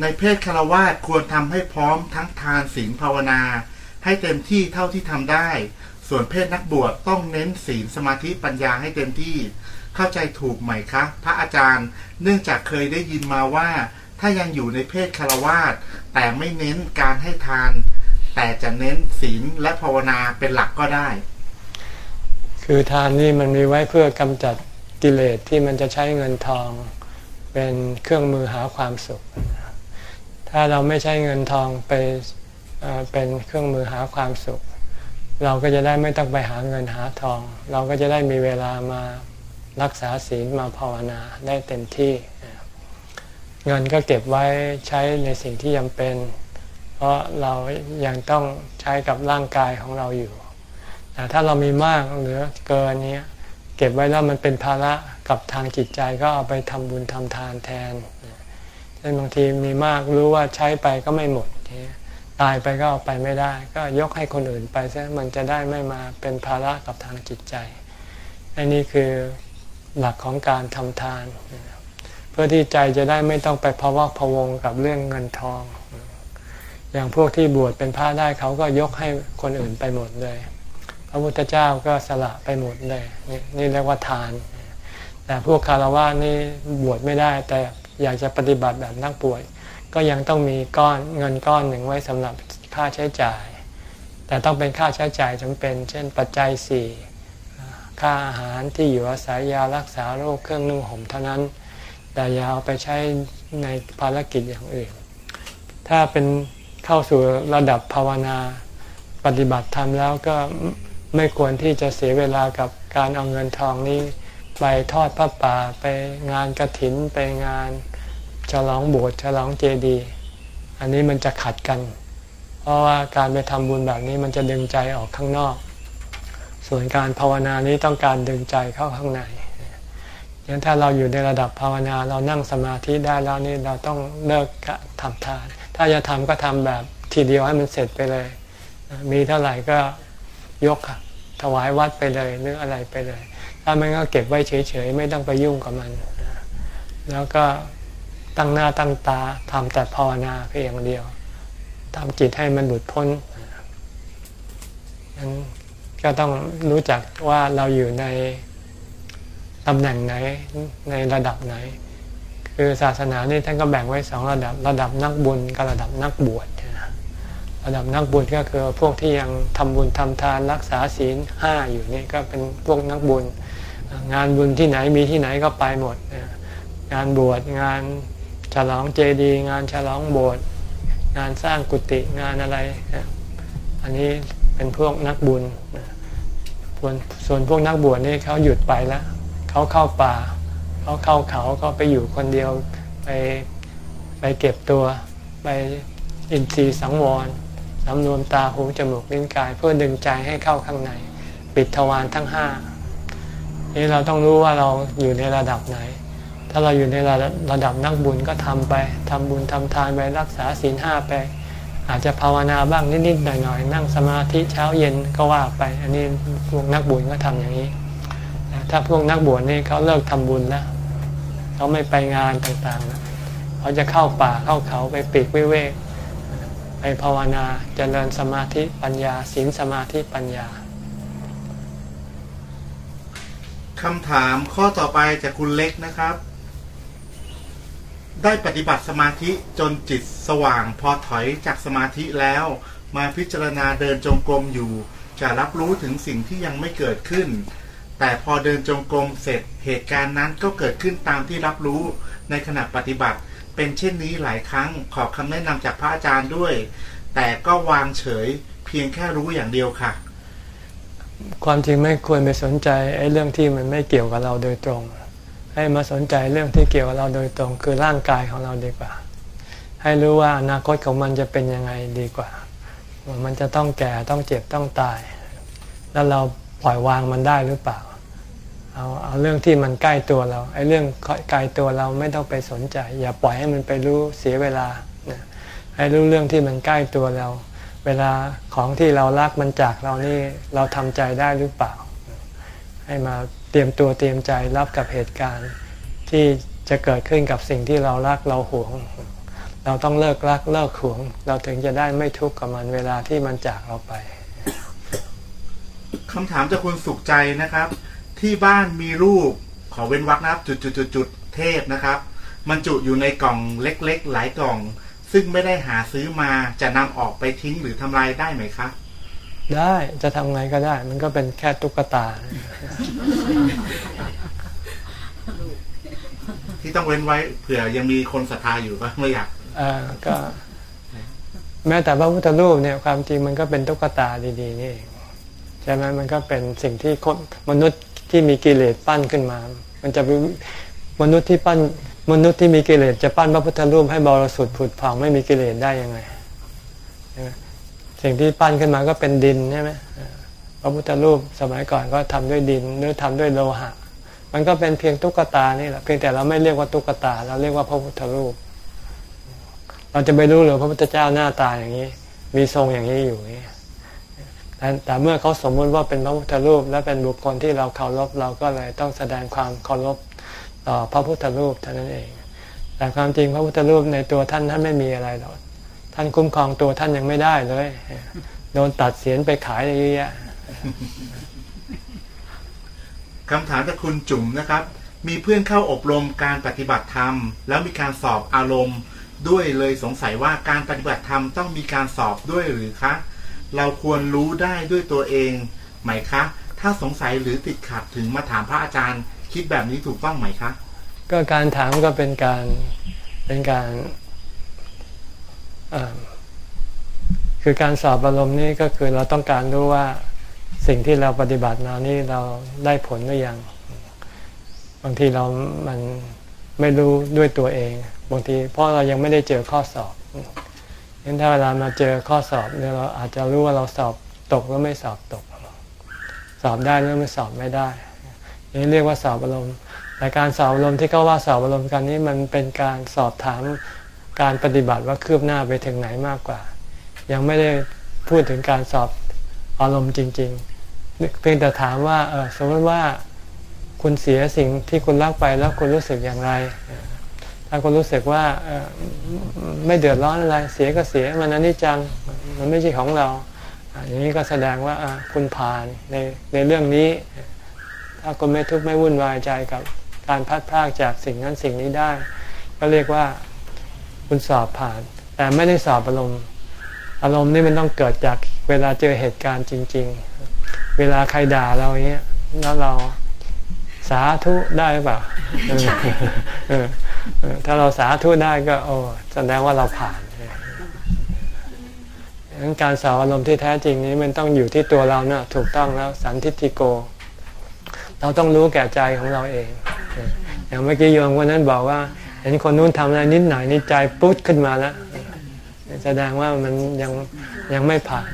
ในเพศคารวาสควรทำให้พร้อมทั้งทานศีลภาวนา ให้เต็มที่เท่าที่ทำได้ ส่วนเพศนักบวชต้องเน้นศีลสมาธิปัญญาให้เต็มที่ เข้าใจถูกไหมคะ พระอาจารย์ เนื่องจากเคยได้ยินมาว่า ถ้ายังอยู่ในเพศคารวาสแต่ไม่เน้นการให้ทาน แต่จะเน้นศีลและภาวนาเป็นหลักก็ได้ คือทานนี่มันมีไว้เพื่อกำจัดกิเลสที่มันจะใช้เงินทอง เป็นเครื่องมือหาความสุข ถ้าเราไม่ใช้เงินทองไปเอ่อเป็นเครื่องมือหาความสุข เราก็จะได้ไม่ต้องไปหาเงินหาทอง เราก็จะได้มีเวลามา รักษาศีลมาภาวนาได้เต็มที่ เงินก็เก็บไว้ใช้ในสิ่งที่จำเป็น เพราะเรายังต้องใช้กับร่างกายของเราอยู่ แต่ถ้าเรามีมากเหลือเกินนี้เก็บไว้แล้วมันเป็นภาระกับทางจิตใจก็เอาไปทำบุญทำทานแทนเช่นบางทีมีมากรู้ว่าใช้ไปก็ไม่หมดตายไปก็เอาไปไม่ได้ ก็ยกให้คนอื่นไปซะมันจะได้ไม่มาเป็นภาระกับทางจิตใจอันนี้คือ หลักของการทำทาน เพื่อที่ใจจะได้ไม่ต้องไปภาวะพะวงกับเรื่องเงินทอง อย่างพวกที่บวชเป็นพระได้เขาก็ยกให้คนอื่นไปหมดเลย พระพุทธเจ้าก็สละไปหมดเลยนี่นี่เรียกว่าทาน แต่พวกคารวะนี่บวชไม่ได้ แต่อยากจะปฏิบัติแบบนักบวชก็ยังต้องมีก้อนเงินก้อนหนึ่งไว้สำหรับค่าใช้จ่าย แต่ต้องเป็นค่าใช้จ่ายจำเป็น เช่นปัจจัยสี่ ค่าอาหารที่อยู่อาศัยยารักษาโรคเครื่องนุ่งห่มเท่านั้น แต่อย่าเอาไปใช้ในภารกิจอย่างอื่น ถ้าเป็นเข้าสู่ระดับภาวนาปฏิบัติธรรมแล้วก็ไม่ควรที่จะเสียเวลากับการเอาเงินทองนี้ ไปทอดพระป่าไปงานกระถินไปงานฉลองโบสถ์ฉลองเจดีย์อันนี้มันจะขัดกัน เพราะว่าการไปทำบุญแบบนี้มันจะดึงใจออกข้างนอก ส่วนการภาวนานี้ต้องการดึงใจเข้าข้างในงั้นถ้าเราอยู่ในระดับภาวนาเรานั่งสมาธิได้แล้วนี่เราต้องเลิกทำทาน ถ้าจะทำก็ทำแบบทีเดียวให้มันเสร็จไปเลย มีเท่าไหร่ก็ยกถวายวัดไปเลยหรืออะไรไปเลย ถ้ามันก็เก็บไว้เฉยๆไม่ต้องไปยุ่งกับมัน แล้วก็ตั้งหน้าตั้งตาทำแต่ภาวนาเพียงอย่างเดียวทำจิตให้มันหลุดพ้นนั้น ก็ต้องรู้จักว่าเราอยู่ในตำแหน่งไหนในระดับไหน คือศาสนานี่ท่านก็แบ่งไว้สองระดับ ระดับนักบุญกับระดับนักบวชระดับนักบุญก็คือพวกที่ยังทำบุญทำทานรักษาศีลห้าอยู่นี่ก็เป็นพวกนักบุญ งานบุญที่ไหนมีที่ไหนก็ไปหมด งานบวชงานฉลองเจดี งานฉลองโบสถ์งานสร้างกุฏิงานอะไร อันนี้ เป็นพวกนักบุญส่วนพวกนักบวชนี่เขาหยุดไปแล้วเขาเข้าป่าเขาเข้าเขาก็ไปอยู่คนเดียวไปไปเก็บตัวไปอินทรีย์สังวรสำรวมตาหูจมูกลิ้นกาย เพื่อดึงใจให้เข้าข้างใน ปิดทวารทั้งห้านี่เราต้องรู้ว่าเราอยู่ในระดับไหน ถ้าเราอยู่ในระระดับนักบุญก็ทำไปทำบุญทำทานไปรักษาศีลห้าไป อาจจะภาวนาบ้างนิดๆหน่อยๆนั่งสมาธิเช้าเย็นก็ว่าไป อันนี้พวกนักบุญก็ทำอย่างนี้ ถ้าพวกนักบวชนี่เขาเลิกทำบุญแล้วเขาไม่ไปงานต่างๆแล้วเขาจะเข้าป่าเข้าเขาไปปีกวิเวกไปภาวนาจเจริญสมาธิปัญญาศีลสมาธิปัญญาคำถามข้อต่อไปจากคุณเล็กนะครับ ได้ปฏิบัติสมาธิจนจิตสว่างพอถอยจากสมาธิแล้ว มาพิจารณาเดินจงกรมอยู่ จะรับรู้ถึงสิ่งที่ยังไม่เกิดขึ้น แต่พอเดินจงกรมเสร็จเหตุการณ์นั้นก็เกิดขึ้นตามที่รับรู้ในขณะปฏิบัติ เป็นเช่นนี้หลายครั้งขอคำแนะนำจากพระอาจารย์ด้วย แต่ก็วางเฉยเพียงแค่รู้อย่างเดียวค่ะ ความจริงไม่ควรไปสนใจไอ้เรื่องที่มันไม่เกี่ยวกับเราโดยตรง ให้มาสนใจเรื่องที่เกี่ยวกับเราโดยตรงคือร่างกายของเราดีกว่า ให้รู้ว่าอนาคตของมันจะเป็นยังไงดีกว่าว่ามันจะต้องแก่ต้องเจ็บต้องตาย แล้วเราปล่อยวางมันได้หรือเปล่า เอาเอาเรื่องที่มันใกล้ตัวเราไอ้เรื่องไกลตัวเราไม่ต้องไปสนใจ อย่าปล่อยให้มันไปรู้เสียเวลาให้รู้เรื่องที่มันใกล้ตัวเรา เวลาของที่เรารักมันจากเรานี่เราทำใจได้หรือเปล่า ให้มา รียมตัวเตรียมใจรับกับเหตุการณ์ที่จะเกิดขึ้นกับสิ่งที่เรารักเราหวง เราต้องเลิกรักเลิกหวง เราถึงจะได้ไม่ทุกข์กับมันเวลาที่มันจากเราไปคำถามจากคุณสุขใจนะครับ ที่บ้านมีรูปขอเว้นวรรคนะครับ จุดจุดจุดจุดเทพนะครับ มันจุอยู่ในกล่องเล็ก ๆ หลายกล่อง ซึ่งไม่ได้หาซื้อมาจะนำออกไปทิ้งหรือทำลายได้ไหมคะ ได้จะทำไงก็ได้ มันก็เป็นแค่ตุ๊กตา ที่ต้องเว้นไว้เผื่อยังมีคนศรัทธาอยู่ก็ไม่อยากอ่าก็ แม้แต่พระพุทธรูปเนี่ย ความจริงมันก็เป็นตุ๊กตาดีๆนี่เองใช่ไหมมันก็เป็นสิ่งที่คนมนุษย์ที่มีกิเลสปั้นขึ้นมา มันจะเป็นมนุษย์ที่ปั้น มนุษย์ที่มีกิเลสจะปั้นพระพุทธรูปให้บริสุทธิ์ผุดผ่องไม่มีกิเลสได้ยังไงใช่ไหม สิ่งที่ปั้นขึ้นมาก็เป็นดินใช่ไหมพระพุทธรูปสมัยก่อนก็ทำด้วยดินหรือทำด้วยโลหะ มันก็เป็นเพียงตุ๊กตานี่แหละเพียงแต่เราไม่เรียกว่าตุ๊กตา เราเรียกว่าพระพุทธรูป เราจะไปรู้หรือพระพุทธเจ้าหน้าตาอย่างนี้ มีทรงอย่างนี้อยู่นี่แต่แต่เมื่อเขาสมมุติว่าเป็นพระพุทธรูป และเป็นบุคคลที่เราเคารพเราก็เลยต้องแสดงความเคารพต่อพระพุทธรูปเท่านั้นเอง แต่ความจริงพระพุทธรูปในตัวท่านท่านไม่มีอะไรหรอก ท่านคุ้มครองตัวท่านยังไม่ได้เลย โดนตัดเสียนไปขายอะไรเยอะแยะคำถามจากคุณจุ๋มนะครับ มีเพื่อนเข้าอบรมการปฏิบัติธรรม แล้วมีการสอบอารมณ์ ด้วยเลยสงสัยว่าการปฏิบัติธรรมต้องมีการสอบด้วยหรือคะ เราควรรู้ได้ด้วยตัวเองไหมคะ ถ้าสงสัยหรือติดขัดถึงมาถามพระอาจารย์ คิดแบบนี้ถูกต้องไหมคะ ก็การถามก็เป็นการเป็นการเอ่อ คือการสอบอารมณ์นี่ก็คือเราต้องการรู้ว่าสิ่งที่เราปฏิบัติมานี่เราได้ผลหรือยัง บางทีเรามันไม่รู้ด้วยตัวเอง บางทีเพราะเรายังไม่ได้เจอข้อสอบงั้นถ้าเวลามาเจอข้อสอบเนี่ยเราอาจจะรู้ว่าเราสอบตกหรือไม่สอบตก สอบได้หรือไม่สอบไม่ได้นี่เรียกว่าสอบอารมณ์แต่การสอบอารมณ์ที่เขาว่าสอบอารมณ์กันนี้มันเป็นการสอบถาม การปฏิบัติว่าคืบหน้าไปถึงไหนมากกว่า ยังไม่ได้พูดถึงการสอบอารมณ์จริง ๆ เพียงแต่ถามว่าเออสมมติว่าคุณเสียสิ่งที่คุณรักไปแล้วคุณรู้สึกอย่างไร ถ้าคุณรู้สึกว่าออไม่เดือดร้อนอะไร เสียก็เสียมันอนิจจัง มันไม่ใช่ของเรา อย่างนี้ก็แสดงว่าคุณผ่านในในเรื่องนี้ ถ้าคุณไม่ทุกข์ไม่วุ่นวายใจกับการพัดพรากจากสิ่งนั้นสิ่งนี้ได้ ก็เรียกว่า คุณสอบผ่าน แต่ไม่ได้สอบอารมณ์ อารมณ์นี่มันต้องเกิดจากเวลาเจอเหตุการณ์จริง ๆ เวลาใครด่าเราอย่างเงี้ยแล้วเราสาธุได้หรือเปล่าเออเออเออถ้าเราสาธุได้ก็ โอ้แสดงว่าเราผ่านดังนั้นการสอบอารมณ์ที่แท้จริงนี้มันต้องอยู่ที่ตัวเราเนะถูกต้องแล้วสันทิฏฐิโก เราต้องรู้แก่ใจของเราเองเอออย่างเมื่อกี้โยมคนนั้นบอกว่า เห็นคนนู้นทำอะไรนิดหน่อยนี่ใจปุ๊บขึ้นมาแล้วแสดงว่ามันยังยังไม่ผ่าน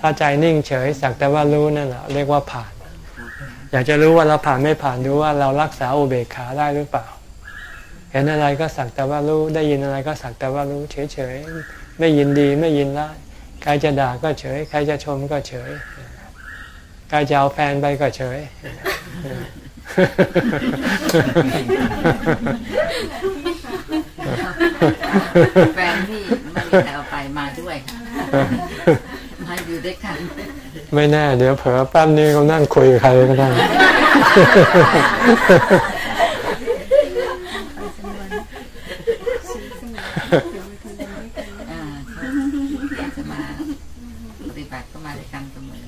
ถ้าใจนิ่งเฉยสักแต่ว่ารู้นั่นแหละเรียกว่าผ่าน อยากจะรู้ว่าเราผ่านไม่ผ่านดูว่าเรารักษาอุเบกขาได้หรือเปล่า เห็นอะไรก็สักแต่ว่ารู้ได้ยินอะไรก็สักแต่ว่ารู้เฉยๆไม่ยินดีไม่ยินร้ายใครจะด่าก็เฉย ใครจะชมก็เฉยใครจะเอาแฟนไปก็เฉย แฟนพี่ไม่มีใครเอาไปมาด้วยมาอยู่ด้วยกัน ไม่แน่ เดี๋ยวเผลอแป๊บนี้เขานั่งคุยกับใครก็ได้ อ่าเขาอยากจะมาปฏิบัติก็มาด้วยกันเสมอ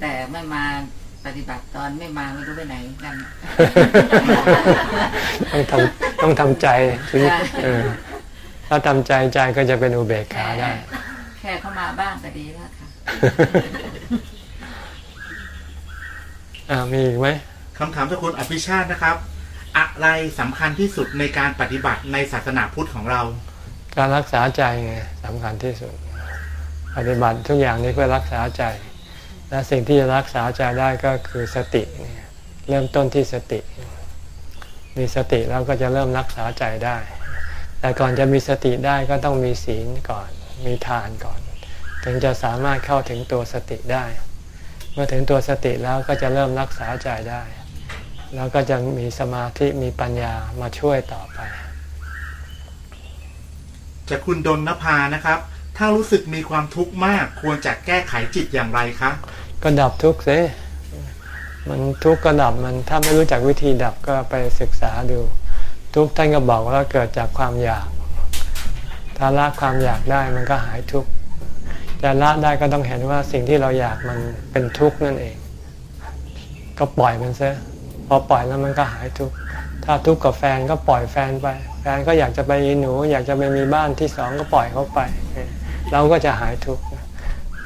แต่ไม่มา ปฏิบัติตอนไม่มาไม่รู้ไปไหนกันต้องทำต้องทำใจถึงใช่เออถ้าทำใจใจก็จะเป็นอุเบกขาได้ แค่เข้ามาบ้างก็ดีแล้วค่ะอ่ามีอีกไหมคำถามจากคุณอภิชาตินะครับ อะไรสำคัญที่สุดในการปฏิบัติในศาสนาพุทธของเรา การรักษาใจไงสำคัญที่สุด ปฏิบัติทุกอย่างนี้เพื่อรักษาใจ และสิ่งที่จะรักษาใจได้ก็คือสติเนี่ยเริ่มต้นที่สติ มีสติแล้วก็จะเริ่มรักษาใจได้ แต่ก่อนจะมีสติได้ก็ต้องมีศีลก่อน มีทานก่อน ถึงจะสามารถเข้าถึงตัวสติได้ เมื่อถึงตัวสติแล้วก็จะเริ่มรักษาใจได้ แล้วก็จะมีสมาธิมีปัญญามาช่วยต่อไปจากคุณดนนภานะครับ ถ้ารู้สึกมีความทุกข์มาก ควรจะแก้ไขจิตอย่างไรคะก็ดับทุกข์สิมันทุกข์ก็ดับมันถ้าไม่รู้จักวิธีดับก็ไปศึกษาดู ทุกข์ท่านก็บอกว่าเกิดจากความอยาก ถ้าละความอยากได้มันก็หายทุกข์แต่ละได้ก็ต้องเห็นว่าสิ่งที่เราอยากมันเป็นทุกข์นั่นเอง ก็ปล่อยมันซะพอปล่อยแล้วมันก็หายทุกข์ถ้าทุกข์กับแฟนก็ปล่อยแฟนไป แฟนก็อยากจะไปหนู อยากจะไปมีบ้านที่สองก็ปล่อยเขาไป เราก็จะหายทุกข์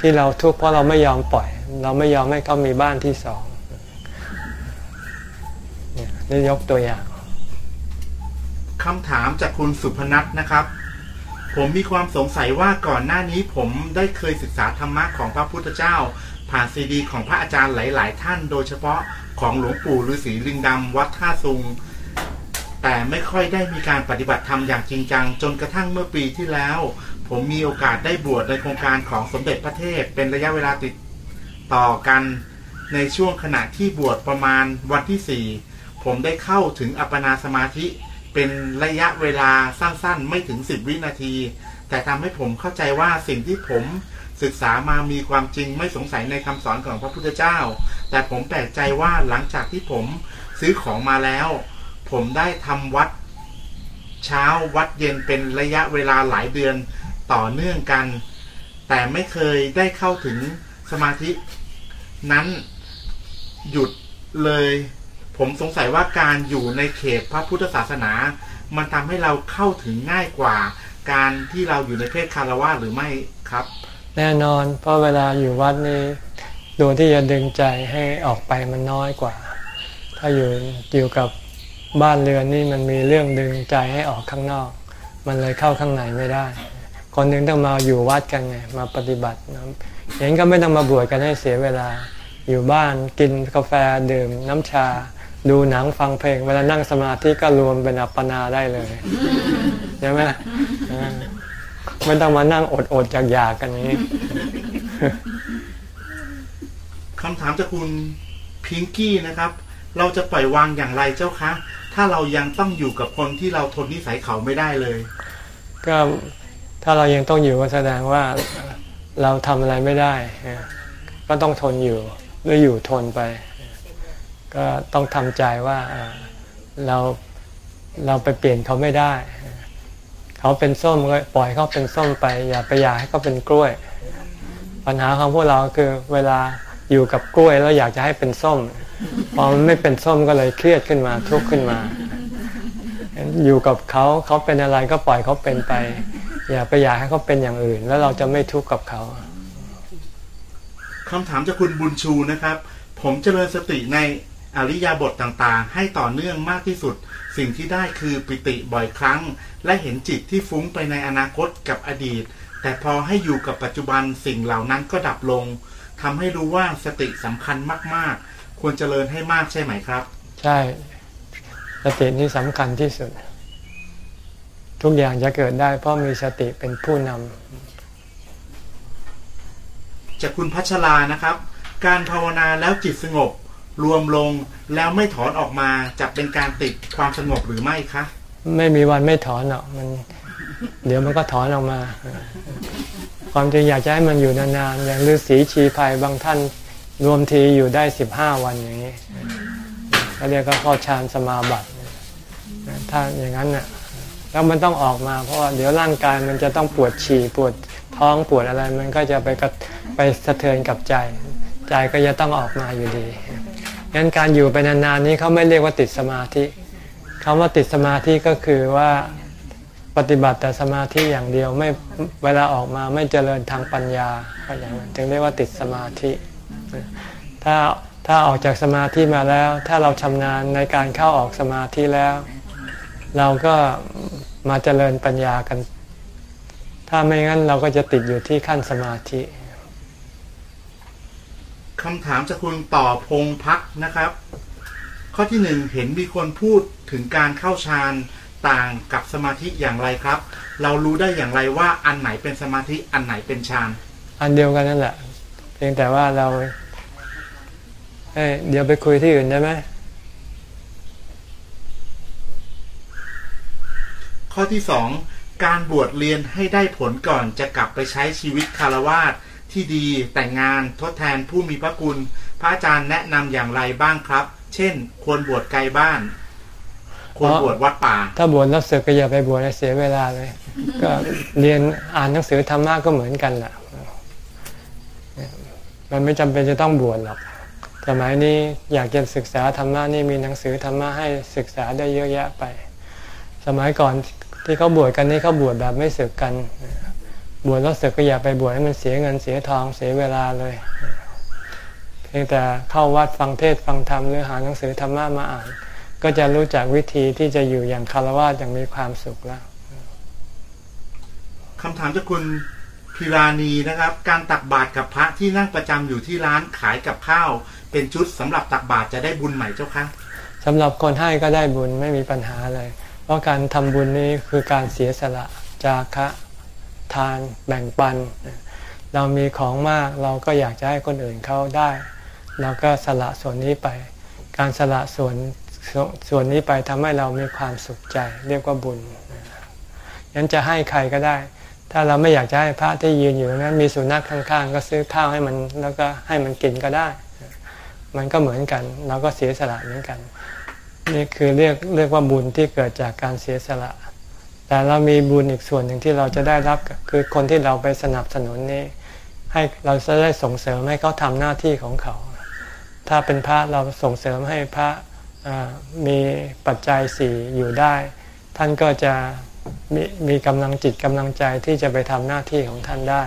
ที่เราทุกข์เพราะเราไม่ยอมปล่อย เราไม่ยอมให้เขามีบ้านที่สองเนี่ยนี่ยกตัวอย่างคำถามจากคุณสุพนัทนะครับ ผมมีความสงสัยว่าก่อนหน้านี้ผมได้เคยศึกษาธรรมะของพระพุทธเจ้า ผ่านซีดี ของพระอาจารย์หลาย ๆ ท่าน โดยเฉพาะของหลวงปู่ฤาษีลิงดำวัดท่าซุงแต่ไม่ค่อยได้มีการปฏิบัติธรรมอย่างจริงจัง จนกระทั่งเมื่อปีที่แล้ว ผมมีโอกาสได้บวชในโครงการของสมเด็จพระเทพ เป็นระยะเวลาติดต่อกันในช่วงขณะที่บวชประมาณวันที่สี่ผมได้เข้าถึงอัปปนาสมาธิ เป็นระยะเวลาสั้นๆ ไม่ถึง 10 วินาที แต่ทำให้ผมเข้าใจว่าสิ่งที่ผมศึกษามามีความจริงไม่สงสัยในคำสอนของพระพุทธเจ้า แต่ผมแปลกใจว่าหลังจากที่ผมซื้อของมาแล้ว ผมได้ทำวัดเช้าวัดเย็นเป็นระยะเวลาหลายเดือน ต่อเนื่องกัน แต่ไม่เคยได้เข้าถึงสมาธิ นั้นหยุดเลย ผมสงสัยว่าการอยู่ในเขตพระพุทธศาสนา มันทำให้เราเข้าถึงง่ายกว่า การที่เราอยู่ในเพศคารวะหรือไม่ครับ แน่นอนเพราะเวลาอยู่วัดนี้ตัวที่จะดึงใจให้ออกไปมันน้อยกว่า ถ้าอยู่อยู่กับบ้านเรือนนี่มันมีเรื่องดึงใจให้ออกข้างนอก มันเลยเข้าข้างในไม่ได้ คนหนึ่งต้องมาอยู่วัดกันไงมาปฏิบัตินะอย่างนี้ก็ไม่ต้องมาบวชกันให้เสียเวลา อยู่บ้านกินกาแฟดื่มน้ำชา ดูหนังฟังเพลง เวลานั่งสมาธิก็รวมเป็นอัปปนาได้เลยใช่ไหมอ่าไม่ต้องมานั่งอดอดๆอยากๆกันอย่างนี้คำถามจากคุณพิงกี้นะครับ เราจะปล่อยวางอย่างไรเจ้าคะ ถ้าเรายังต้องอยู่กับคนที่เราทนนิสัยเขาไม่ได้เลย ก็ ถ้าเรายังต้องอยู่ก็แสดงว่าเราทำอะไรไม่ได้ ก็ต้องทนอยู่หรืออยู่ทนไป ก็ต้องทำใจว่าเออเราเราไปเปลี่ยนเขาไม่ได้ เขาเป็นส้มก็ปล่อยเขาเป็นส้มไป อย่าไปอยากให้เขาเป็นกล้วย ปัญหาของพวกเราคือเวลาอยู่กับกล้วยแล้วอยากจะให้เป็นส้มพอมันไม่เป็นส้มก็เลยเครียดขึ้นมาทุกข์ขึ้นมา อยู่กับเขาเขาเป็นอะไรก็ปล่อยเขาเป็นไป อย่าไปอยากให้เขาเป็นอย่างอื่น แล้วเราจะไม่ทุกข์กับเขาคำถามจากคุณบุญชูนะครับ ผมเจริญสติในอริยาบทต่างๆ ให้ต่อเนื่องมากที่สุด สิ่งที่ได้คือปิติบ่อยครั้ง และเห็นจิตที่ฟุ้งไปในอนาคตกับอดีต แต่พอให้อยู่กับปัจจุบันสิ่งเหล่านั้นก็ดับลงทำให้รู้ว่าสติสำคัญมากๆ ควรเจริญให้มากใช่ไหมครับ ใช่สตินี่สำคัญที่สุด ทุกอย่างจะเกิดได้เพราะมีสติเป็นผู้นำจากคุณพัชรานะครับ การภาวนาแล้วจิตสงบ รวมลงแล้วไม่ถอนออกมาจะเป็นการติดความสงบหรือไม่คะ ไม่มีวันไม่ถอนหรอกมัน เดี๋ยวมันก็ถอนออกมา ความจริงอยากจะให้มันอยู่นานๆอย่างฤาษีชีพายบางท่านรวมทีอยู่ได้สิบห้าวันอย่างนี้เขาเรียกก็เข้าฌานสมาบัติถ้าอย่างนั้นน่ะ แล้วมันต้องออกมาเพราะว่าเดี๋ยวร่างกายมันจะต้องปวดฉี่ปวดท้องปวดอะไร มันก็จะไปกระไปสะเทือนกับใจ ใจก็จะต้องออกมาอยู่ดีงั้นการอยู่ไปนานๆนี้เขาไม่เรียกว่าติดสมาธิคำว่าติดสมาธิก็คือว่าปฏิบัติแต่สมาธิอย่างเดียวไม่เวลาออกมาไม่เจริญทางปัญญาก็อย่างนั้นจึงเรียกว่าติดสมาธิ ถ้าถ้าออกจากสมาธิมาแล้ว ถ้าเราชำนาญในการเข้าออกสมาธิแล้ว เราก็มาเจริญปัญญากัน ถ้าไม่งั้นเราก็จะติดอยู่ที่ขั้นสมาธิคำถามจากคุณต่อพงพักนะครับ ข้อที่หนึ่งเห็นมีคนพูดถึงการเข้าฌานต่างกับสมาธิอย่างไรครับ เรารู้ได้อย่างไรว่าอันไหนเป็นสมาธิอันไหนเป็นฌานอันเดียวกันนั่นแหละ เพียงแต่ว่าเราเอ้ยเดี๋ยวไปคุยที่อื่นได้ไหม ข้อที่สองการบวชเรียนให้ได้ผลก่อนจะกลับไปใช้ชีวิตคารวาสที่ดีแต่งงานทดแทนผู้มีพระคุณ พระอาจารย์แนะนำอย่างไรบ้างครับ เช่น ควรบวชไกลบ้าน ควรบวชวัดป่า ถ้าบวชแล้วเสือกก็อย่าไปบวชเสียเวลาเลย ก็เรียนอ่านหนังสือธรรมะก็เหมือนกันแหละมันไม่จำเป็นจะต้องบวชหรอกสมัยนี้อยากจะศึกษาธรรมะนี่มีหนังสือธรรมะให้ศึกษาได้เยอะแยะไป สมัยก่อน ที่เขาบวชกันนี่เขาบวชแบบไม่ศึกกัน บวชแล้วศึกก็อย่าไปบวชให้มันเสียเงินเสียทองเสียเวลาเลยเพียงแต่เข้าวัดฟังเทศฟังธรรมหรือหาหนังสือธรรมะมาอ่าน ก็จะรู้จักวิธีที่จะอยู่อย่างคารวะอย่างมีความสุขแล้วคำถามจากคุณพิราณีนะครับ การตักบาตรกับพระที่นั่งประจำอยู่ที่ร้านขายกับข้าว เป็นชุดสำหรับตักบาตรจะได้บุญไหมเจ้าคะสำหรับคนให้ก็ได้บุญไม่มีปัญหาเลยเพ ราะการทำบุญนี้คือการเสียสละจาคะทานแบ่งปัน เรามีของมากเราก็อยากจะให้คนอื่นเขาได้ เราก็สละส่วนนี้ไป การสละส่วนส่วนนี้ไปทำให้เรามีความสุขใจ เรียกว่าบุญงั้นจะให้ใครก็ได้ ถ้าเราไม่อยากจะให้พระที่ยืนอยู่นั้นมีสุนัขข้างๆ ก็ซื้อข้าวให้มันแล้วก็ให้มันกินก็ได้ มันก็เหมือนกัน เราก็เสียสละเหมือนกัน นี่คือเรียกเรียกว่าบุญที่เกิดจากการเสียสละ แต่เรามีบุญอีกส่วนหนึ่งที่เราจะได้รับคือคนที่เราไปสนับสนุนนี้ ให้เราจะได้ส่งเสริมให้เขาทำหน้าที่ของเขา ถ้าเป็นพระเราส่งเสริมให้พระมีปัจจัยสี่อยู่ได้ ท่านก็จะมีมีกำลังจิตกำลังใจที่จะไปทำหน้าที่ของท่านได้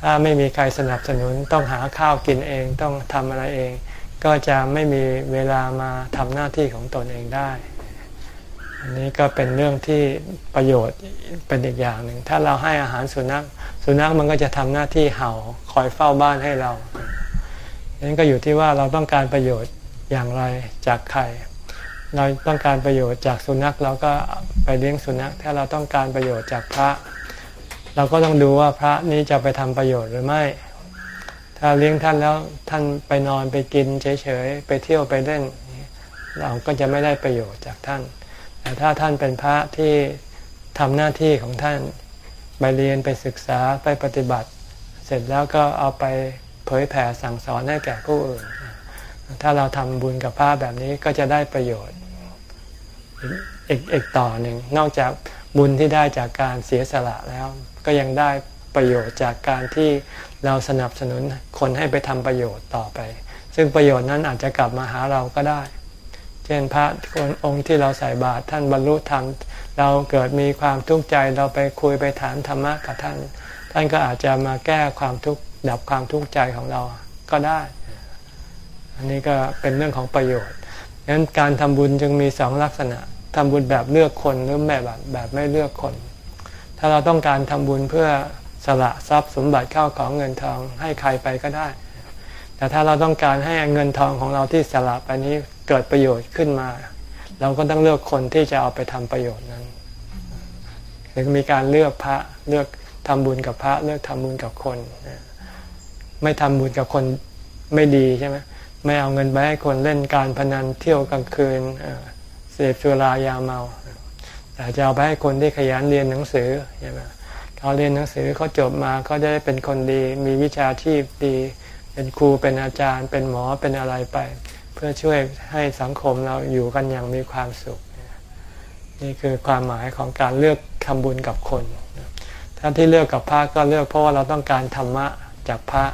ถ้าไม่มีใครสนับสนุนต้องหาข้าวกินเองต้องทำอะไรเอง ก็จะไม่มีเวลามาทำหน้าที่ของตนเองได้ อันนี้ก็เป็นเรื่องที่ประโยชน์เป็นอีกอย่างหนึ่ง ถ้าเราให้อาหารสุนัข สุนัขมันก็จะทำหน้าที่เห่าคอยเฝ้าบ้านให้เราดังนั้นก็อยู่ที่ว่าเราต้องการประโยชน์อย่างไรจากใคร เราต้องการประโยชน์จากสุนัขเราก็ไปเลี้ยงสุนัข ถ้าเราต้องการประโยชน์จากพระ เราก็ต้องดูว่าพระนี้จะไปทำประโยชน์หรือไม่ ถ้าเลี้ยงท่านแล้วท่านไปนอนไปกินเฉยๆไปเที่ยวไปเล่น เราก็จะไม่ได้ประโยชน์จากท่าน แต่ถ้าท่านเป็นพระที่ทำหน้าที่ของท่านไปเรียนไปศึกษาไปปฏิบัติ เสร็จแล้วก็เอาไปเผยแผ่สั่งสอนให้แก่ผู้อื่น ถ้าเราทำบุญกับพระแบบนี้ก็จะได้ประโยชน์อีกอีกต่อหนึ่งนอกจากบุญที่ได้จากการเสียสละแล้ว ก็ยังได้ประโยชน์จากการที่ เราสนับสนุนคนให้ไปทำประโยชน์ต่อไป ซึ่งประโยชน์นั้นอาจจะกลับมาหาเราก็ได้ เช่นพระคนองค์ที่เราใส่บาตรท่านบรรลุธรรม เราเกิดมีความทุกข์ใจเราไปคุยไปถามธรรมะกับท่าน ท่านก็อาจจะมาแก้ความทุกข์ดับความทุกข์ใจของเราก็ได้ อันนี้ก็เป็นเรื่องของประโยชน์ดังนั้นการทำบุญจึงมีสองลักษณะทำบุญแบบเลือกคนหรือแบบแบบแบบไม่เลือกคน ถ้าเราต้องการทำบุญเพื่อ สละทรัพย์สมบัติเข้าของเงินทองให้ใครไปก็ได้ แต่ถ้าเราต้องการให้เงินทองของเราที่สละไปนี้เกิดประโยชน์ขึ้นมา เราก็ต้องเลือกคนที่จะเอาไปทำประโยชน์นั้นถึงมีการเลือกพระเลือกทำบุญกับพระเลือกทำบุญกับคน ไม่ทำบุญกับคนไม่ดีใช่ไหมไม่เอาเงินไปให้คนเล่นการพนันเที่ยวกลางคืนเสพสุรายาเมา แต่จะเอาไปให้คนที่ขยันเรียนหนังสือใช่ไหม เขาเรียนหนังสือเขาจบมาเขาจะได้เป็นคนดี มีวิชาชีพดี เป็นครูเป็นอาจารย์ เป็นหมอเป็นอะไรไป เพื่อช่วยให้สังคมเราอยู่กันอย่างมีความสุข นี่คือความหมายของการเลือกทำบุญกับคน ถ้าที่เลือกกับพระก็เลือกเพราะว่าเราต้องการธรรมะจากพระ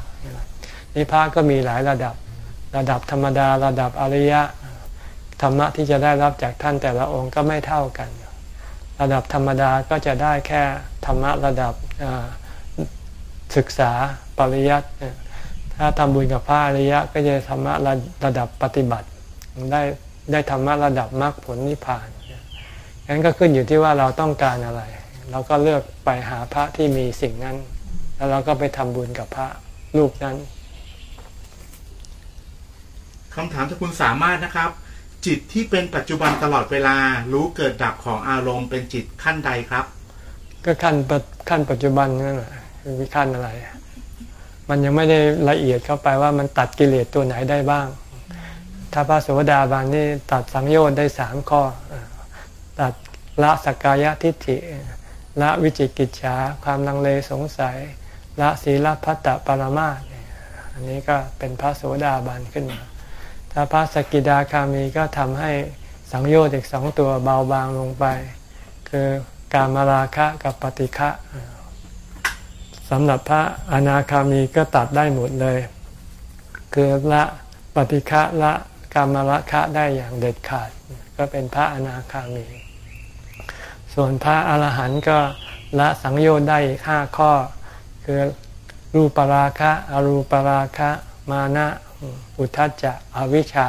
นี่พระก็มีหลายระดับ ระดับธรรมดา ระดับอริยะธรรมะที่จะได้รับจากท่านแต่ละองค์ก็ไม่เท่ากัน ระดับธรรมดาก็จะได้แค่ธรรมะระดับศึกษาปริยัติถ้าทำบุญกับพระอริยะก็จะธรรมะระระดับปฏิบัติ ได้ได้ธรรมะระดับมรรคผลนิพพานงั้นก็ขึ้นอยู่ที่ว่าเราต้องการอะไร เราก็เลือกไปหาพระที่มีสิ่งนั้น แล้วเราก็ไปทำบุญกับพระรูปนั้นคำถามจากคุณสามารถนะครับ จิตที่เป็นปัจจุบันตลอดเวลารู้เกิดดับของอารมณ์เป็นจิตขั้นใดครับ ก็ขั้นขั้นปัจจุบันนั่นแหละมีขั้นอะไร มันยังไม่ได้ละเอียดเข้าไปว่ามันตัดกิเลสตัวไหนได้บ้าง ถ้าพระโสดาบันนี่ตัดสังโยชน์ได้สามข้อ ตัดละสกกายทิฏฐิละวิจิกิจฉาความลังเลสงสัยละศีลพัตตปรมาสอันนี้ก็เป็นพระโสดาบันขึ้นมา ถ้าพระสกิดาคามีก็ทำให้สังโยชน์อีกสองตัวเบาบางลงไป คือการมาราคะกับปฏิฆะสำหรับพระอนาคามีก็ตัดได้หมดเลย คือละปฏิฆะละการมาราคะได้อย่างเด็ดขาด ก็เป็นพระอนาคามี ส่วนพระอรหันต์ก็ละสังโยชน์ได้อีกห้าข้อ คือรูปราคะ อรูปราคะ มานะ อุทธัจจะอวิชชา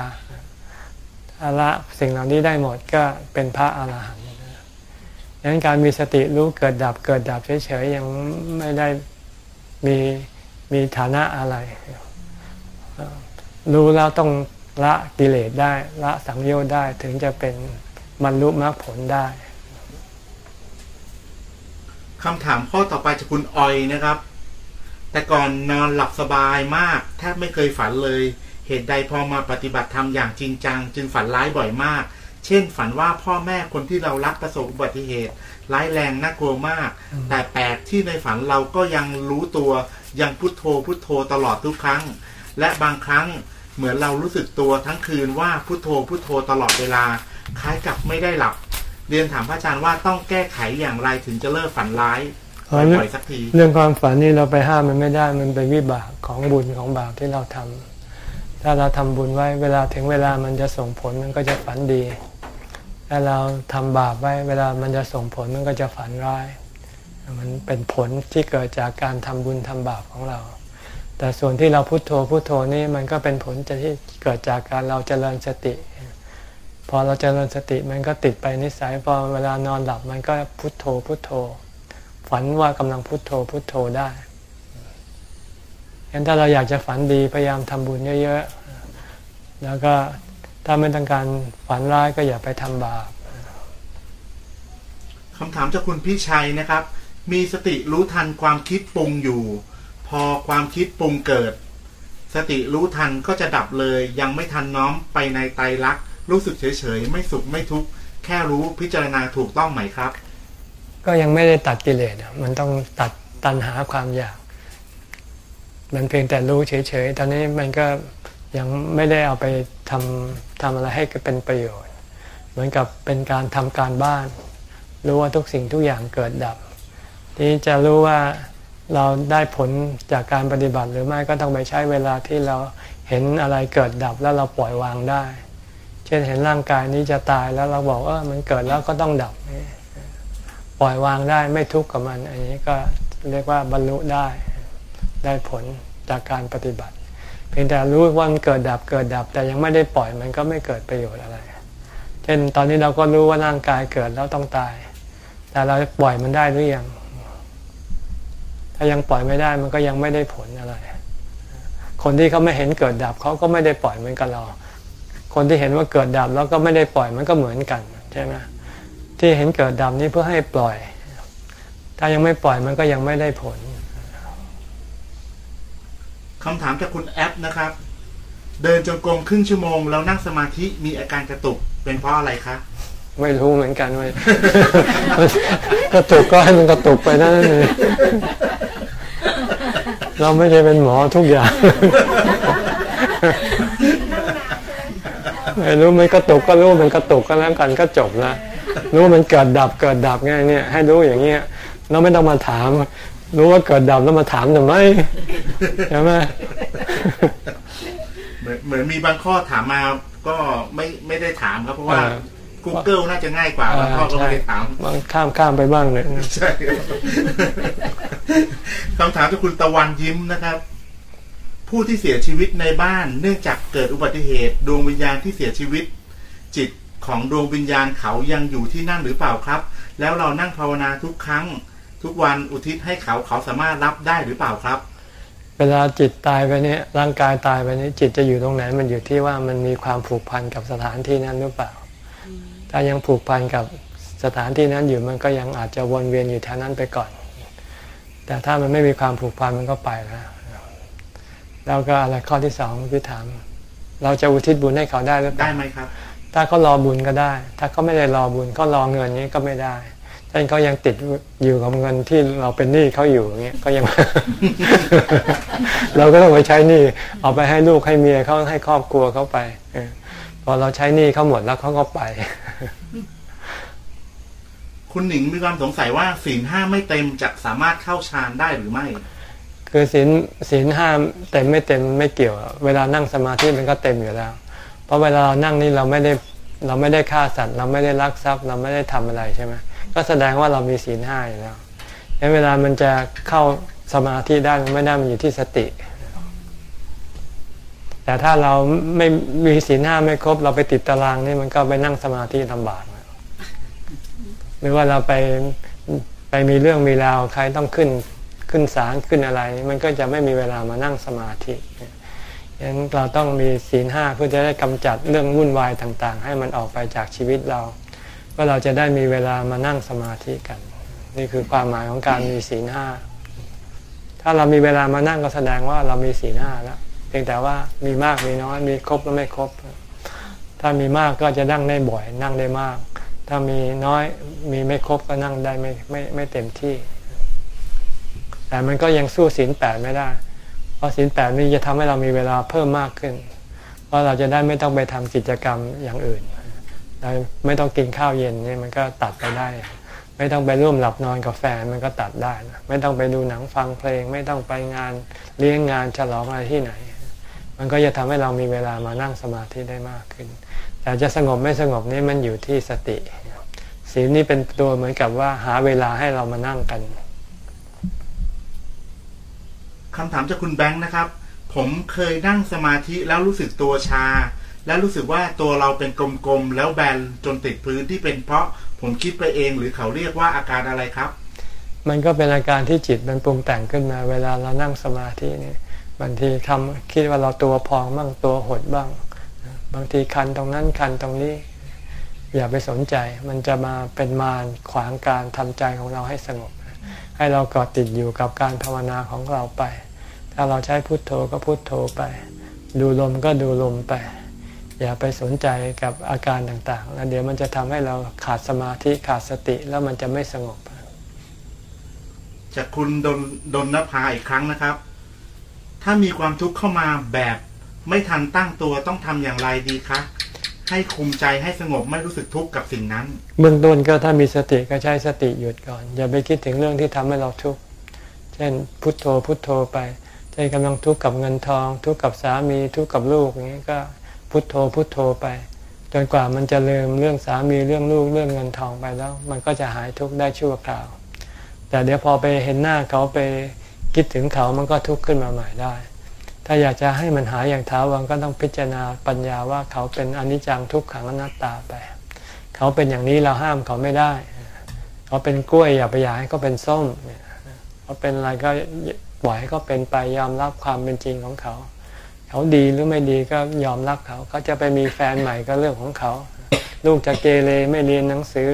อาละสิ่งเหล่านี้ได้หมดก็เป็นพระอาหารหันต์ดังนั้นการมีสติรู้เกิดดับเกิดดับเฉยๆยังไม่ได้มีมีฐานะอะไร รู้แล้วต้องละกิเลสได้ ละสังโยชน์ได้ถึงจะเป็นบรรลุมรรคผลได้คำถามข้อต่อไปจากคุณออยนะครับ แต่ก่อนนอนหลับสบายมากแทบไม่เคยฝันเลย เหตุใดพอมาปฏิบัติธรรมอย่างจริงจัง จึงฝันร้ายบ่อยมาก เช่นฝันว่าพ่อแม่คนที่เรารักประสบอุบัติเหตุ ร้ายแรงน่ากลัวมาก แต่แปลกที่ในฝันเราก็ยังรู้ตัวยังพุโทโธพุโทโธตลอดทุกครั้ง และบางครั้งเหมือนเรารู้สึกตัวทั้งคืนว่าพุโทโธพุโทโธตลอดเวลา คล้ายกับไม่ได้หลับ เรียนถามพระอาจารย์ว่าต้องแก้ไขอย่างไรถึงจะเลิกฝันร้าย บ่อยสักทีเรื่องความฝันนี่เราไปห้ามมันไม่ได้ มันเป็นวิบากของบุญของบาปที่เราทำถ้าเราทำบุญไว้เวลาถึงเวลามันจะส่งผลมันก็จะฝันดีถ้าเราทำบาปไว้เวลามันจะส่งผลมันก็จะฝันร้าย มันเป็นผลที่เกิดจากการทำบุญทำบาปของเรา แต่ส่วนที่เราพุโทโธพุโทโธนี่มันก็เป็นผลจะที่เกิดจากการเราจเจริญสติ พอเราจเจริญสติมันก็ติดไปนิสัยพอเวลานอนหลับมันก็พุโทโธพุโทโธ ฝันว่ากำลังพุโทโธพุโทโธได้งั้นถ้าเราอยากจะฝันดีพยายามทำบุญเยอะๆ แล้วก็ถ้าไม่ต้องการฝันร้ายก็อย่าไปทำบาปคำถามจากคุณพี่ชัยนะครับ มีสติรู้ทันความคิดปรุงอยู่ พอความคิดปรุงเกิด สติรู้ทันก็จะดับเลย ยังไม่ทันน้อมไปในไตรลักษณ์รู้สึกเฉยๆ ไม่สุขไม่ทุกข์แค่รู้พิจารณาถูกต้องไหมครับ ก็ยังไม่ได้ตัดกิเลสมันต้องตัดตัณหาความอยาก มันเพียงแต่รู้เฉยๆ ตอนนี้มันก็ยังไม่ได้เอาไปทำทำอะไรให้เป็นประโยชน์ เหมือนกับเป็นการทำการบ้าน รู้ว่าทุกสิ่งทุกอย่างเกิดดับ ที่จะรู้ว่าเราได้ผลจากการปฏิบัติหรือไม่ก็ต้องไปใช้เวลาที่เราเห็นอะไรเกิดดับแล้วเราปล่อยวางได้ เช่นเห็นร่างกายนี้จะตายแล้วเราบอกว่ามันเกิดแล้วก็ต้องดับ ปล่อยวางได้ไม่ทุกข์กับมัน อันนี้ก็เรียกว่าบรรลุได้ได้ผลจากการปฏิบัติ เพียงแต่รู้ว่ามันเกิดดับเกิดดับ แต่ยังไม่ได้ปล่อยมันก็ไม่เกิดประโยชน์อะไร เช่นตอนนี้เราก็รู้ว่าร่างกายเกิดแล้วต้องตาย แต่เราปล่อยมันได้หรือยัง ถ้ายังปล่อยไม่ได้มันก็ยังไม่ได้ผลอะไร คนที่เขาไม่เห็นเกิดดับเขาก็ไม่ได้ปล่อยเหมือนกับเรา คนที่เห็นว่าเกิดดับแล้วก็ไม่ได้ปล่อยมันก็เหมือนกันใช่ไหม ที่เห็นเกิดดับนี้เพื่อให้ปล่อย ถ้ายังไม่ปล่อยมันก็ยังไม่ได้ผลคำถามจากคุณแอปนะครับ เดินจงกรมครึ่งชั่วโมงแล้วนั่งสมาธิมีอาการกระตุกเป็นเพราะอะไรคะไม่รู้เหมือนกันเว้ยกระตุกก็ให้มันกระตุกไปนั่นเองเราไม่ใช่เป็นหมอทุกอย่างไม่รู้มันกระตุกก็รู้มันกระตุกก็แล้วกันก็จบละ รู้มันเกิดดับเกิดดับไงเนี่ย ให้รู้อย่างเงี้ยเราไม่ต้องมาถาม รู้ว่าเกิดดับแล้วมาถามทำไมใช่ไหมเหมือนเหมือนมีบางข้อถามมาก็ไม่ไม่ได้ถามครับเพราะว่า Google น่าจะง่ายกว่าบางข้อก็ไม่ได้ถามบางข้ามข้ามไปบ้างเลยใช่ครับคำถามจากคุณตะวันยิ้มนะครับ ผู้ที่เสียชีวิตในบ้าน เนื่องจากเกิดอุบัติเหตุดวงวิญญาณที่เสียชีวิต จิต ของดวงวิญญาณเขายังอยู่ที่นั่นหรือเปล่าครับ แล้วเรานั่งภาวนาทุกครั้ง ทุกวันอุทิศให้เขาเขาสามารถรับได้หรือเปล่าครับ เวลาจิตตายไปเนี่ยร่างกายตายไปนี้จิตจะอยู่ตรงไหนมันอยู่ที่ว่ามันมีความผูกพันกับสถานที่นั้นหรือเปล่า ถ้ายังผูกพันกับสถานที่นั้นอยู่มันก็ยังอาจจะวนเวียนอยู่แถวนั้นไปก่อน แต่ถ้ามันไม่มีความผูกพันมันก็ไปแล้วแล้วก็อะไรข้อที่สองพี่ถาม เราจะอุทิศบุญให้เขาได้หรือเปได้ล่าไหมครับ ถ้าเขารอบุญก็ได้ ถ้าเขาไม่ได้รอบุญก็รอเงินนี้ก็ไม่ได้เช่นเขายังติดอยู่กับเงินที่เราเป็นหนี้เขาอยู่อย่างเงี้ยก็ยัง เราก็ต้องไปใช้หนี้เอาไปให้ลูกให้เมียเขาให้ครอบครัวเขาไปเออพอเราใช้หนี้เขาหมดแล้วเขาก็ไป คุณหนิงมีความสงสัยว่าศีลห้าไม่เต็มจะสามารถเข้าฌานได้หรือไม่ คือศีลศีลห้าเต็มไม่เต็มไม่เกี่ยว เวลานั่งสมาธิมันก็เต็มอยู่แล้ว เพราะเวลาเรานั่งนี่เราไม่ได้เราไม่ได้ฆ่าสัตว์ เราไม่ได้ลักทรัพย์ เราไม่ได้ทำอะไรใช่ไหมก็แสดงว่าเรามีศีลห้าอยู่แล้วงั้นเวลามันจะเข้าสมาธิได้มันไม่ได้มันอยู่ที่สติ แต่ถ้าเราไม่มีศีลห้าไม่ครบ เราไปติดตารางนี่มันก็ไปนั่งสมาธิลำบากนะหรือว่าเราไปไปมีเรื่องมีราวใครต้องขึ้นขึ้นศาลขึ้นอะไร มันก็จะไม่มีเวลามานั่งสมาธิ ฉะนั้นเราต้องมีศีลห้าเพื่อจะได้กำจัดเรื่องวุ่นวายต่างๆ ให้มันออกไปจากชีวิตเราว่าเราจะได้มีเวลามานั่งสมาธิกัน นี่คือความหมายของการมีศีลห้าถ้าเรามีเวลามานั่งก็แสดงว่าเรามีศีลห้าแล้วเพียงแต่ว่ามีมากมีน้อยมีครบแล้วไม่ครบ ถ้ามีมากก็จะนั่งได้บ่อย นั่งได้มาก ถ้ามีน้อยมีไม่ครบก็นั่งได้ไม่ไม่ไม่เต็มที่ แต่มันก็ยังสู้ศีลแปดไม่ได้ เพราะศีลแปดนี้จะทำให้เรามีเวลาเพิ่มมากขึ้น เพราะเราจะได้ไม่ต้องไปทำกิจกรรมอย่างอื่นเราไม่ต้องกินข้าวเย็นนี่มันก็ตัดไปได้ ไม่ต้องไปร่วมหลับนอนกับแฟนมันก็ตัดได้นะไม่ต้องไปดูหนังฟังเพลง ไม่ต้องไปงานเลี้ยงงานฉลองอะไรที่ไหน มันก็จะทำให้เรามีเวลามานั่งสมาธิได้มากขึ้น แต่จะสงบไม่สงบนี่มันอยู่ที่สติศีลนี่เป็นตัวเหมือนกับว่าหาเวลาให้เรามานั่งกัน คำถามจากคุณแบงค์นะครับ ผมเคยนั่งสมาธิแล้วรู้สึกตัวชา แล้วรู้สึกว่าตัวเราเป็นกลมๆแล้วแบนจนติดพื้นที่เป็นเพราะผมคิดไปเองหรือเขาเรียกว่าอาการอะไรครับ มันก็เป็นอาการที่จิตมันปรุงแต่งขึ้นมา เวลาเรานั่งสมาธินี่บางทีทำคิดว่าเราตัวพองบ้างตัวหดบ้าง บางทีคันตรงนั้นคันตรงนี้ อย่าไปสนใจ มันจะมาเป็นมารขวางการทำใจของเราให้สงบ ให้เราเกาะติดอยู่กับการภาวนาของเราไป ถ้าเราใช้พุทโธก็พุทโธไป ดูลมก็ดูลมไป อย่าไปสนใจกับอาการต่างๆ แล้วเดี๋ยวมันจะทำให้เราขาดสมาธิขาดสติแล้วมันจะไม่สงบจากคุณดนดนนภาอีกครั้งนะครับ ถ้ามีความทุกข์เข้ามาแบบไม่ทันตั้งตัวต้องทำอย่างไรดีคะให้คุมใจให้สงบไม่รู้สึกทุกข์กับสิ่งนั้น เบื้องต้นก็ถ้ามีสติก็ใช้สติหยุดก่อน อย่าไปคิดถึงเรื่องที่ทำให้เราทุกข์เช่นพุทโธพุทโธไปเช่นกำลังทุกข์กับเงินทอง ทุกข์กับสามีทุกข์กับลูกอย่างนี้ก็พุทโธพุทโธไป จนกว่ามันจะลืมเรื่องสามีเรื่องลูกเรื่องเงินทองไปแล้ว มันก็จะหายทุกข์ได้ชั่วคราว แต่เดี๋ยวพอไปเห็นหน้าเขาไปคิดถึงเขามันก็ทุกข์ขึ้นมาใหม่ได้ ถ้าอยากจะให้มันหายอย่างถาวรก็ต้องพิจารณาปัญญาว่าเขาเป็นอนิจจังทุกขังอนัตตาไป เขาเป็นอย่างนี้เราห้ามเขาไม่ได้ เขาเป็นกล้วยอย่าไปอยากให้เขาเป็นส้มเขาเป็นอะไรก็ ปล่อยให้เขาเป็นไปยอมรับความเป็นจริงของเขา เขาดีหรือไม่ดีก็ยอมรับเขาเขาจะไปมีแฟนใหม่ก็เรื่องของเขา ลูกจะเกเรไม่เรียนหนังสือ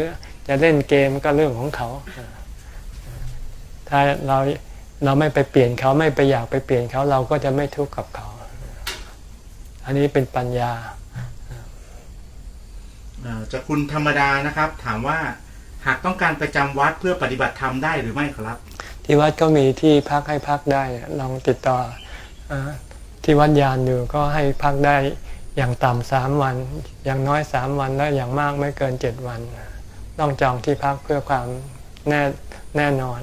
จะเล่นเกมก็เรื่องของเขา ถ้าเราเราไม่ไปเปลี่ยนเขาไม่ไปอยากไปเปลี่ยนเขาเราก็จะไม่ทุกข์กับเขา อันนี้เป็นปัญญาจากคุณธรรมดานะครับ ถามว่าหากต้องการไปจำวัดเพื่อปฏิบัติธรรมได้หรือไม่ครับ ที่วัดก็มีที่พักให้พักได้เนี่ยลองติดต่ออาที่วัดยานอยู่ก็ให้พักได้อย่างต่ำสามวัน อย่างน้อยสามวันและอย่างมากไม่เกินเจ็ดวัน ต้องจองที่พักเพื่อความแน่แน่นอน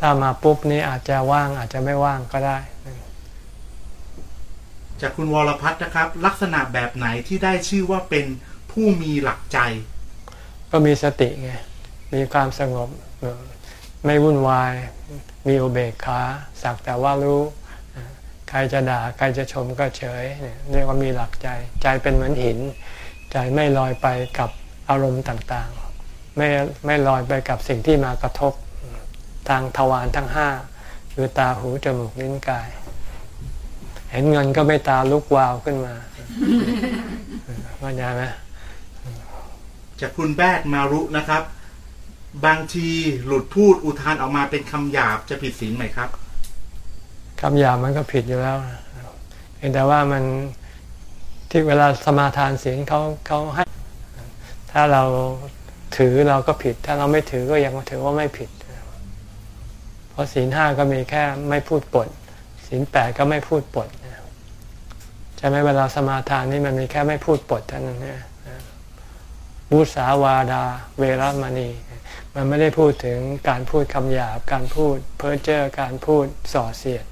ถ้ามาปุ๊บนี้อาจจะว่างอาจจะไม่ว่างก็ได้ จากคุณวรพัฒน์นะครับ ลักษณะแบบไหนที่ได้ชื่อว่าเป็นผู้มีหลักใจ ก็มีสติไง มีความสงบเออ ไม่วุ่นวาย มีอุเบกขาสักแต่ว่ารู้ ใครจะด่าใครจะชมก็เฉยเนี่ยเรียกว่ามีหลักใจ ใจเป็นเหมือนหิน ใจไม่ลอยไปกับอารมณ์ต่างๆ ไม่ไม่ลอยไปกับสิ่งที่มากระทบทางทวารทั้งห้าคือตาหูจมูกลิ้นกาย เห็นเงินก็ไม่ตาลุกวาวขึ้นมาเข้าใจไหมจากคุณแบดมารุนะครับ บางทีหลุดพูดอุทานออกมาเป็นคำหยาบจะผิดศีลไหมครับคำหยาบมันก็ผิดอยู่แล้วเพียงแต่ว่ามันที่เวลาสมาทานศีลเขาเขาให้ ถ้าเราถือเราก็ผิด ถ้าเราไม่ถือก็ยังถือว่าไม่ผิด เพราะศีลห้าก็มีแค่ไม่พูดปดศีลแปดก็ไม่พูดปดใช่ไหมเวลาสมาทานนี่มันมีแค่ไม่พูดปดเท่านั้นเนี่ยบุสาวาดา เวรมณี มันไม่ได้พูดถึงการพูดคำหยาบ การพูดเพ้อเจ้อการพูดส่อเสียด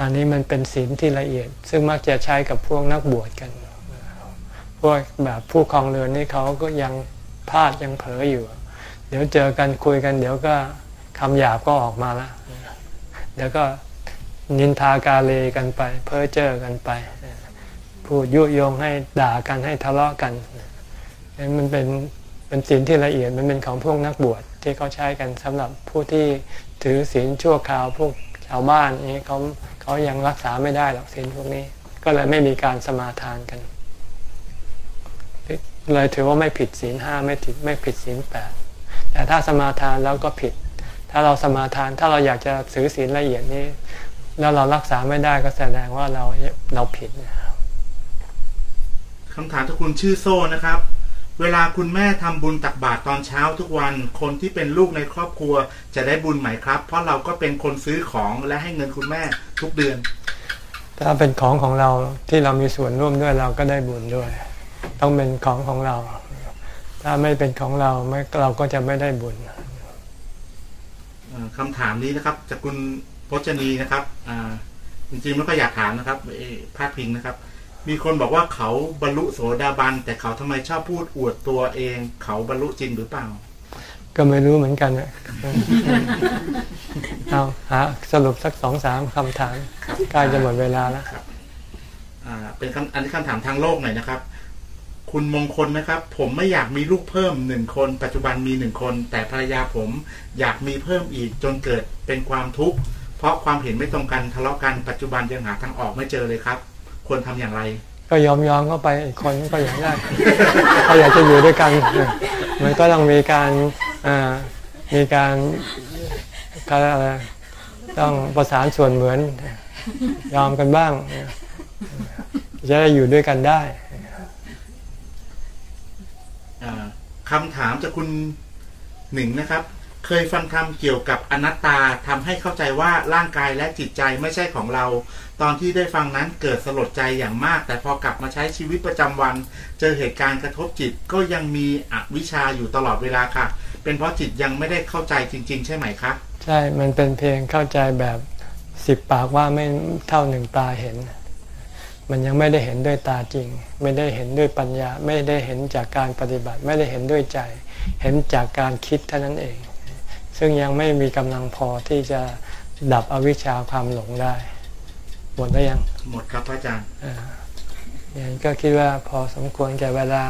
อันนี้มันเป็นศีลที่ละเอียด ซึ่งมักจะใช้กับพวกนักบวชกัน พวกแบบผู้คลองเรือนนี่เขาก็ยังพลาดยังเผลออยู่ เดี๋ยวเจอกันคุยกัน เดี๋ยวก็คำหยาบก็ออกมาละเดี๋ยวก็นินทากาเลกันไป เพ้อเจ้อกันไป พูดยุยงให้ด่ากันให้ทะเลาะกันมันเป็น เป็นศีลที่ละเอียดมันเป็นของพวกนักบวชที่เขาใช้กันสำหรับผู้ที่ถือศีลชั่วคราวพวกชาวบ้านนี้เขาเขายังรักษาไม่ได้หรอกศีลพวกนี้ ก็เลยไม่มีการสมาทานกันเลยถือว่าไม่ผิดศีลห้าไม่ผิดไม่ผิดศีลแปดแต่ถ้าสมาทานแล้วก็ผิด ถ้าเราสมาทานถ้าเราอยากจะถือศีลละเอียดนี้ แล้วเรารักษาไม่ได้ก็แสดงว่าเราเราผิดนะคำถามจากคุณชื่อโซ่นะครับ เวลาคุณแม่ทำบุญตักบาตรตอนเช้าทุกวัน คนที่เป็นลูกในครอบครัวจะได้บุญไหมครับ เพราะเราก็เป็นคนซื้อของและให้เงินคุณแม่ทุกเดือน ถ้าเป็นของของเราที่เรามีส่วนร่วมด้วยเราก็ได้บุญด้วย ต้องเป็นของของเรา ถ้าไม่เป็นของเราไม่เราก็จะไม่ได้บุญเอ่อคำถามนี้นะครับ จากคุณพจนีนะครับอ่าจริงๆไม่ก็อยากถามนะครับเอ่อพาดพิงนะครับ มีคนบอกว่าเขาบรรลุโสดาบัน แต่เขาทำไมชอบพูดอวดตัวเอง เขาบรรลุจริงหรือเปล่า ก็ไม่รู้เหมือนกันนะเอาหาสรุปสักสองสามคำถามใกล้จะหมดเวลาแล้วอ่าเป็นคำอันนี้คำถามทางโลกหน่อยนะครับ คุณมงคลนะครับ ผมไม่อยากมีลูกเพิ่มหนึ่งคน ปัจจุบันมีหนึ่งคน แต่ภรรยาผมอยากมีเพิ่มอีกจนเกิดเป็นความทุกข์เพราะความเห็นไม่ตรงกันทะเลาะกันปัจจุบันยังหาทางออกไม่เจอเลยครับ ควรทำอย่างไร ก็ยอมยอมเข้าไปอีกคนก็อยากได้ถ้าอยากจะอยู่ด้วยกัน มันก็ต้องมีการอ่ามีการอะไรต้องประสานส่วนเหมือน ยอมกันบ้างจะได้อยู่ด้วยกันได้อ่าคำถามจากคุณหนึ่งนะครับ เคยฟังธรรมเกี่ยวกับอนัตตาทำให้เข้าใจว่าร่างกายและจิตใจไม่ใช่ของเรา ตอนที่ได้ฟังนั้นเกิดสลดใจอย่างมาก แต่พอกลับมาใช้ชีวิตประจำวัน เจอเหตุการณ์กระทบจิตก็ยังมีอวิชชาอยู่ตลอดเวลาค่ะ เป็นเพราะจิตยังไม่ได้เข้าใจจริง ๆ ใช่ไหมคะใช่ มันเป็นเพียงเข้าใจแบบสิบปากว่าไม่เท่าหนึ่งตาเห็น มันยังไม่ได้เห็นด้วยตาจริง ไม่ได้เห็นด้วยปัญญา ไม่ได้เห็นจากการปฏิบัติ ไม่ได้เห็นด้วยใจ เห็นจากการคิดเท่านั้นเอง ซึ่งยังไม่มีกำลังพอที่จะดับอวิชชาความหลงได้ หมดแล้วยัง หมดครับพระอาจารย์อ่าอย่างนี้ก็คิดว่าพอสมควรแก่เวลา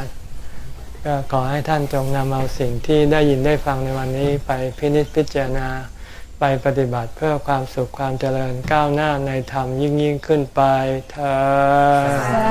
ก็ขอให้ท่านจงนำเอาสิ่งที่ได้ยินได้ฟังในวันนี้ไปพินิจพิจารณาไปปฏิบัติเพื่อความสุขความเจริญก้าวหน้าในธรรมยิ่งยิ่งขึ้นไปเธอ